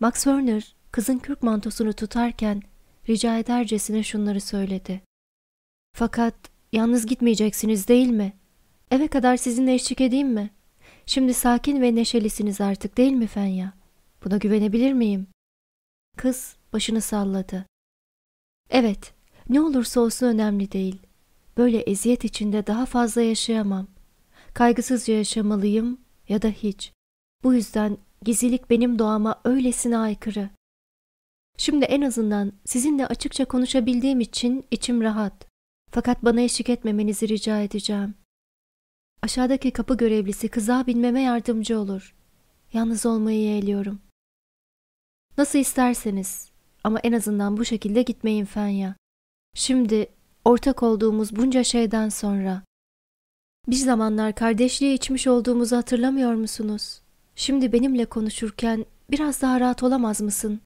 Max Werner kızın kürk mantosunu tutarken rica edercesine şunları söyledi. Fakat yalnız gitmeyeceksiniz değil mi? Eve kadar sizinle eşlik edeyim mi? Şimdi sakin ve neşelisiniz artık değil mi Fenya? Buna güvenebilir miyim? Kız başını salladı. Evet, ne olursa olsun önemli değil. Böyle eziyet içinde daha fazla yaşayamam. Kaygısızca yaşamalıyım ya da hiç. Bu yüzden gizlilik benim doğama öylesine aykırı. Şimdi en azından sizinle açıkça konuşabildiğim için içim rahat. Fakat bana eşlik etmemenizi rica edeceğim. Aşağıdaki kapı görevlisi kıza binmeme yardımcı olur. Yalnız olmayı yeğliyorum. Nasıl isterseniz ama en azından bu şekilde gitmeyin Fenya. Şimdi ortak olduğumuz bunca şeyden sonra bir zamanlar kardeşliği içmiş olduğumuzu hatırlamıyor musunuz? Şimdi benimle konuşurken biraz daha rahat olamaz mısın?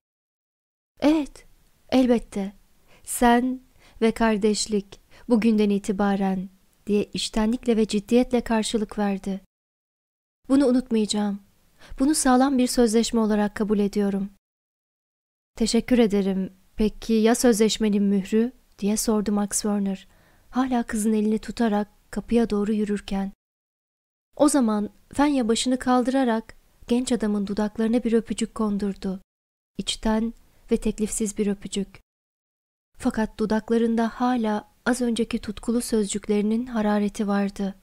Evet, elbette. Sen ve kardeşlik bugünden itibaren diye iştenlikle ve ciddiyetle karşılık verdi. Bunu unutmayacağım. Bunu sağlam bir sözleşme olarak kabul ediyorum. Teşekkür ederim. Peki ya sözleşmenin mührü? diye sordu Max Werner. Hala kızın elini tutarak kapıya doğru yürürken. O zaman Fenya başını kaldırarak genç adamın dudaklarına bir öpücük kondurdu. İçten ve teklifsiz bir öpücük. Fakat dudaklarında hala az önceki tutkulu sözcüklerinin harareti vardı.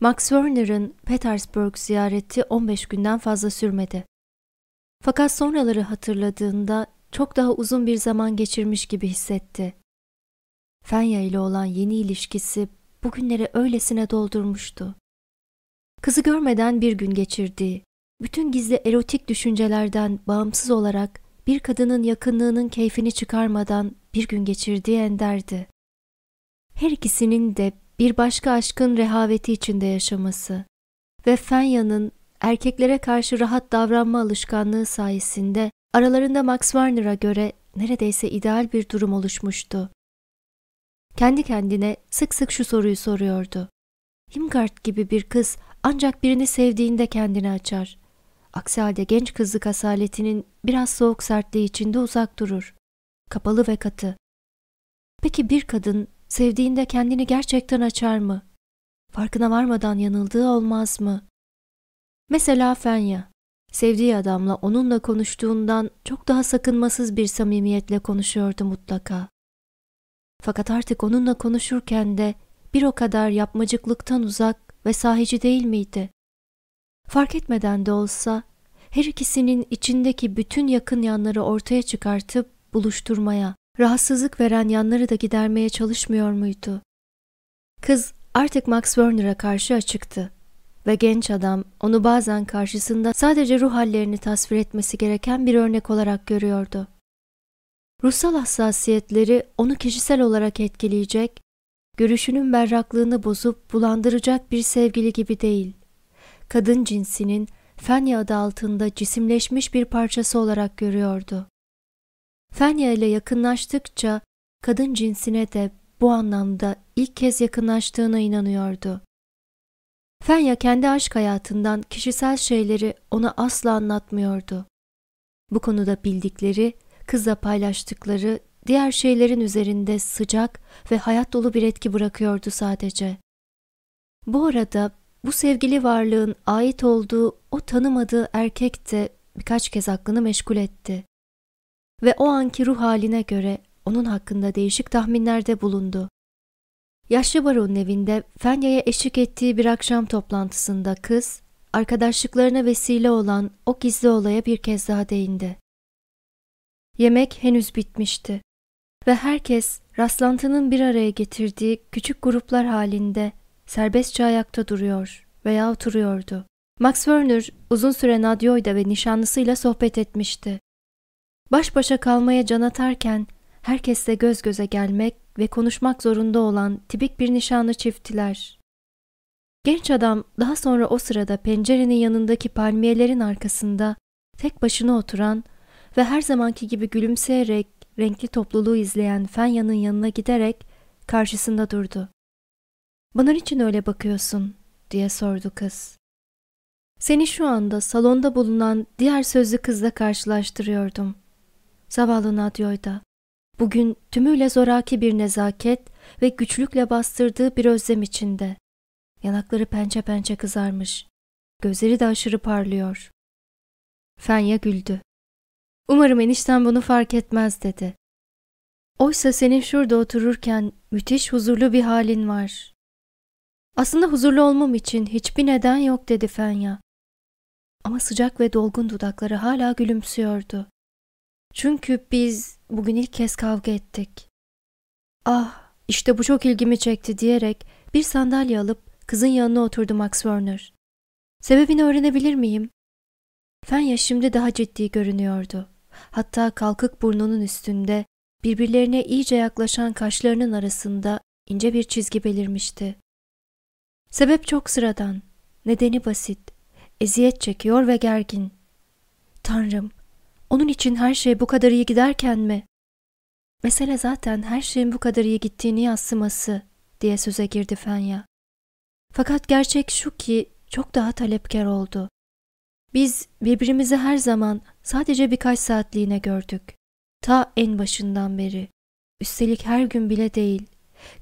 Max Werner'ın Petersburg ziyareti 15 günden fazla sürmedi. Fakat sonraları hatırladığında çok daha uzun bir zaman geçirmiş gibi hissetti. Fenya ile olan yeni ilişkisi bugünleri öylesine doldurmuştu. Kızı görmeden bir gün geçirdiği, bütün gizli erotik düşüncelerden bağımsız olarak bir kadının yakınlığının keyfini çıkarmadan bir gün geçirdiği enderdi. Her ikisinin de bir başka aşkın rehaveti içinde yaşaması ve Fenya'nın erkeklere karşı rahat davranma alışkanlığı sayesinde aralarında Max Werner'a göre neredeyse ideal bir durum oluşmuştu. Kendi kendine sık sık şu soruyu soruyordu. Himgard gibi bir kız ancak birini sevdiğinde kendini açar. Aksi halde genç kızlık asaletinin biraz soğuk sertliği içinde uzak durur. Kapalı ve katı. Peki bir kadın sevdiğinde kendini gerçekten açar mı? Farkına varmadan yanıldığı olmaz mı? Mesela Fenya, sevdiği adamla onunla konuştuğundan çok daha sakınmasız bir samimiyetle konuşuyordu mutlaka. Fakat artık onunla konuşurken de bir o kadar yapmacıklıktan uzak ve sahici değil miydi? Fark etmeden de olsa her ikisinin içindeki bütün yakın yanları ortaya çıkartıp buluşturmaya, rahatsızlık veren yanları da gidermeye çalışmıyor muydu? Kız artık Max Werner'a karşı açıktı ve genç adam onu bazen karşısında sadece ruh hallerini tasvir etmesi gereken bir örnek olarak görüyordu. Ruhsal hassasiyetleri onu kişisel olarak etkileyecek, görüşünün berraklığını bozup bulandıracak bir sevgili gibi değil, kadın cinsinin Fenya adı altında cisimleşmiş bir parçası olarak görüyordu. Fenya ile yakınlaştıkça kadın cinsine de bu anlamda ilk kez yakınlaştığına inanıyordu. Fenya kendi aşk hayatından kişisel şeyleri ona asla anlatmıyordu. Bu konuda bildikleri, kızla paylaştıkları diğer şeylerin üzerinde sıcak ve hayat dolu bir etki bırakıyordu sadece. Bu arada bu sevgili varlığın ait olduğu o tanımadığı erkek de birkaç kez aklını meşgul etti. Ve o anki ruh haline göre onun hakkında değişik tahminlerde bulundu. Yaşlı baronun evinde Fenya'ya eşlik ettiği bir akşam toplantısında kız, arkadaşlıklarına vesile olan o gizli olaya bir kez daha değindi. Yemek henüz bitmişti ve herkes rastlantının bir araya getirdiği küçük gruplar halinde serbestçe ayakta duruyor veya oturuyordu. Max Werner uzun süre Nadyo'yla ve nişanlısıyla sohbet etmişti. Baş başa kalmaya can atarken herkesle göz göze gelmek ve konuşmak zorunda olan tipik bir nişanlı çifttiler. Genç adam daha sonra o sırada pencerenin yanındaki palmiyelerin arkasında tek başına oturan ve her zamanki gibi gülümseyerek renkli topluluğu izleyen Fenya'nın yanına giderek karşısında durdu. Bana için öyle bakıyorsun diye sordu kız. Seni şu anda salonda bulunan diğer sözlü kızla karşılaştırıyordum. Zavallı Nadyo'yda. Bugün tümüyle zoraki bir nezaket ve güçlükle bastırdığı bir özlem içinde. Yanakları pençe pençe kızarmış. Gözleri de aşırı parlıyor. Fenya güldü. Umarım enişten bunu fark etmez dedi. Oysa senin şurada otururken müthiş huzurlu bir halin var. Aslında huzurlu olmam için hiçbir neden yok dedi Fenya. Ama sıcak ve dolgun dudakları hala gülümsüyordu. Çünkü biz bugün ilk kez kavga ettik. Ah, işte bu çok ilgimi çekti diyerek bir sandalye alıp kızın yanına oturdu Max Werner. Sebebini öğrenebilir miyim? Fenya şimdi daha ciddi görünüyordu. Hatta kalkık burnunun üstünde birbirlerine iyice yaklaşan kaşlarının arasında ince bir çizgi belirmişti. Sebep çok sıradan, nedeni basit. Eziyet çekiyor ve gergin. Tanrım, onun için her şey bu kadar iyi giderken mi? Mesele zaten her şeyin bu kadar iyi gittiğini yansıması diye söze girdi Fenya. Fakat gerçek şu ki çok daha talepkar oldu. Biz birbirimizi her zaman sadece birkaç saatliğine gördük. Ta en başından beri. Üstelik her gün bile değil.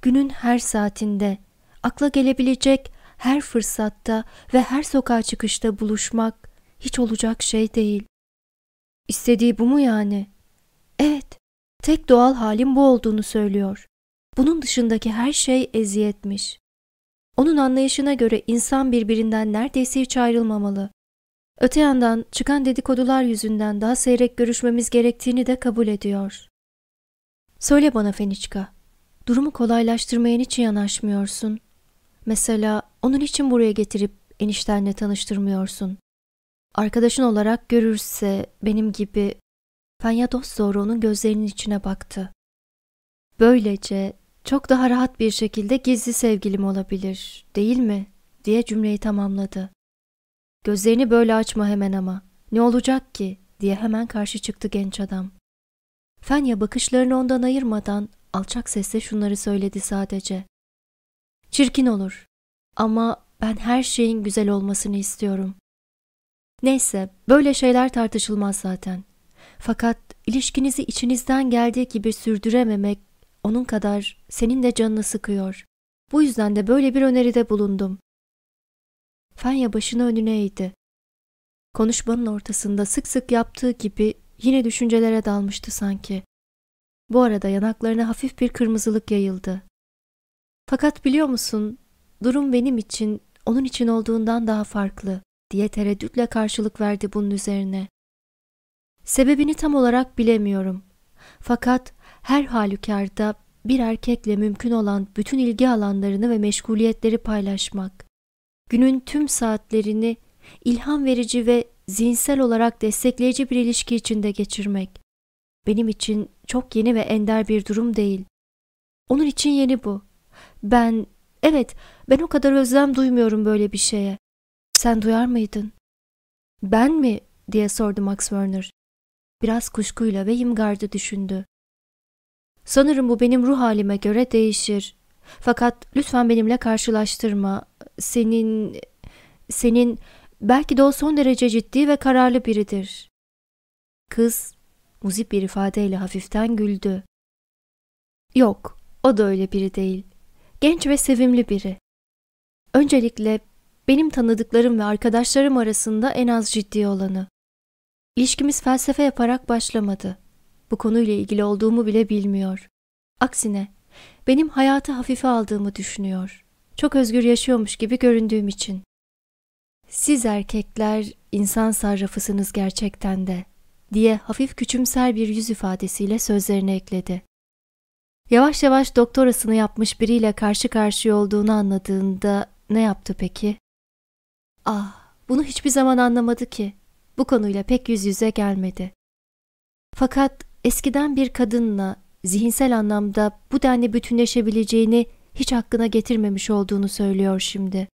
Günün her saatinde, akla gelebilecek her fırsatta ve her sokağa çıkışta buluşmak hiç olacak şey değil. İstediği bu mu yani? Evet, tek doğal halim bu olduğunu söylüyor. Bunun dışındaki her şey eziyetmiş. Onun anlayışına göre insan birbirinden neredeyse hiç ayrılmamalı. Öte yandan çıkan dedikodular yüzünden daha seyrek görüşmemiz gerektiğini de kabul ediyor. Söyle bana Feniçka, durumu kolaylaştırmaya niçin yanaşmıyorsun? Mesela onun için buraya getirip eniştenle tanıştırmıyorsun. Arkadaşın olarak görürse benim gibi Fenya dost doğru onun gözlerinin içine baktı. Böylece çok daha rahat bir şekilde gizli sevgilim olabilir, değil mi? diye cümleyi tamamladı. Gözlerini böyle açma hemen ama. Ne olacak ki? diye hemen karşı çıktı genç adam. Fenya bakışlarını ondan ayırmadan alçak sesle şunları söyledi sadece. Çirkin olur ama ben her şeyin güzel olmasını istiyorum. Neyse, böyle şeyler tartışılmaz zaten. Fakat ilişkinizi içinizden geldiği gibi sürdürememek onun kadar senin de canını sıkıyor. Bu yüzden de böyle bir öneride bulundum. Fenya başını önüne eğdi. Konuşmanın ortasında sık sık yaptığı gibi yine düşüncelere dalmıştı sanki. Bu arada yanaklarına hafif bir kırmızılık yayıldı. Fakat biliyor musun, durum benim için onun için olduğundan daha farklı diye tereddütle karşılık verdi bunun üzerine. Sebebini tam olarak bilemiyorum. Fakat her halükarda bir erkekle mümkün olan bütün ilgi alanlarını ve meşguliyetleri paylaşmak, günün tüm saatlerini ilham verici ve zihinsel olarak destekleyici bir ilişki içinde geçirmek, benim için çok yeni ve ender bir durum değil. Onun için yeni bu. Ben, evet, ben o kadar özlem duymuyorum böyle bir şeye. Sen duyar mıydın? Ben mi? diye sordu Max Werner. Biraz kuşkuyla ve imgardı düşündü. Sanırım bu benim ruh halime göre değişir. Fakat lütfen benimle karşılaştırma. Senin, senin belki de o son derece ciddi ve kararlı biridir. Kız muzip bir ifadeyle hafiften güldü. Yok, o da öyle biri değil. Genç ve sevimli biri. Öncelikle benim tanıdıklarım ve arkadaşlarım arasında en az ciddi olanı. İlişkimiz felsefe yaparak başlamadı. Bu konuyla ilgili olduğumu bile bilmiyor. Aksine benim hayatı hafife aldığımı düşünüyor. Çok özgür yaşıyormuş gibi göründüğüm için. Siz erkekler insan sarrafısınız gerçekten de diye hafif küçümser bir yüz ifadesiyle sözlerine ekledi. Yavaş yavaş doktorasını yapmış biriyle karşı karşıya olduğunu anladığında ne yaptı peki? Ah, bunu hiçbir zaman anlamadı ki. Bu konuyla pek yüz yüze gelmedi. Fakat eskiden bir kadınla zihinsel anlamda bu denli bütünleşebileceğini hiç hakkına getirmemiş olduğunu söylüyor şimdi.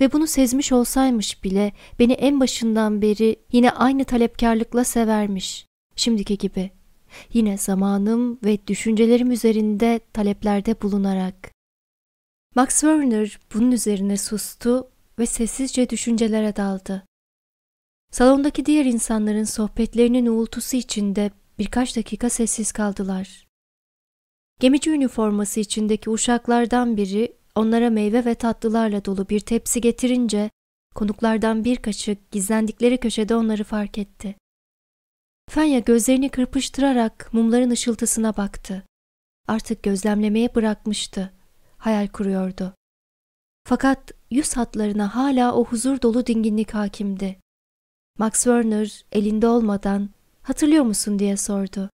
Ve bunu sezmiş olsaymış bile beni en başından beri yine aynı talepkarlıkla severmiş, şimdiki gibi. Yine zamanım ve düşüncelerim üzerinde taleplerde bulunarak. Max Werner bunun üzerine sustu ve sessizce düşüncelere daldı. Salondaki diğer insanların sohbetlerinin uğultusu içinde birkaç dakika sessiz kaldılar. Gemici üniforması içindeki uşaklardan biri onlara meyve ve tatlılarla dolu bir tepsi getirince konuklardan bir kaşık gizlendikleri köşede onları fark etti. Fenya gözlerini kırpıştırarak mumların ışıltısına baktı. Artık gözlemlemeye bırakmıştı. Hayal kuruyordu. Fakat yüz hatlarına hala o huzur dolu dinginlik hakimdi. Max Werner elinde olmadan hatırlıyor musun diye sordu.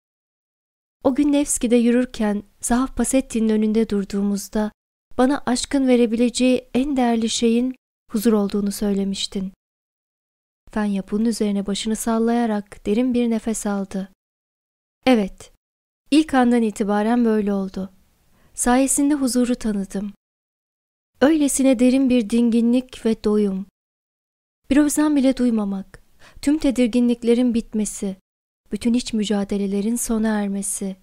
O gün Nevski'de yürürken Zahaf Pasetti'nin önünde durduğumuzda bana aşkın verebileceği en değerli şeyin huzur olduğunu söylemiştin. Fenya bunun üzerine başını sallayarak derin bir nefes aldı. Evet, ilk andan itibaren böyle oldu. Sayesinde huzuru tanıdım. Öylesine derin bir dinginlik ve doyum. Bir özlem bile duymamak, tüm tedirginliklerin bitmesi, bütün iç mücadelelerin sona ermesi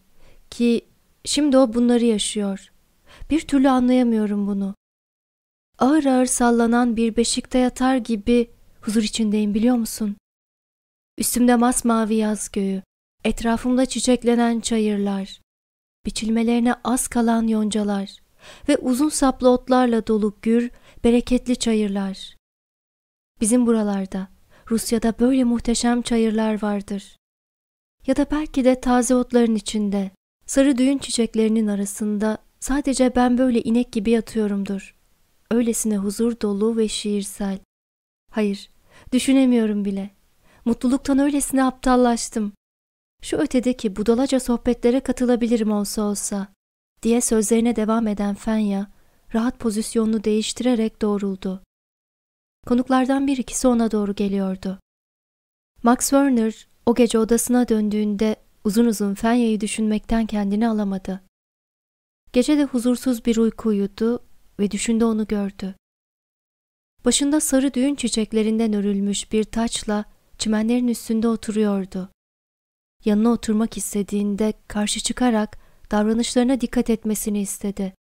ki şimdi o bunları yaşıyor. Bir türlü anlayamıyorum bunu. Ağır ağır sallanan bir beşikte yatar gibi huzur içindeyim biliyor musun? Üstümde masmavi yaz göğü, etrafımda çiçeklenen çayırlar, biçilmelerine az kalan yoncalar ve uzun saplı otlarla dolu gür, bereketli çayırlar. Bizim buralarda, Rusya'da böyle muhteşem çayırlar vardır. Ya da belki de taze otların içinde, sarı düğün çiçeklerinin arasında sadece ben böyle inek gibi yatıyorumdur. Öylesine huzur dolu ve şiirsel. Hayır, düşünemiyorum bile. Mutluluktan öylesine aptallaştım. Şu ötedeki budalaca sohbetlere katılabilirim olsa olsa, diye sözlerine devam eden Fenya, rahat pozisyonunu değiştirerek doğruldu. Konuklardan bir ikisi ona doğru geliyordu. Max Werner o gece odasına döndüğünde uzun uzun Fenya'yı düşünmekten kendini alamadı. Gece de huzursuz bir uyku uyudu ve düşünde onu gördü. Başında sarı düğün çiçeklerinden örülmüş bir taçla çimenlerin üstünde oturuyordu. Yanına oturmak istediğinde karşı çıkarak davranışlarına dikkat etmesini istedi.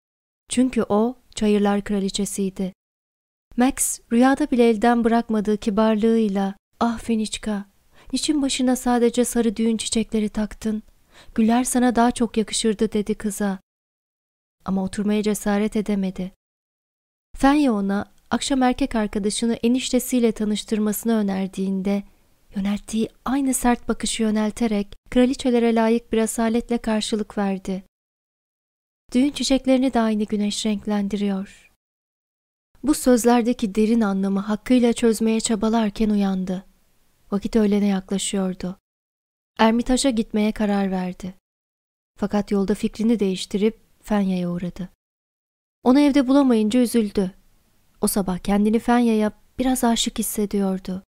Çünkü o çayırlar kraliçesiydi. Max rüyada bile elden bırakmadığı kibarlığıyla ''Ah Feniçka, niçin başına sadece sarı düğün çiçekleri taktın? Güller sana daha çok yakışırdı.'' dedi kıza. Ama oturmaya cesaret edemedi. Fenya ona akşam erkek arkadaşını eniştesiyle tanıştırmasını önerdiğinde yönelttiği aynı sert bakışı yönelterek kraliçelere layık bir asaletle karşılık verdi. Düğün çiçeklerini de aynı güneş renklendiriyor. Bu sözlerdeki derin anlamı hakkıyla çözmeye çabalarken uyandı. Vakit öğlene yaklaşıyordu. Ermitaş'a gitmeye karar verdi. Fakat yolda fikrini değiştirip Fenya'ya uğradı. Onu evde bulamayınca üzüldü. O sabah kendini Fenya'ya biraz aşık hissediyordu.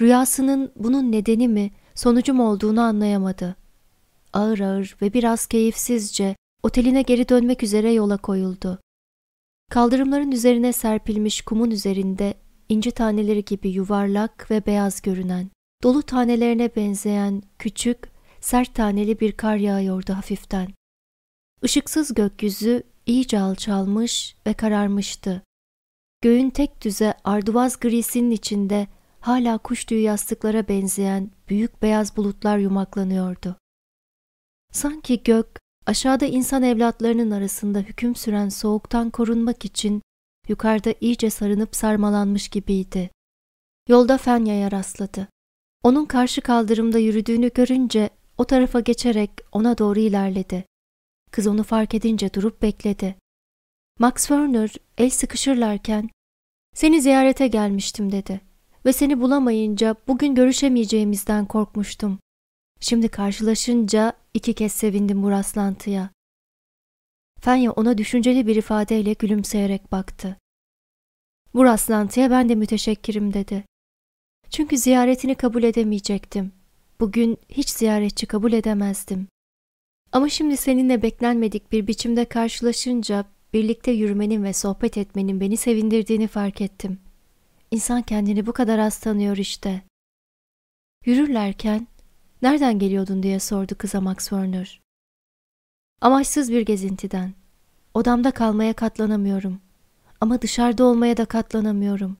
Rüyasının bunun nedeni mi, sonucu mu olduğunu anlayamadı. Ağır ağır ve biraz keyifsizce oteline geri dönmek üzere yola koyuldu. Kaldırımların üzerine serpilmiş kumun üzerinde inci taneleri gibi yuvarlak ve beyaz görünen, dolu tanelerine benzeyen küçük, sert taneli bir kar yağıyordu hafiften. Işıksız gökyüzü iyice alçalmış ve kararmıştı. Göğün tek düze arduvaz grisinin içinde hala kuş tüyü yastıklara benzeyen büyük beyaz bulutlar yumaklanıyordu. Sanki gök aşağıda insan evlatlarının arasında hüküm süren soğuktan korunmak için yukarıda iyice sarınıp sarmalanmış gibiydi. Yolda Fenya'ya rastladı. Onun karşı kaldırımda yürüdüğünü görünce o tarafa geçerek ona doğru ilerledi. Kız onu fark edince durup bekledi. Max Werner el sıkışırlarken ''Seni ziyarete gelmiştim.'' dedi. ''Ve seni bulamayınca bugün görüşemeyeceğimizden korkmuştum. Şimdi karşılaşınca iki kez sevindim bu rastlantıya.'' Fenya ona düşünceli bir ifadeyle gülümseyerek baktı. ''Bu rastlantıya ben de müteşekkirim.'' dedi. ''Çünkü ziyaretini kabul edemeyecektim. Bugün hiç ziyaretçi kabul edemezdim. Ama şimdi seninle beklenmedik bir biçimde karşılaşınca birlikte yürümenin ve sohbet etmenin beni sevindirdiğini fark ettim. İnsan kendini bu kadar az tanıyor işte. Yürürlerken Nereden geliyordun diye sordu kıza Max Werner. Amaçsız bir gezintiden. Odamda kalmaya katlanamıyorum. Ama dışarıda olmaya da katlanamıyorum.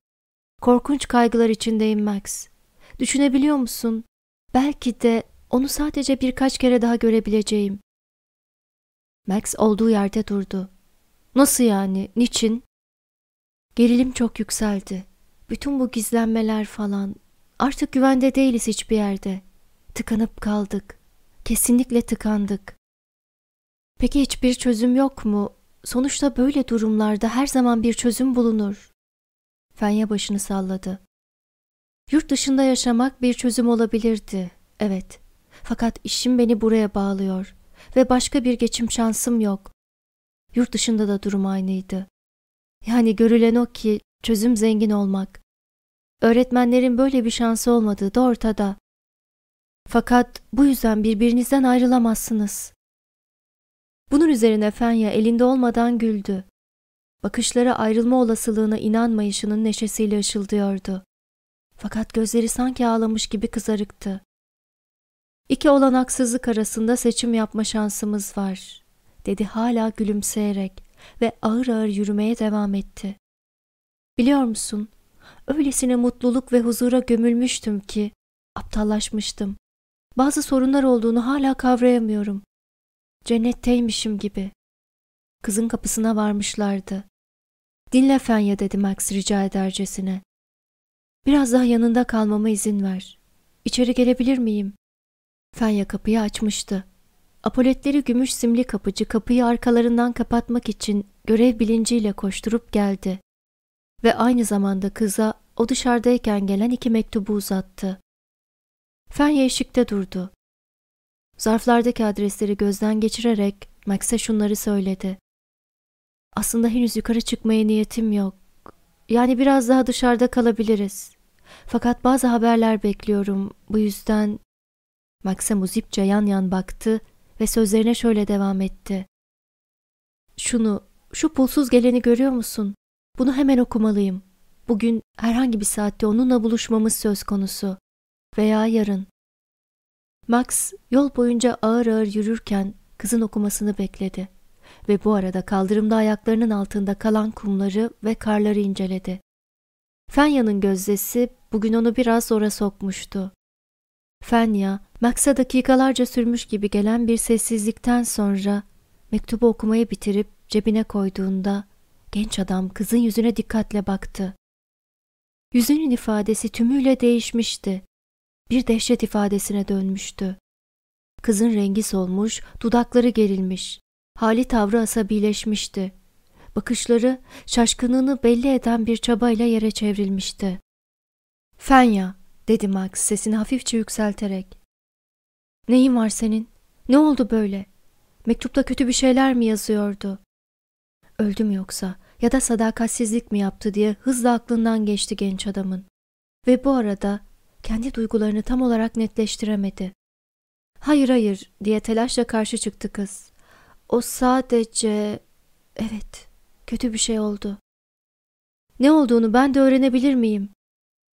Korkunç kaygılar içindeyim Max. Düşünebiliyor musun? Belki de onu sadece birkaç kere daha görebileceğim. Max olduğu yerde durdu. Nasıl yani? Niçin? Gerilim çok yükseldi. Bütün bu gizlenmeler falan. Artık güvende değiliz hiçbir yerde. Tıkanıp kaldık. Kesinlikle tıkandık. Peki hiçbir çözüm yok mu? Sonuçta böyle durumlarda her zaman bir çözüm bulunur. Fenya başını salladı. Yurt dışında yaşamak bir çözüm olabilirdi. Evet. Fakat işim beni buraya bağlıyor ve başka bir geçim şansım yok. Yurt dışında da durum aynıydı. Yani görülen o ki çözüm zengin olmak. Öğretmenlerin böyle bir şansı olmadığı da ortada. Fakat bu yüzden birbirinizden ayrılamazsınız. Bunun üzerine Fenya elinde olmadan güldü. Bakışları ayrılma olasılığına inanmayışının neşesiyle ışıldıyordu. Fakat gözleri sanki ağlamış gibi kızarıktı. İki olanaksızlık arasında seçim yapma şansımız var, dedi hala gülümseyerek ve ağır ağır yürümeye devam etti. Biliyor musun, öylesine mutluluk ve huzura gömülmüştüm ki aptallaşmıştım. Bazı sorunlar olduğunu hala kavrayamıyorum. Cennetteymişim gibi. Kızın kapısına varmışlardı. Dinle Fenya dedi Max rica edercesine. Biraz daha yanında kalmama izin ver. İçeri gelebilir miyim? Fenya kapıyı açmıştı. Apoletleri gümüş simli kapıcı kapıyı arkalarından kapatmak için görev bilinciyle koşturup geldi. Ve aynı zamanda kıza o dışarıdayken gelen iki mektubu uzattı. Fenya eşikte durdu. Zarflardaki adresleri gözden geçirerek Max'e şunları söyledi. Aslında henüz yukarı çıkmaya niyetim yok. Yani biraz daha dışarıda kalabiliriz. Fakat bazı haberler bekliyorum. Bu yüzden Max'e muzipçe yan yan baktı ve sözlerine şöyle devam etti. Şunu, şu pulsuz geleni görüyor musun? Bunu hemen okumalıyım. Bugün herhangi bir saatte onunla buluşmamız söz konusu. Veya yarın. Max yol boyunca ağır ağır yürürken kızın okumasını bekledi ve bu arada kaldırımda ayaklarının altında kalan kumları ve karları inceledi. Fenya'nın gözdesi bugün onu biraz zora sokmuştu. Fenya, Max'a dakikalarca sürmüş gibi gelen bir sessizlikten sonra mektubu okumayı bitirip cebine koyduğunda genç adam kızın yüzüne dikkatle baktı. Yüzünün ifadesi tümüyle değişmişti. Bir dehşet ifadesine dönmüştü. Kızın rengi solmuş, dudakları gerilmiş. Hali tavrı asabileşmişti. Bakışları şaşkınlığını belli eden bir çabayla yere çevrilmişti. Fenya, dedi Max sesini hafifçe yükselterek. Neyin var senin? Ne oldu böyle? Mektupta kötü bir şeyler mi yazıyordu? Öldüm yoksa ya da sadakatsizlik mi yaptı diye hızla aklından geçti genç adamın. Ve bu arada kendi duygularını tam olarak netleştiremedi. Hayır hayır diye telaşla karşı çıktı kız. O sadece... Evet, kötü bir şey oldu. Ne olduğunu ben de öğrenebilir miyim?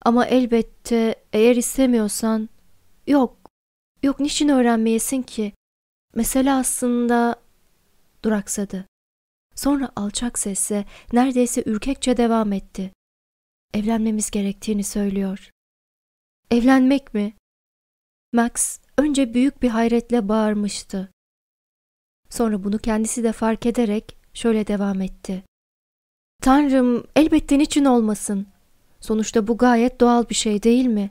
Ama elbette eğer istemiyorsan... Yok, yok niçin öğrenmeyesin ki? Mesele aslında... Duraksadı. Sonra alçak sesle, neredeyse ürkekçe devam etti. Evlenmemiz gerektiğini söylüyor. Evlenmek mi? Max önce büyük bir hayretle bağırmıştı. Sonra bunu kendisi de fark ederek şöyle devam etti. Tanrım, elbette niçin olmasın? Sonuçta bu gayet doğal bir şey değil mi?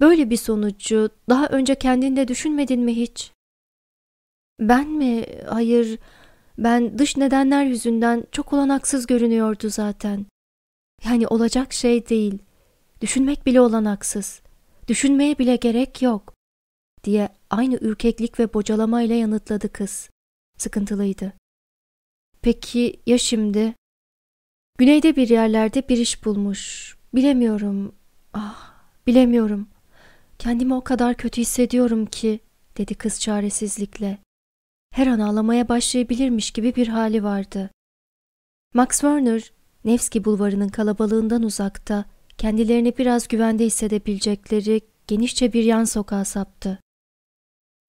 Böyle bir sonucu daha önce kendinde düşünmedin mi hiç? Ben mi? Hayır, ben dış nedenler yüzünden çok olanaksız görünüyordu zaten. Yani olacak şey değil. Düşünmek bile olanaksız. Düşünmeye bile gerek yok diye aynı ürkeklik ve bocalamayla yanıtladı kız. Sıkıntılıydı. Peki ya şimdi? Güneyde bir yerlerde bir iş bulmuş. Bilemiyorum. Ah, bilemiyorum. Kendimi o kadar kötü hissediyorum ki, dedi kız çaresizlikle. Her an ağlamaya başlayabilirmiş gibi bir hali vardı. Max Werner, Nevski bulvarının kalabalığından uzakta, kendilerini biraz güvende hissedebilecekleri genişçe bir yan sokağa saptı.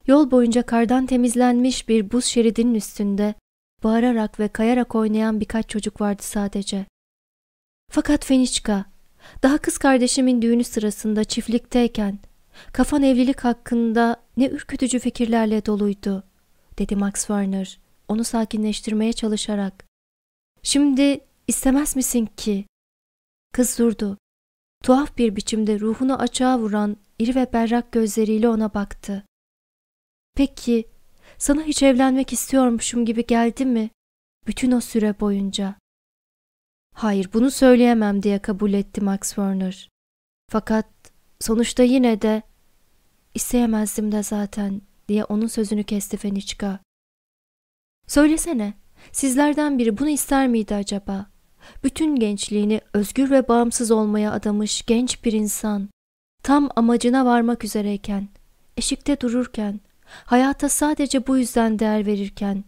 Yol boyunca kardan temizlenmiş bir buz şeridinin üstünde bağırarak ve kayarak oynayan birkaç çocuk vardı sadece. Fakat Feniçka, daha kız kardeşimin düğünü sırasında çiftlikteyken kafan evlilik hakkında ne ürkütücü fikirlerle doluydu, dedi Max Werner onu sakinleştirmeye çalışarak. Şimdi istemez misin ki? Kız durdu. Tuhaf bir biçimde ruhunu açığa vuran iri ve berrak gözleriyle ona baktı. Peki, sana hiç evlenmek istiyormuşum gibi geldi mi? Bütün o süre boyunca. Hayır, bunu söyleyemem diye kabul etti Max Werner. Fakat sonuçta yine de isteyemezdim de zaten diye onun sözünü kesti Feniçka. Söylesene, sizlerden biri bunu ister miydi acaba? Bütün gençliğini özgür ve bağımsız olmaya adamış genç bir insan, tam amacına varmak üzereyken, eşikte dururken, hayata sadece bu yüzden değer verirken,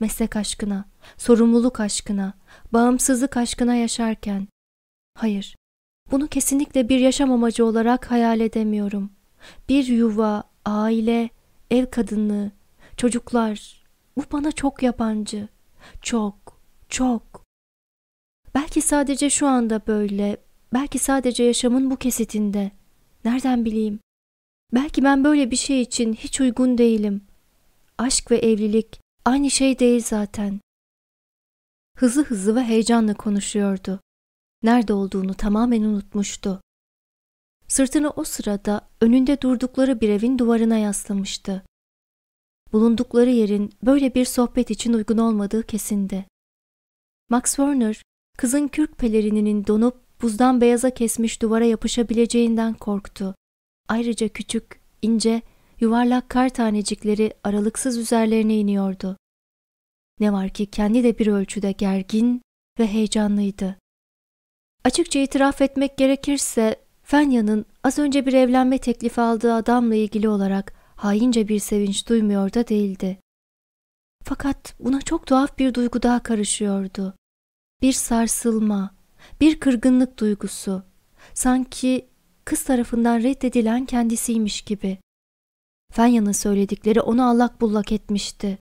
meslek aşkına, sorumluluk aşkına, bağımsızlık aşkına yaşarken, hayır, bunu kesinlikle bir yaşam amacı olarak hayal edemiyorum. Bir yuva, aile, ev kadınlığı, çocuklar, bu bana çok yabancı. Çok, çok. Belki sadece şu anda böyle, belki sadece yaşamın bu kesitinde. Nereden bileyim? Belki ben böyle bir şey için hiç uygun değilim. Aşk ve evlilik aynı şey değil zaten. Hızlı hızlı ve heyecanla konuşuyordu. Nerede olduğunu tamamen unutmuştu. Sırtını o sırada önünde durdukları bir evin duvarına yaslamıştı. Bulundukları yerin böyle bir sohbet için uygun olmadığı kesindi. Max Werner, kızın kürk pelerininin donup buzdan beyaza kesmiş duvara yapışabileceğinden korktu. Ayrıca küçük, ince, yuvarlak kar tanecikleri aralıksız üzerlerine iniyordu. Ne var ki kendi de bir ölçüde gergin ve heyecanlıydı. Açıkça itiraf etmek gerekirse Fanya'nın az önce bir evlenme teklifi aldığı adamla ilgili olarak haince bir sevinç duymuyor da değildi. Fakat buna çok tuhaf bir duygu daha karışıyordu. Bir sarsılma, bir kırgınlık duygusu. Sanki kız tarafından reddedilen kendisiymiş gibi. Fanya'nın söyledikleri onu allak bullak etmişti.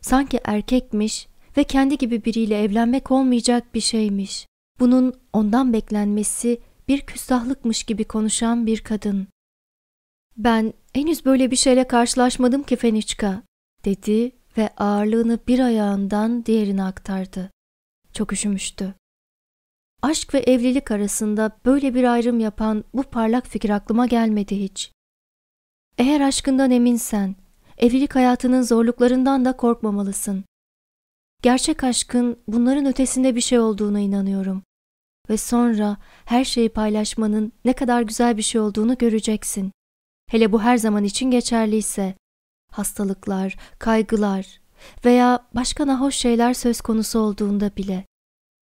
Sanki erkekmiş ve kendi gibi biriyle evlenmek olmayacak bir şeymiş. Bunun ondan beklenmesi bir küstahlıkmış gibi konuşan bir kadın. Ben henüz böyle bir şeyle karşılaşmadım ki Feniçka, dedi ve ağırlığını bir ayağından diğerine aktardı. Çok üşümüştü. Aşk ve evlilik arasında böyle bir ayrım yapan bu parlak fikir aklıma gelmedi hiç. Eğer aşkından eminsen, evlilik hayatının zorluklarından da korkmamalısın. Gerçek aşkın bunların ötesinde bir şey olduğuna inanıyorum. Ve sonra her şeyi paylaşmanın ne kadar güzel bir şey olduğunu göreceksin. Hele bu her zaman için geçerliyse. Hastalıklar, kaygılar veya başka nahoş şeyler söz konusu olduğunda bile.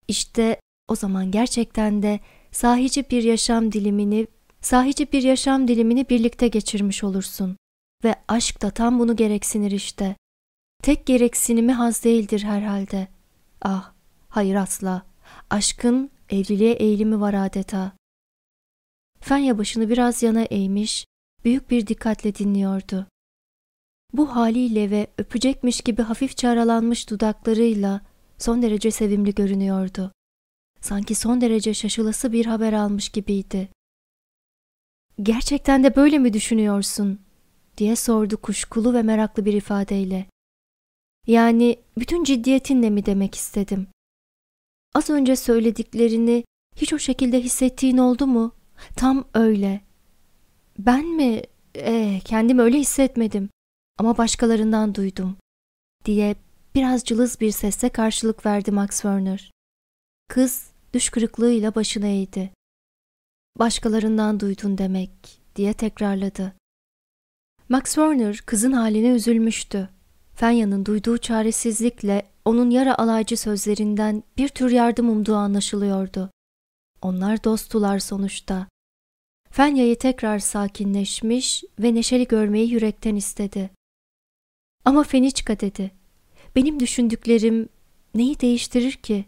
İşte o zaman gerçekten de sahici bir yaşam dilimini, sahici bir yaşam dilimini birlikte geçirmiş olursun. Ve aşk da tam bunu gereksinir işte. Tek gereksinimi haz değildir herhalde. Ah, hayır asla. Aşkın evliliğe eğilimi var adeta. Fenya başını biraz yana eğmiş, büyük bir dikkatle dinliyordu. Bu haliyle ve öpecekmiş gibi hafifçe aralanmış dudaklarıyla son derece sevimli görünüyordu. Sanki son derece şaşılası bir haber almış gibiydi. Gerçekten de böyle mi düşünüyorsun? diye sordu kuşkulu ve meraklı bir ifadeyle. Yani bütün ciddiyetinle mi demek istedim? Az önce söylediklerini hiç o şekilde hissettiğin oldu mu? Tam öyle. Ben mi? Ee, kendim öyle hissetmedim. Ama başkalarından duydum. Diye biraz cılız bir sesle karşılık verdi Max Werner. Kız düş kırıklığıyla başını eğdi. Başkalarından duydun demek diye tekrarladı. Max Werner kızın haline üzülmüştü. Fenya'nın duyduğu çaresizlikle onun yara alaycı sözlerinden bir tür yardım umduğu anlaşılıyordu. Onlar dosttular sonuçta. Fenya'yı tekrar sakinleşmiş ve neşeli görmeyi yürekten istedi. Ama Feniçka dedi. Benim düşündüklerim neyi değiştirir ki?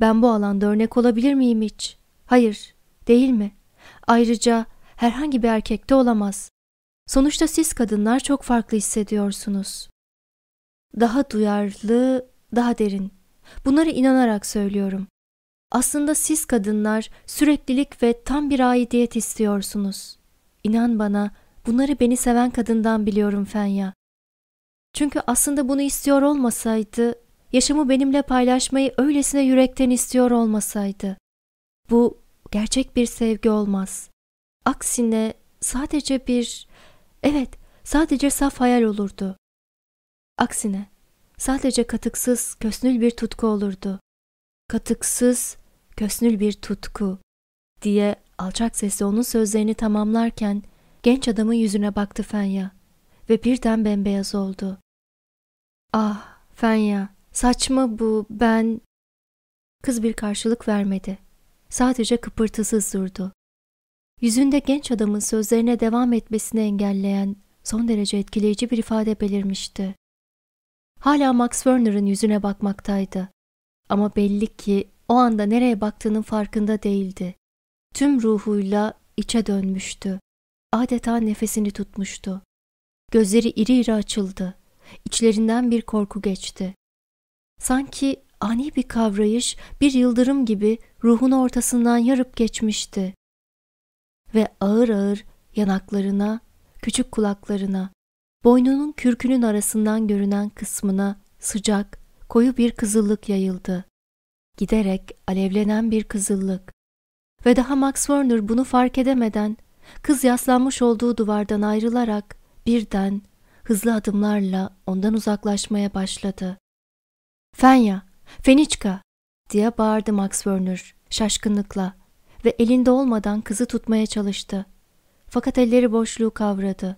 Ben bu alanda örnek olabilir miyim hiç? Hayır, değil mi? Ayrıca herhangi bir erkekte olamaz. Sonuçta siz kadınlar çok farklı hissediyorsunuz. Daha duyarlı, daha derin. Bunları inanarak söylüyorum. Aslında siz kadınlar süreklilik ve tam bir aidiyet istiyorsunuz. İnan bana, bunları beni seven kadından biliyorum Fenya. Çünkü aslında bunu istiyor olmasaydı, yaşamı benimle paylaşmayı öylesine yürekten istiyor olmasaydı, bu gerçek bir sevgi olmaz. Aksine sadece bir, evet sadece saf hayal olurdu. Aksine sadece katıksız, kösnül bir tutku olurdu. Katıksız, kösnül bir tutku diye alçak sesle onun sözlerini tamamlarken genç adamın yüzüne baktı Fenya ve birden bembeyaz oldu. Ah Fenya, saçma bu, ben... Kız bir karşılık vermedi. Sadece kıpırtısız durdu. Yüzünde genç adamın sözlerine devam etmesini engelleyen son derece etkileyici bir ifade belirmişti. Hala Max Werner'ın yüzüne bakmaktaydı. Ama belli ki o anda nereye baktığının farkında değildi. Tüm ruhuyla içe dönmüştü. Adeta nefesini tutmuştu. Gözleri iri iri açıldı. İçlerinden bir korku geçti. Sanki ani bir kavrayış bir yıldırım gibi ruhun ortasından yarıp geçmişti. Ve ağır ağır yanaklarına, küçük kulaklarına, boynunun kürkünün arasından görünen kısmına sıcak, koyu bir kızıllık yayıldı. Giderek alevlenen bir kızıllık. Ve daha Max Werner bunu fark edemeden kız yaslanmış olduğu duvardan ayrılarak birden hızlı adımlarla ondan uzaklaşmaya başladı. Fenya, Feniçka diye bağırdı Max Werner şaşkınlıkla ve elinde olmadan kızı tutmaya çalıştı. Fakat elleri boşluğu kavradı.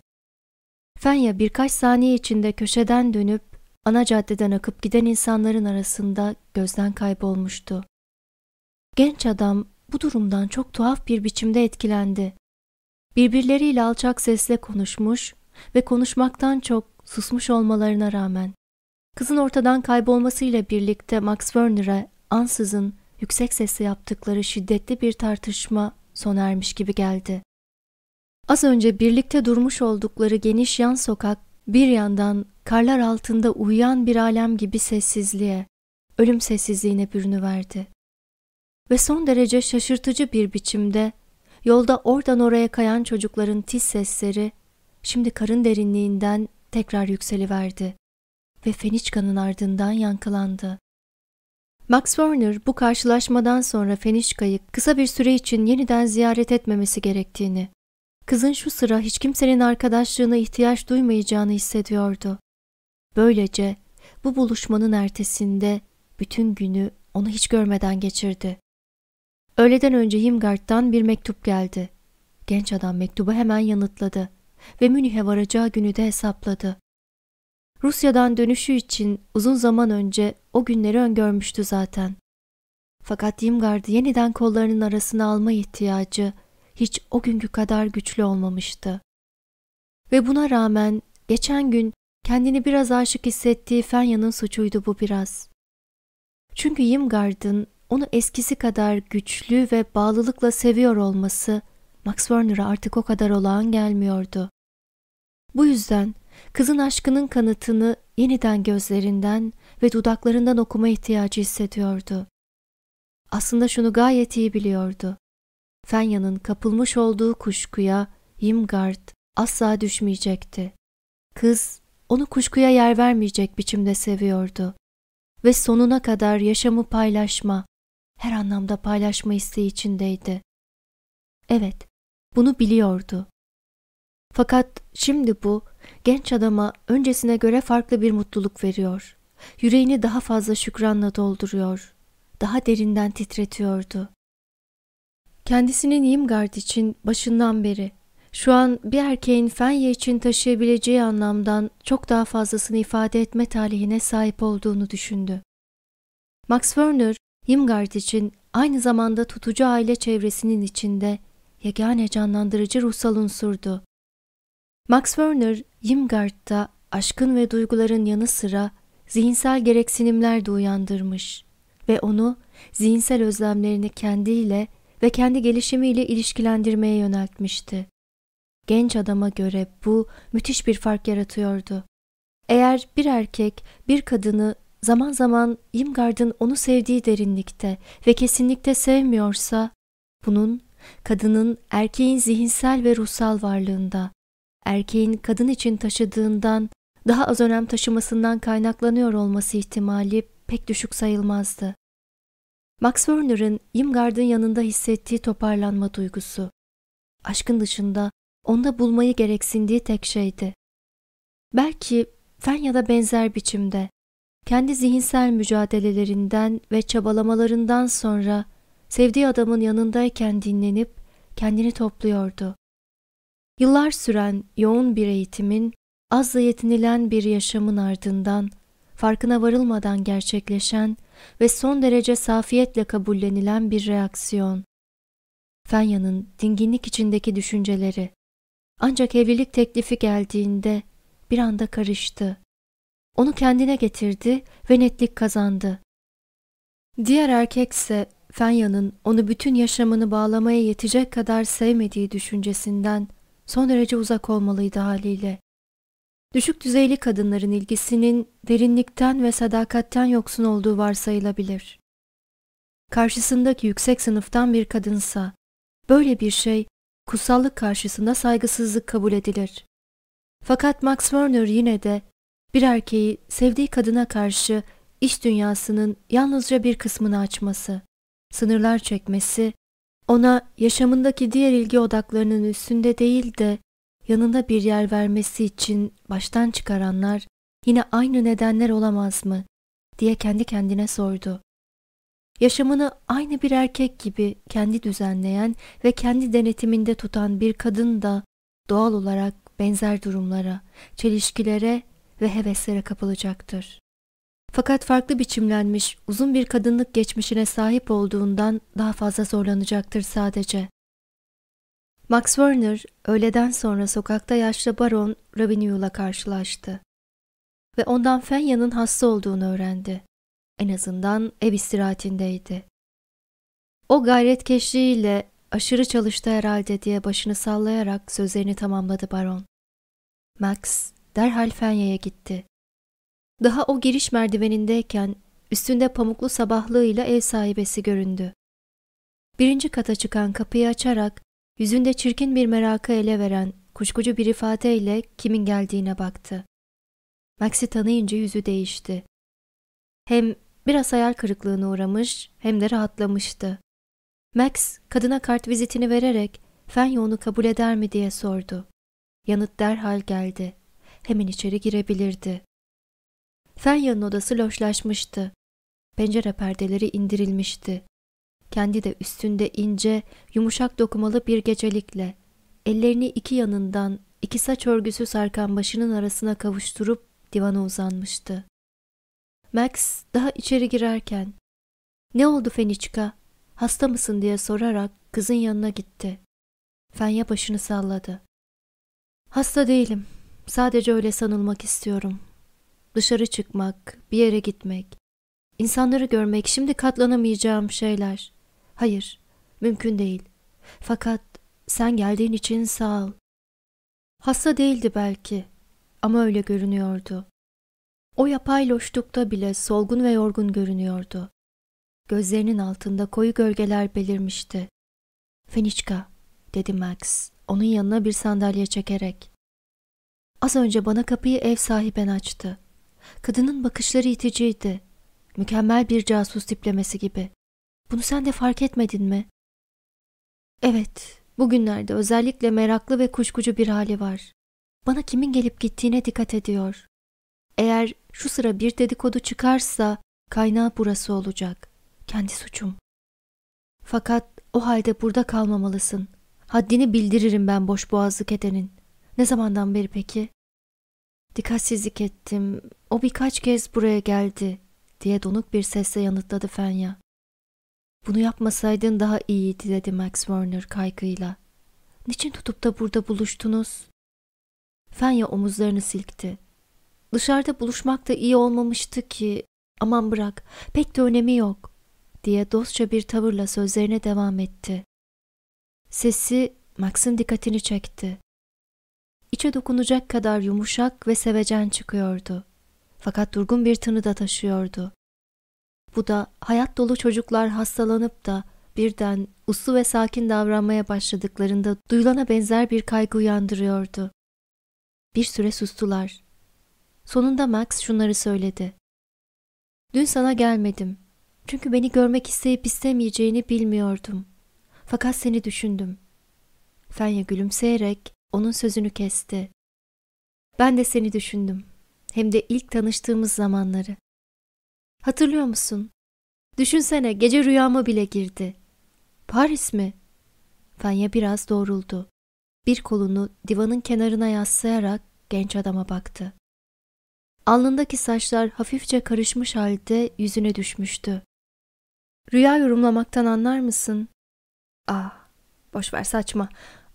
Fenya birkaç saniye içinde köşeden dönüp ana caddeden akıp giden insanların arasında gözden kaybolmuştu. Genç adam bu durumdan çok tuhaf bir biçimde etkilendi. Birbirleriyle alçak sesle konuşmuş ve konuşmaktan çok susmuş olmalarına rağmen kızın ortadan kaybolmasıyla birlikte Max Werner'e ansızın yüksek sesle yaptıkları şiddetli bir tartışma sona ermiş gibi geldi. Az önce birlikte durmuş oldukları geniş yan sokak bir yandan karlar altında uyuyan bir alem gibi sessizliğe, ölüm sessizliğine bürünüverdi. Ve son derece şaşırtıcı bir biçimde yolda oradan oraya kayan çocukların tiz sesleri şimdi karın derinliğinden tekrar yükseliverdi ve Feniçka'nın ardından yankılandı. Max Werner bu karşılaşmadan sonra Feniçka'yı kısa bir süre için yeniden ziyaret etmemesi gerektiğini, kızın şu sıra hiç kimsenin arkadaşlığına ihtiyaç duymayacağını hissediyordu. Böylece bu buluşmanın ertesinde bütün günü onu hiç görmeden geçirdi. Öğleden önce Himgard'dan bir mektup geldi. Genç adam mektubu hemen yanıtladı ve Münih'e varacağı günü de hesapladı. Rusya'dan dönüşü için uzun zaman önce o günleri öngörmüştü zaten. Fakat Yimgard'ı yeniden kollarının arasına alma ihtiyacı hiç o günkü kadar güçlü olmamıştı. Ve buna rağmen geçen gün kendini biraz aşık hissettiği Fenya'nın suçuydu bu biraz. Çünkü Yimgard'ın onu eskisi kadar güçlü ve bağlılıkla seviyor olması Max Werner'a artık o kadar olağan gelmiyordu. Bu yüzden kızın aşkının kanıtını yeniden gözlerinden ve dudaklarından okuma ihtiyacı hissediyordu. Aslında şunu gayet iyi biliyordu. Fenya'nın kapılmış olduğu kuşkuya Yimgard asla düşmeyecekti. Kız onu kuşkuya yer vermeyecek biçimde seviyordu. Ve sonuna kadar yaşamı paylaşma, her anlamda paylaşma isteği içindeydi. Evet, bunu biliyordu. Fakat şimdi bu genç adama öncesine göre farklı bir mutluluk veriyor. Yüreğini daha fazla şükranla dolduruyor. Daha derinden titretiyordu. Kendisinin Yimgard için başından beri şu an bir erkeğin Fenya için taşıyabileceği anlamdan çok daha fazlasını ifade etme talihine sahip olduğunu düşündü. Max Werner, Yimgard için aynı zamanda tutucu aile çevresinin içinde yegane canlandırıcı ruhsal unsurdu. Max Werner, Yimgard'da aşkın ve duyguların yanı sıra zihinsel gereksinimler de uyandırmış ve onu zihinsel özlemlerini kendiyle ve kendi gelişimiyle ilişkilendirmeye yöneltmişti. Genç adama göre bu müthiş bir fark yaratıyordu. Eğer bir erkek bir kadını zaman zaman Yimgard'ın onu sevdiği derinlikte ve kesinlikle sevmiyorsa, bunun kadının erkeğin zihinsel ve ruhsal varlığında, erkeğin kadın için taşıdığından daha az önem taşımasından kaynaklanıyor olması ihtimali pek düşük sayılmazdı. Max Werner'ın Yimgard'ın yanında hissettiği toparlanma duygusu, aşkın dışında onda bulmayı gereksindiği tek şeydi. Belki Fenya'da benzer biçimde, kendi zihinsel mücadelelerinden ve çabalamalarından sonra sevdiği adamın yanındayken dinlenip kendini topluyordu. Yıllar süren yoğun bir eğitimin, azla yetinilen bir yaşamın ardından, farkına varılmadan gerçekleşen ve son derece safiyetle kabullenilen bir reaksiyon. Fenya'nın dinginlik içindeki düşünceleri. Ancak evlilik teklifi geldiğinde bir anda karıştı. Onu kendine getirdi ve netlik kazandı. Diğer erkekse Fenya'nın onu bütün yaşamını bağlamaya yetecek kadar sevmediği düşüncesinden son derece uzak olmalıydı haliyle. Düşük düzeyli kadınların ilgisinin derinlikten ve sadakatten yoksun olduğu varsayılabilir. Karşısındaki yüksek sınıftan bir kadınsa, böyle bir şey kutsallık karşısında saygısızlık kabul edilir. Fakat Max Werner yine de bir erkeği sevdiği kadına karşı iş dünyasının yalnızca bir kısmını açması, sınırlar çekmesi, ona yaşamındaki diğer ilgi odaklarının üstünde değil de yanında bir yer vermesi için baştan çıkaranlar yine aynı nedenler olamaz mı diye kendi kendine sordu. Yaşamını aynı bir erkek gibi kendi düzenleyen ve kendi denetiminde tutan bir kadın da doğal olarak benzer durumlara, çelişkilere ve heveslere kapılacaktır. Fakat farklı biçimlenmiş uzun bir kadınlık geçmişine sahip olduğundan daha fazla zorlanacaktır sadece. Max Werner öğleden sonra sokakta yaşlı baron Ravignol'la karşılaştı ve ondan Fenya'nın hasta olduğunu öğrendi. En azından ev istirahatindeydi. O gayretkeşliğiyle aşırı çalıştı herhalde diye başını sallayarak sözlerini tamamladı baron. Max derhal Fenya'ya gitti. Daha o giriş merdivenindeyken üstünde pamuklu sabahlığıyla ev sahibesi göründü. Birinci kata çıkan kapıyı açarak yüzünde çirkin bir merakı ele veren kuşkucu bir ifadeyle kimin geldiğine baktı. Max'i tanıyınca yüzü değişti. Hem biraz hayal kırıklığına uğramış hem de rahatlamıştı. Max kadına kart vizitini vererek Fenya onu kabul eder mi diye sordu. Yanıt derhal geldi. Hemen içeri girebilirdi. Fenya'nın odası loşlaşmıştı. Pencere perdeleri indirilmişti. Kendi de üstünde ince, yumuşak dokumalı bir gecelikle, ellerini iki yanından iki saç örgüsü sarkan başının arasına kavuşturup divana uzanmıştı. Max daha içeri girerken, ''Ne oldu Feniçka, hasta mısın?'' diye sorarak kızın yanına gitti. Fenya başını salladı. ''Hasta değilim, sadece öyle sanılmak istiyorum. Dışarı çıkmak, bir yere gitmek, insanları görmek şimdi katlanamayacağım şeyler. Hayır, mümkün değil. Fakat sen geldiğin için sağ ol. Hasta değildi belki ama öyle görünüyordu. O yapay loşlukta bile solgun ve yorgun görünüyordu. Gözlerinin altında koyu gölgeler belirmişti. Feniçka, dedi Max, onun yanına bir sandalye çekerek. Az önce bana kapıyı ev sahiben açtı. Kadının bakışları iticiydi. Mükemmel bir casus tiplemesi gibi. Bunu sen de fark etmedin mi? Evet, bugünlerde özellikle meraklı ve kuşkucu bir hali var. Bana kimin gelip gittiğine dikkat ediyor. Eğer şu sıra bir dedikodu çıkarsa kaynağı burası olacak. Kendi suçum. Fakat o halde burada kalmamalısın. Haddini bildiririm ben boş boğazlık edenin. Ne zamandan beri peki? Dikkatsizlik ettim. O birkaç kez buraya geldi diye donuk bir sesle yanıtladı Fenya. Bunu yapmasaydın daha iyiydi dedi Max Warner kaygıyla. Niçin tutup da burada buluştunuz? Fenya omuzlarını silkti. Dışarıda buluşmak da iyi olmamıştı ki. Aman bırak, pek de önemi yok. diye dostça bir tavırla sözlerine devam etti. Sesi Max'ın dikkatini çekti. İçe dokunacak kadar yumuşak ve sevecen çıkıyordu. Fakat durgun bir tını da taşıyordu. Bu da hayat dolu çocuklar hastalanıp da birden uslu ve sakin davranmaya başladıklarında duyulana benzer bir kaygı uyandırıyordu. Bir süre sustular. Sonunda Max şunları söyledi. Dün sana gelmedim. Çünkü beni görmek isteyip istemeyeceğini bilmiyordum. Fakat seni düşündüm. Fenya gülümseyerek onun sözünü kesti. Ben de seni düşündüm. Hem de ilk tanıştığımız zamanları. Hatırlıyor musun? Düşünsene gece rüyama bile girdi. Paris mi? Fenya biraz doğruldu. Bir kolunu divanın kenarına yaslayarak genç adama baktı. Alnındaki saçlar hafifçe karışmış halde yüzüne düşmüştü. Rüya yorumlamaktan anlar mısın? Ah, boş ver saçma.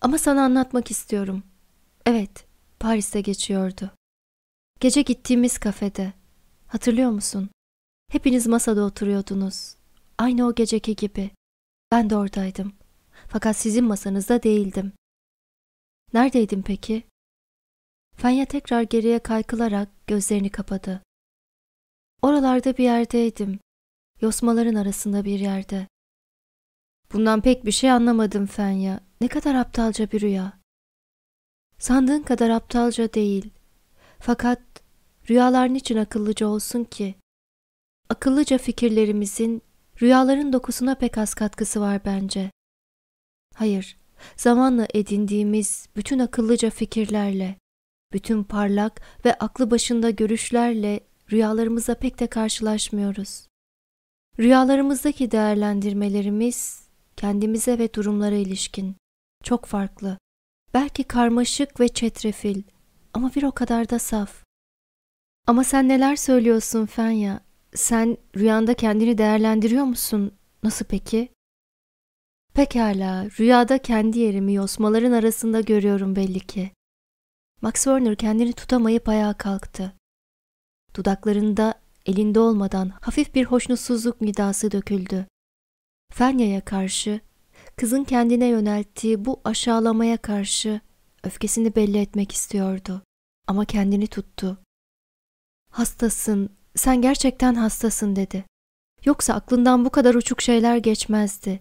Ama sana anlatmak istiyorum. Evet, Paris'te geçiyordu. Gece gittiğimiz kafede. Hatırlıyor musun? Hepiniz masada oturuyordunuz. Aynı o geceki gibi. Ben de oradaydım. Fakat sizin masanızda değildim. Neredeydin peki? Fenya tekrar geriye kaykılarak gözlerini kapadı. Oralarda bir yerdeydim. Yosmaların arasında bir yerde. Bundan pek bir şey anlamadım Fenya. Ne kadar aptalca bir rüya. Sandığın kadar aptalca değil. Fakat rüyalar niçin akıllıca olsun ki? Akıllıca fikirlerimizin rüyaların dokusuna pek az katkısı var bence. Hayır, zamanla edindiğimiz bütün akıllıca fikirlerle, bütün parlak ve aklı başında görüşlerle rüyalarımıza pek de karşılaşmıyoruz. Rüyalarımızdaki değerlendirmelerimiz kendimize ve durumlara ilişkin çok farklı. Belki karmaşık ve çetrefil ama bir o kadar da saf. Ama sen neler söylüyorsun Fenya? Sen rüyanda kendini değerlendiriyor musun? Nasıl peki? Pekala, rüyada kendi yerimi yosmaların arasında görüyorum belli ki. Max Werner kendini tutamayıp ayağa kalktı. Dudaklarında elinde olmadan hafif bir hoşnutsuzluk nidası döküldü. Fenya'ya karşı, kızın kendine yönelttiği bu aşağılamaya karşı öfkesini belli etmek istiyordu. Ama kendini tuttu. Hastasın, sen gerçekten hastasın dedi. Yoksa aklından bu kadar uçuk şeyler geçmezdi.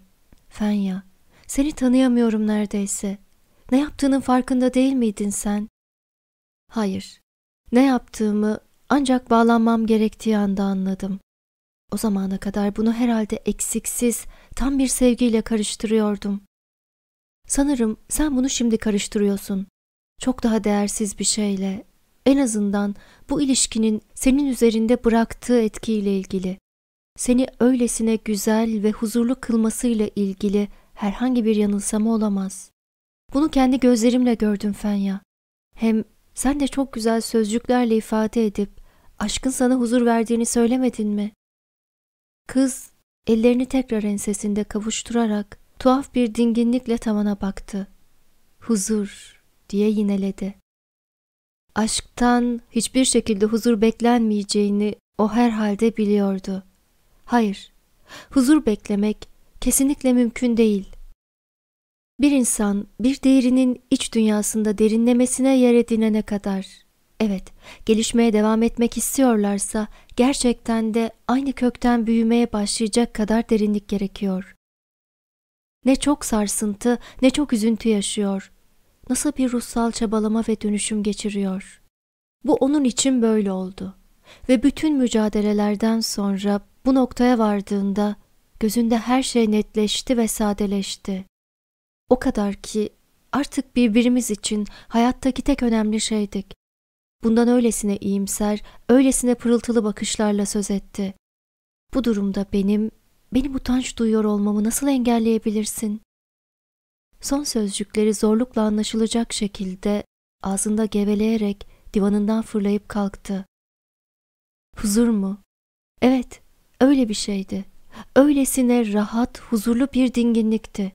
Fenya, seni tanıyamıyorum neredeyse. Ne yaptığının farkında değil miydin sen? Hayır, ne yaptığımı ancak bağlanmam gerektiği anda anladım. O zamana kadar bunu herhalde eksiksiz, tam bir sevgiyle karıştırıyordum. Sanırım sen bunu şimdi karıştırıyorsun. Çok daha değersiz bir şeyle, en azından bu ilişkinin senin üzerinde bıraktığı etkiyle ilgili. Seni öylesine güzel ve huzurlu kılmasıyla ilgili herhangi bir yanılsama olamaz. Bunu kendi gözlerimle gördüm Fenya. Hem sen de çok güzel sözcüklerle ifade edip aşkın sana huzur verdiğini söylemedin mi? Kız ellerini tekrar ensesinde kavuşturarak tuhaf bir dinginlikle tavana baktı. Huzur diye yineledi. Aşktan hiçbir şekilde huzur beklenmeyeceğini o herhalde biliyordu. Hayır, huzur beklemek kesinlikle mümkün değil. Bir insan bir değerinin iç dünyasında derinlemesine yer edinene kadar, evet, gelişmeye devam etmek istiyorlarsa gerçekten de aynı kökten büyümeye başlayacak kadar derinlik gerekiyor. Ne çok sarsıntı, ne çok üzüntü yaşıyor. Nasıl bir ruhsal çabalama ve dönüşüm geçiriyor. Bu onun için böyle oldu. Ve bütün mücadelelerden sonra bu noktaya vardığında gözünde her şey netleşti ve sadeleşti. O kadar ki artık birbirimiz için hayattaki tek önemli şeydik. Bundan öylesine iyimser, öylesine pırıltılı bakışlarla söz etti. Bu durumda benim, benim utanç duyuyor olmamı nasıl engelleyebilirsin? Son sözcükleri zorlukla anlaşılacak şekilde ağzında geveleyerek divanından fırlayıp kalktı. Huzur mu? Evet, öyle bir şeydi. Öylesine rahat, huzurlu bir dinginlikti.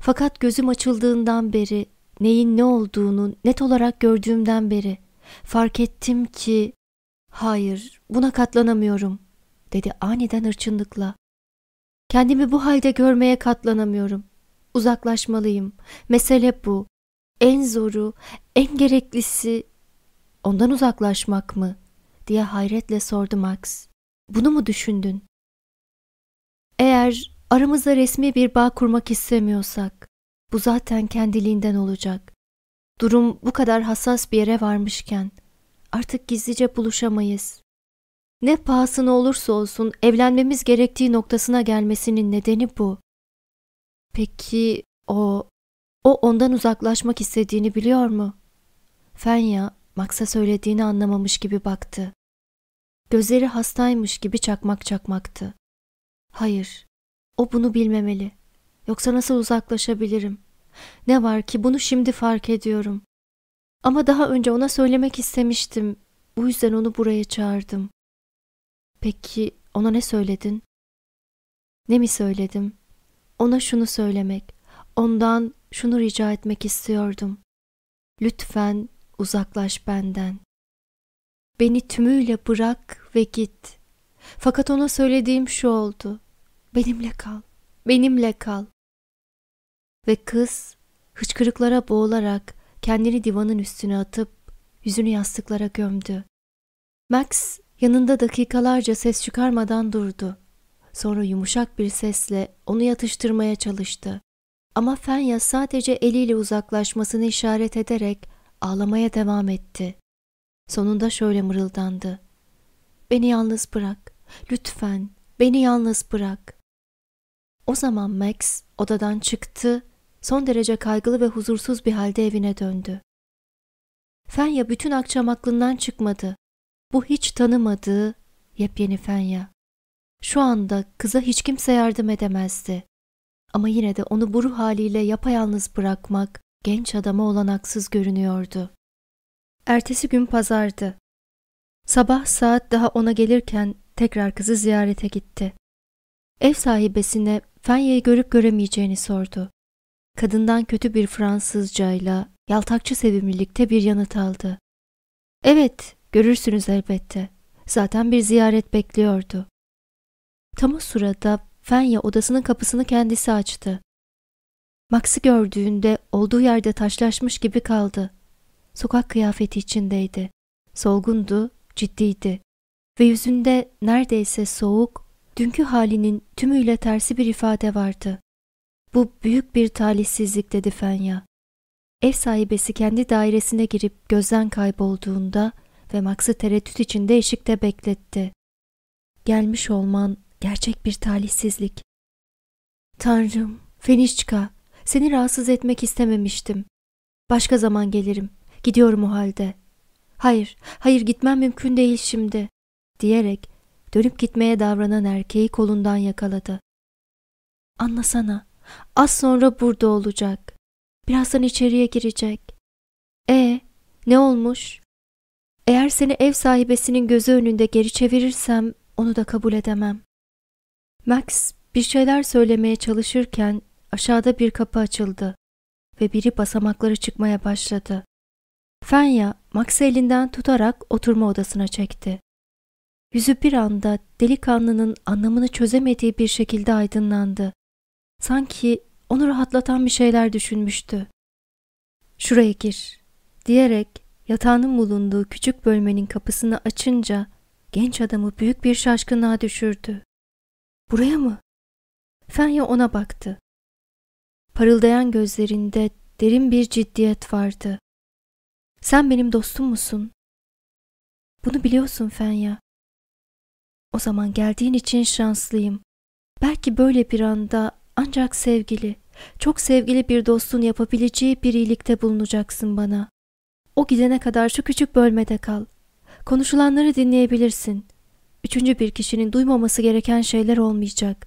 Fakat gözüm açıldığından beri, neyin ne olduğunu net olarak gördüğümden beri fark ettim ki hayır buna katlanamıyorum dedi aniden hırçınlıkla. Kendimi bu halde görmeye katlanamıyorum. Uzaklaşmalıyım. Mesele bu. En zoru, en gereklisi ondan uzaklaşmak mı? diye hayretle sordu Max. Bunu mu düşündün? Eğer aramızda resmi bir bağ kurmak istemiyorsak, bu zaten kendiliğinden olacak. Durum bu kadar hassas bir yere varmışken artık gizlice buluşamayız. Ne pahasına olursa olsun evlenmemiz gerektiği noktasına gelmesinin nedeni bu. Peki o, o ondan uzaklaşmak istediğini biliyor mu? Fenya, Max'a söylediğini anlamamış gibi baktı. Gözleri hastaymış gibi çakmak çakmaktı. Hayır, o bunu bilmemeli. Yoksa nasıl uzaklaşabilirim? Ne var ki bunu şimdi fark ediyorum. Ama daha önce ona söylemek istemiştim. Bu yüzden onu buraya çağırdım. Peki ona ne söyledin? Ne mi söyledim? Ona şunu söylemek, ondan şunu rica etmek istiyordum. Lütfen uzaklaş benden. Beni tümüyle bırak ve git. Fakat ona söylediğim şu oldu. Benimle kal, benimle kal. Ve kız hıçkırıklara boğularak kendini divanın üstüne atıp yüzünü yastıklara gömdü. Max yanında dakikalarca ses çıkarmadan durdu. Sonra yumuşak bir sesle onu yatıştırmaya çalıştı. Ama Fenya sadece eliyle uzaklaşmasını işaret ederek ağlamaya devam etti. Sonunda şöyle mırıldandı. Beni yalnız bırak. Lütfen beni yalnız bırak. O zaman Max odadan çıktı, son derece kaygılı ve huzursuz bir halde evine döndü. Fenya bütün akşam aklından çıkmadı. Bu hiç tanımadığı yepyeni Fenya. Şu anda kıza hiç kimse yardım edemezdi. Ama yine de onu bu ruh haliyle yapayalnız bırakmak genç adama olanaksız görünüyordu. Ertesi gün pazardı. Sabah saat daha ona gelirken tekrar kızı ziyarete gitti. Ev sahibesine Fenya'yı görüp göremeyeceğini sordu. Kadından kötü bir Fransızcayla yaltakçı sevimlilikte bir yanıt aldı. Evet, görürsünüz elbette. Zaten bir ziyaret bekliyordu. Tam o sırada Fenya odasının kapısını kendisi açtı. Max'i gördüğünde olduğu yerde taşlaşmış gibi kaldı. Sokak kıyafeti içindeydi. Solgundu, ciddiydi ve yüzünde neredeyse soğuk, dünkü halinin tümüyle tersi bir ifade vardı. Bu büyük bir talihsizlik dedi Fenya. Ev sahibesi kendi dairesine girip gözden kaybolduğunda ve Max'ı tereddüt içinde eşikte bekletti. Gelmiş olman gerçek bir talihsizlik. Tanrım, Fenişçka, seni rahatsız etmek istememiştim. Başka zaman gelirim. Gidiyorum o halde. Hayır, hayır gitmem mümkün değil şimdi, diyerek dönüp gitmeye davranan erkeği kolundan yakaladı. Anlasana, az sonra burada olacak. Birazdan içeriye girecek. E, ne olmuş? Eğer seni ev sahibesinin gözü önünde geri çevirirsem onu da kabul edemem. Max bir şeyler söylemeye çalışırken aşağıda bir kapı açıldı ve biri basamakları çıkmaya başladı. Fenya, Max'ı elinden tutarak oturma odasına çekti. Yüzü bir anda delikanlının anlamını çözemediği bir şekilde aydınlandı. Sanki onu rahatlatan bir şeyler düşünmüştü. Şuraya gir, diyerek yatağının bulunduğu küçük bölmenin kapısını açınca genç adamı büyük bir şaşkınlığa düşürdü. Buraya mı? Fenya ona baktı. Parıldayan gözlerinde derin bir ciddiyet vardı. Sen benim dostum musun? Bunu biliyorsun Fenya. O zaman geldiğin için şanslıyım. Belki böyle bir anda ancak sevgili, çok sevgili bir dostun yapabileceği bir iyilikte bulunacaksın bana. O gidene kadar şu küçük bölmede kal. Konuşulanları dinleyebilirsin. Üçüncü bir kişinin duymaması gereken şeyler olmayacak.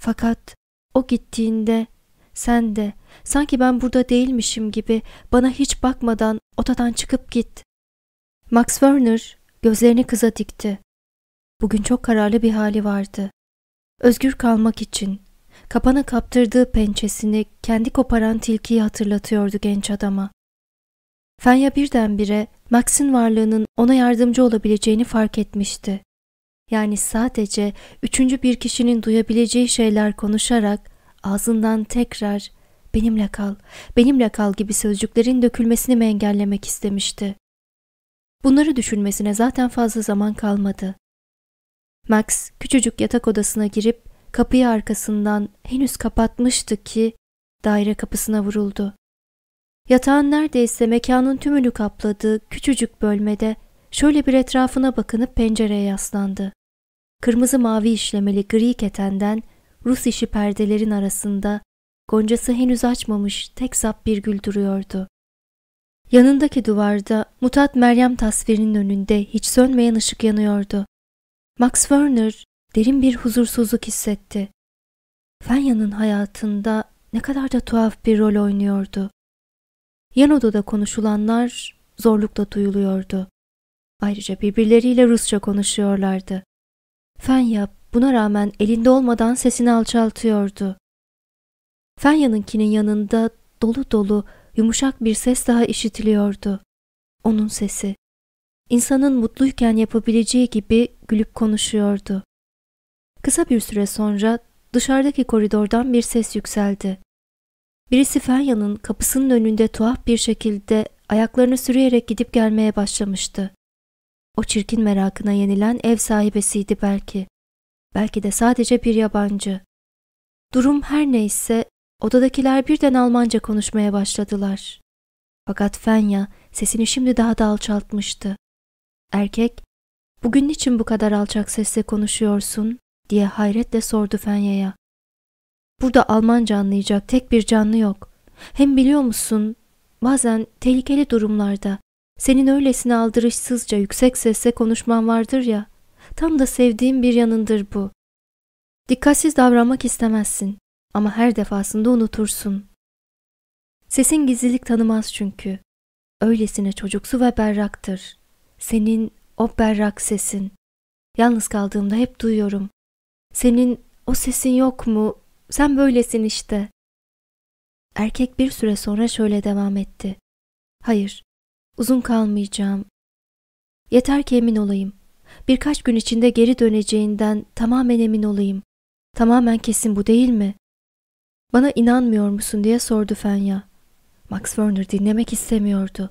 Fakat o gittiğinde sen de sanki ben burada değilmişim gibi bana hiç bakmadan odadan çıkıp git. Max Werner gözlerini kıza dikti. Bugün çok kararlı bir hali vardı. Özgür kalmak için kapana kaptırdığı pençesini kendi koparan tilkiyi hatırlatıyordu genç adama. Fenya birdenbire Max'in varlığının ona yardımcı olabileceğini fark etmişti. Yani sadece üçüncü bir kişinin duyabileceği şeyler konuşarak ağzından tekrar benimle kal, benimle kal gibi sözcüklerin dökülmesini mi engellemek istemişti? Bunları düşünmesine zaten fazla zaman kalmadı. Max küçücük yatak odasına girip kapıyı arkasından henüz kapatmıştı ki daire kapısına vuruldu. Yatağın neredeyse mekanın tümünü kapladığı küçücük bölmede şöyle bir etrafına bakınıp pencereye yaslandı. Kırmızı mavi işlemeli gri ketenden Rus işi perdelerin arasında goncası henüz açmamış tek sap bir gül duruyordu. Yanındaki duvarda mutat Meryem tasvirinin önünde hiç sönmeyen ışık yanıyordu. Max Werner derin bir huzursuzluk hissetti. Fenya'nın hayatında ne kadar da tuhaf bir rol oynuyordu. Yan odada konuşulanlar zorlukla duyuluyordu. Ayrıca birbirleriyle Rusça konuşuyorlardı. Fenya buna rağmen elinde olmadan sesini alçaltıyordu. Fenya'nınkinin yanında dolu dolu yumuşak bir ses daha işitiliyordu. Onun sesi. İnsanın mutluyken yapabileceği gibi gülüp konuşuyordu. Kısa bir süre sonra dışarıdaki koridordan bir ses yükseldi. Birisi Fenya'nın kapısının önünde tuhaf bir şekilde ayaklarını sürüyerek gidip gelmeye başlamıştı. O çirkin merakına yenilen ev sahibesiydi belki. Belki de sadece bir yabancı. Durum her neyse odadakiler birden Almanca konuşmaya başladılar. Fakat Fenya sesini şimdi daha da alçaltmıştı. Erkek, bugün niçin bu kadar alçak sesle konuşuyorsun diye hayretle sordu Fenya'ya. Burada Almanca anlayacak tek bir canlı yok. Hem biliyor musun bazen tehlikeli durumlarda senin öylesine aldırışsızca yüksek sesle konuşman vardır ya, tam da sevdiğim bir yanındır bu. Dikkatsiz davranmak istemezsin ama her defasında unutursun. Sesin gizlilik tanımaz çünkü. Öylesine çocuksu ve berraktır. Senin o berrak sesin. Yalnız kaldığımda hep duyuyorum. Senin o sesin yok mu? Sen böylesin işte. Erkek bir süre sonra şöyle devam etti. Hayır, Uzun kalmayacağım. Yeter ki emin olayım. Birkaç gün içinde geri döneceğinden tamamen emin olayım. Tamamen kesin bu değil mi? Bana inanmıyor musun diye sordu Fenya. Max Werner dinlemek istemiyordu.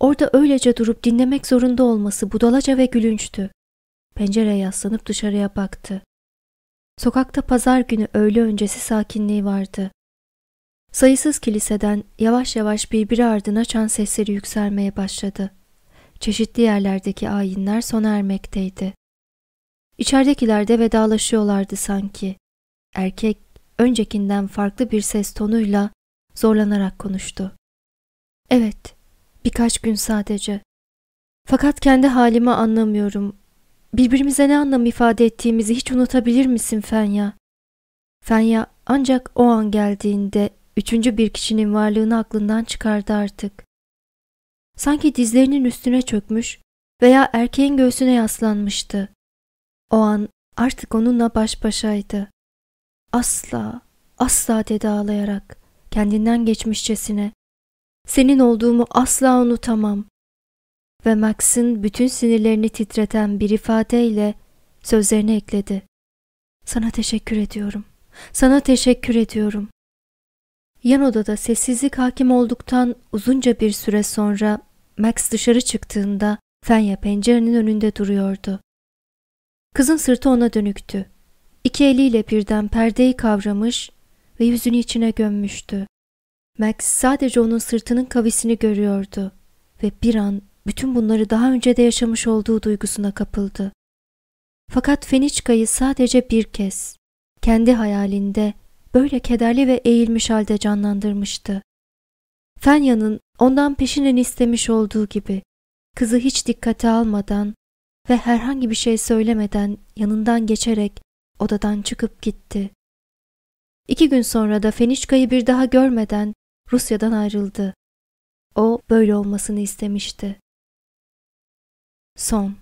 Orada öylece durup dinlemek zorunda olması budalaca ve gülünçtü. Pencereye yaslanıp dışarıya baktı. Sokakta pazar günü öğle öncesi sakinliği vardı. Sayısız kiliseden yavaş yavaş birbiri ardına çan sesleri yükselmeye başladı. Çeşitli yerlerdeki ayinler sona ermekteydi. İçeridekiler de vedalaşıyorlardı sanki. Erkek öncekinden farklı bir ses tonuyla zorlanarak konuştu. Evet, birkaç gün sadece. Fakat kendi halimi anlamıyorum. Birbirimize ne anlam ifade ettiğimizi hiç unutabilir misin Fenya? Fenya ancak o an geldiğinde Üçüncü bir kişinin varlığını aklından çıkardı artık. Sanki dizlerinin üstüne çökmüş veya erkeğin göğsüne yaslanmıştı. O an artık onunla baş başaydı. Asla, asla dedi ağlayarak, kendinden geçmişçesine. Senin olduğumu asla unutamam. Ve Max'in bütün sinirlerini titreten bir ifadeyle sözlerini ekledi. Sana teşekkür ediyorum. Sana teşekkür ediyorum. Yan odada sessizlik hakim olduktan uzunca bir süre sonra Max dışarı çıktığında Fenya pencerenin önünde duruyordu. Kızın sırtı ona dönüktü. İki eliyle birden perdeyi kavramış ve yüzünü içine gömmüştü. Max sadece onun sırtının kavisini görüyordu ve bir an bütün bunları daha önce de yaşamış olduğu duygusuna kapıldı. Fakat Feniçka'yı sadece bir kez, kendi hayalinde böyle kederli ve eğilmiş halde canlandırmıştı. Fenya'nın ondan peşinen istemiş olduğu gibi kızı hiç dikkate almadan ve herhangi bir şey söylemeden yanından geçerek odadan çıkıp gitti. İki gün sonra da Feniçka'yı bir daha görmeden Rusya'dan ayrıldı. O böyle olmasını istemişti. Son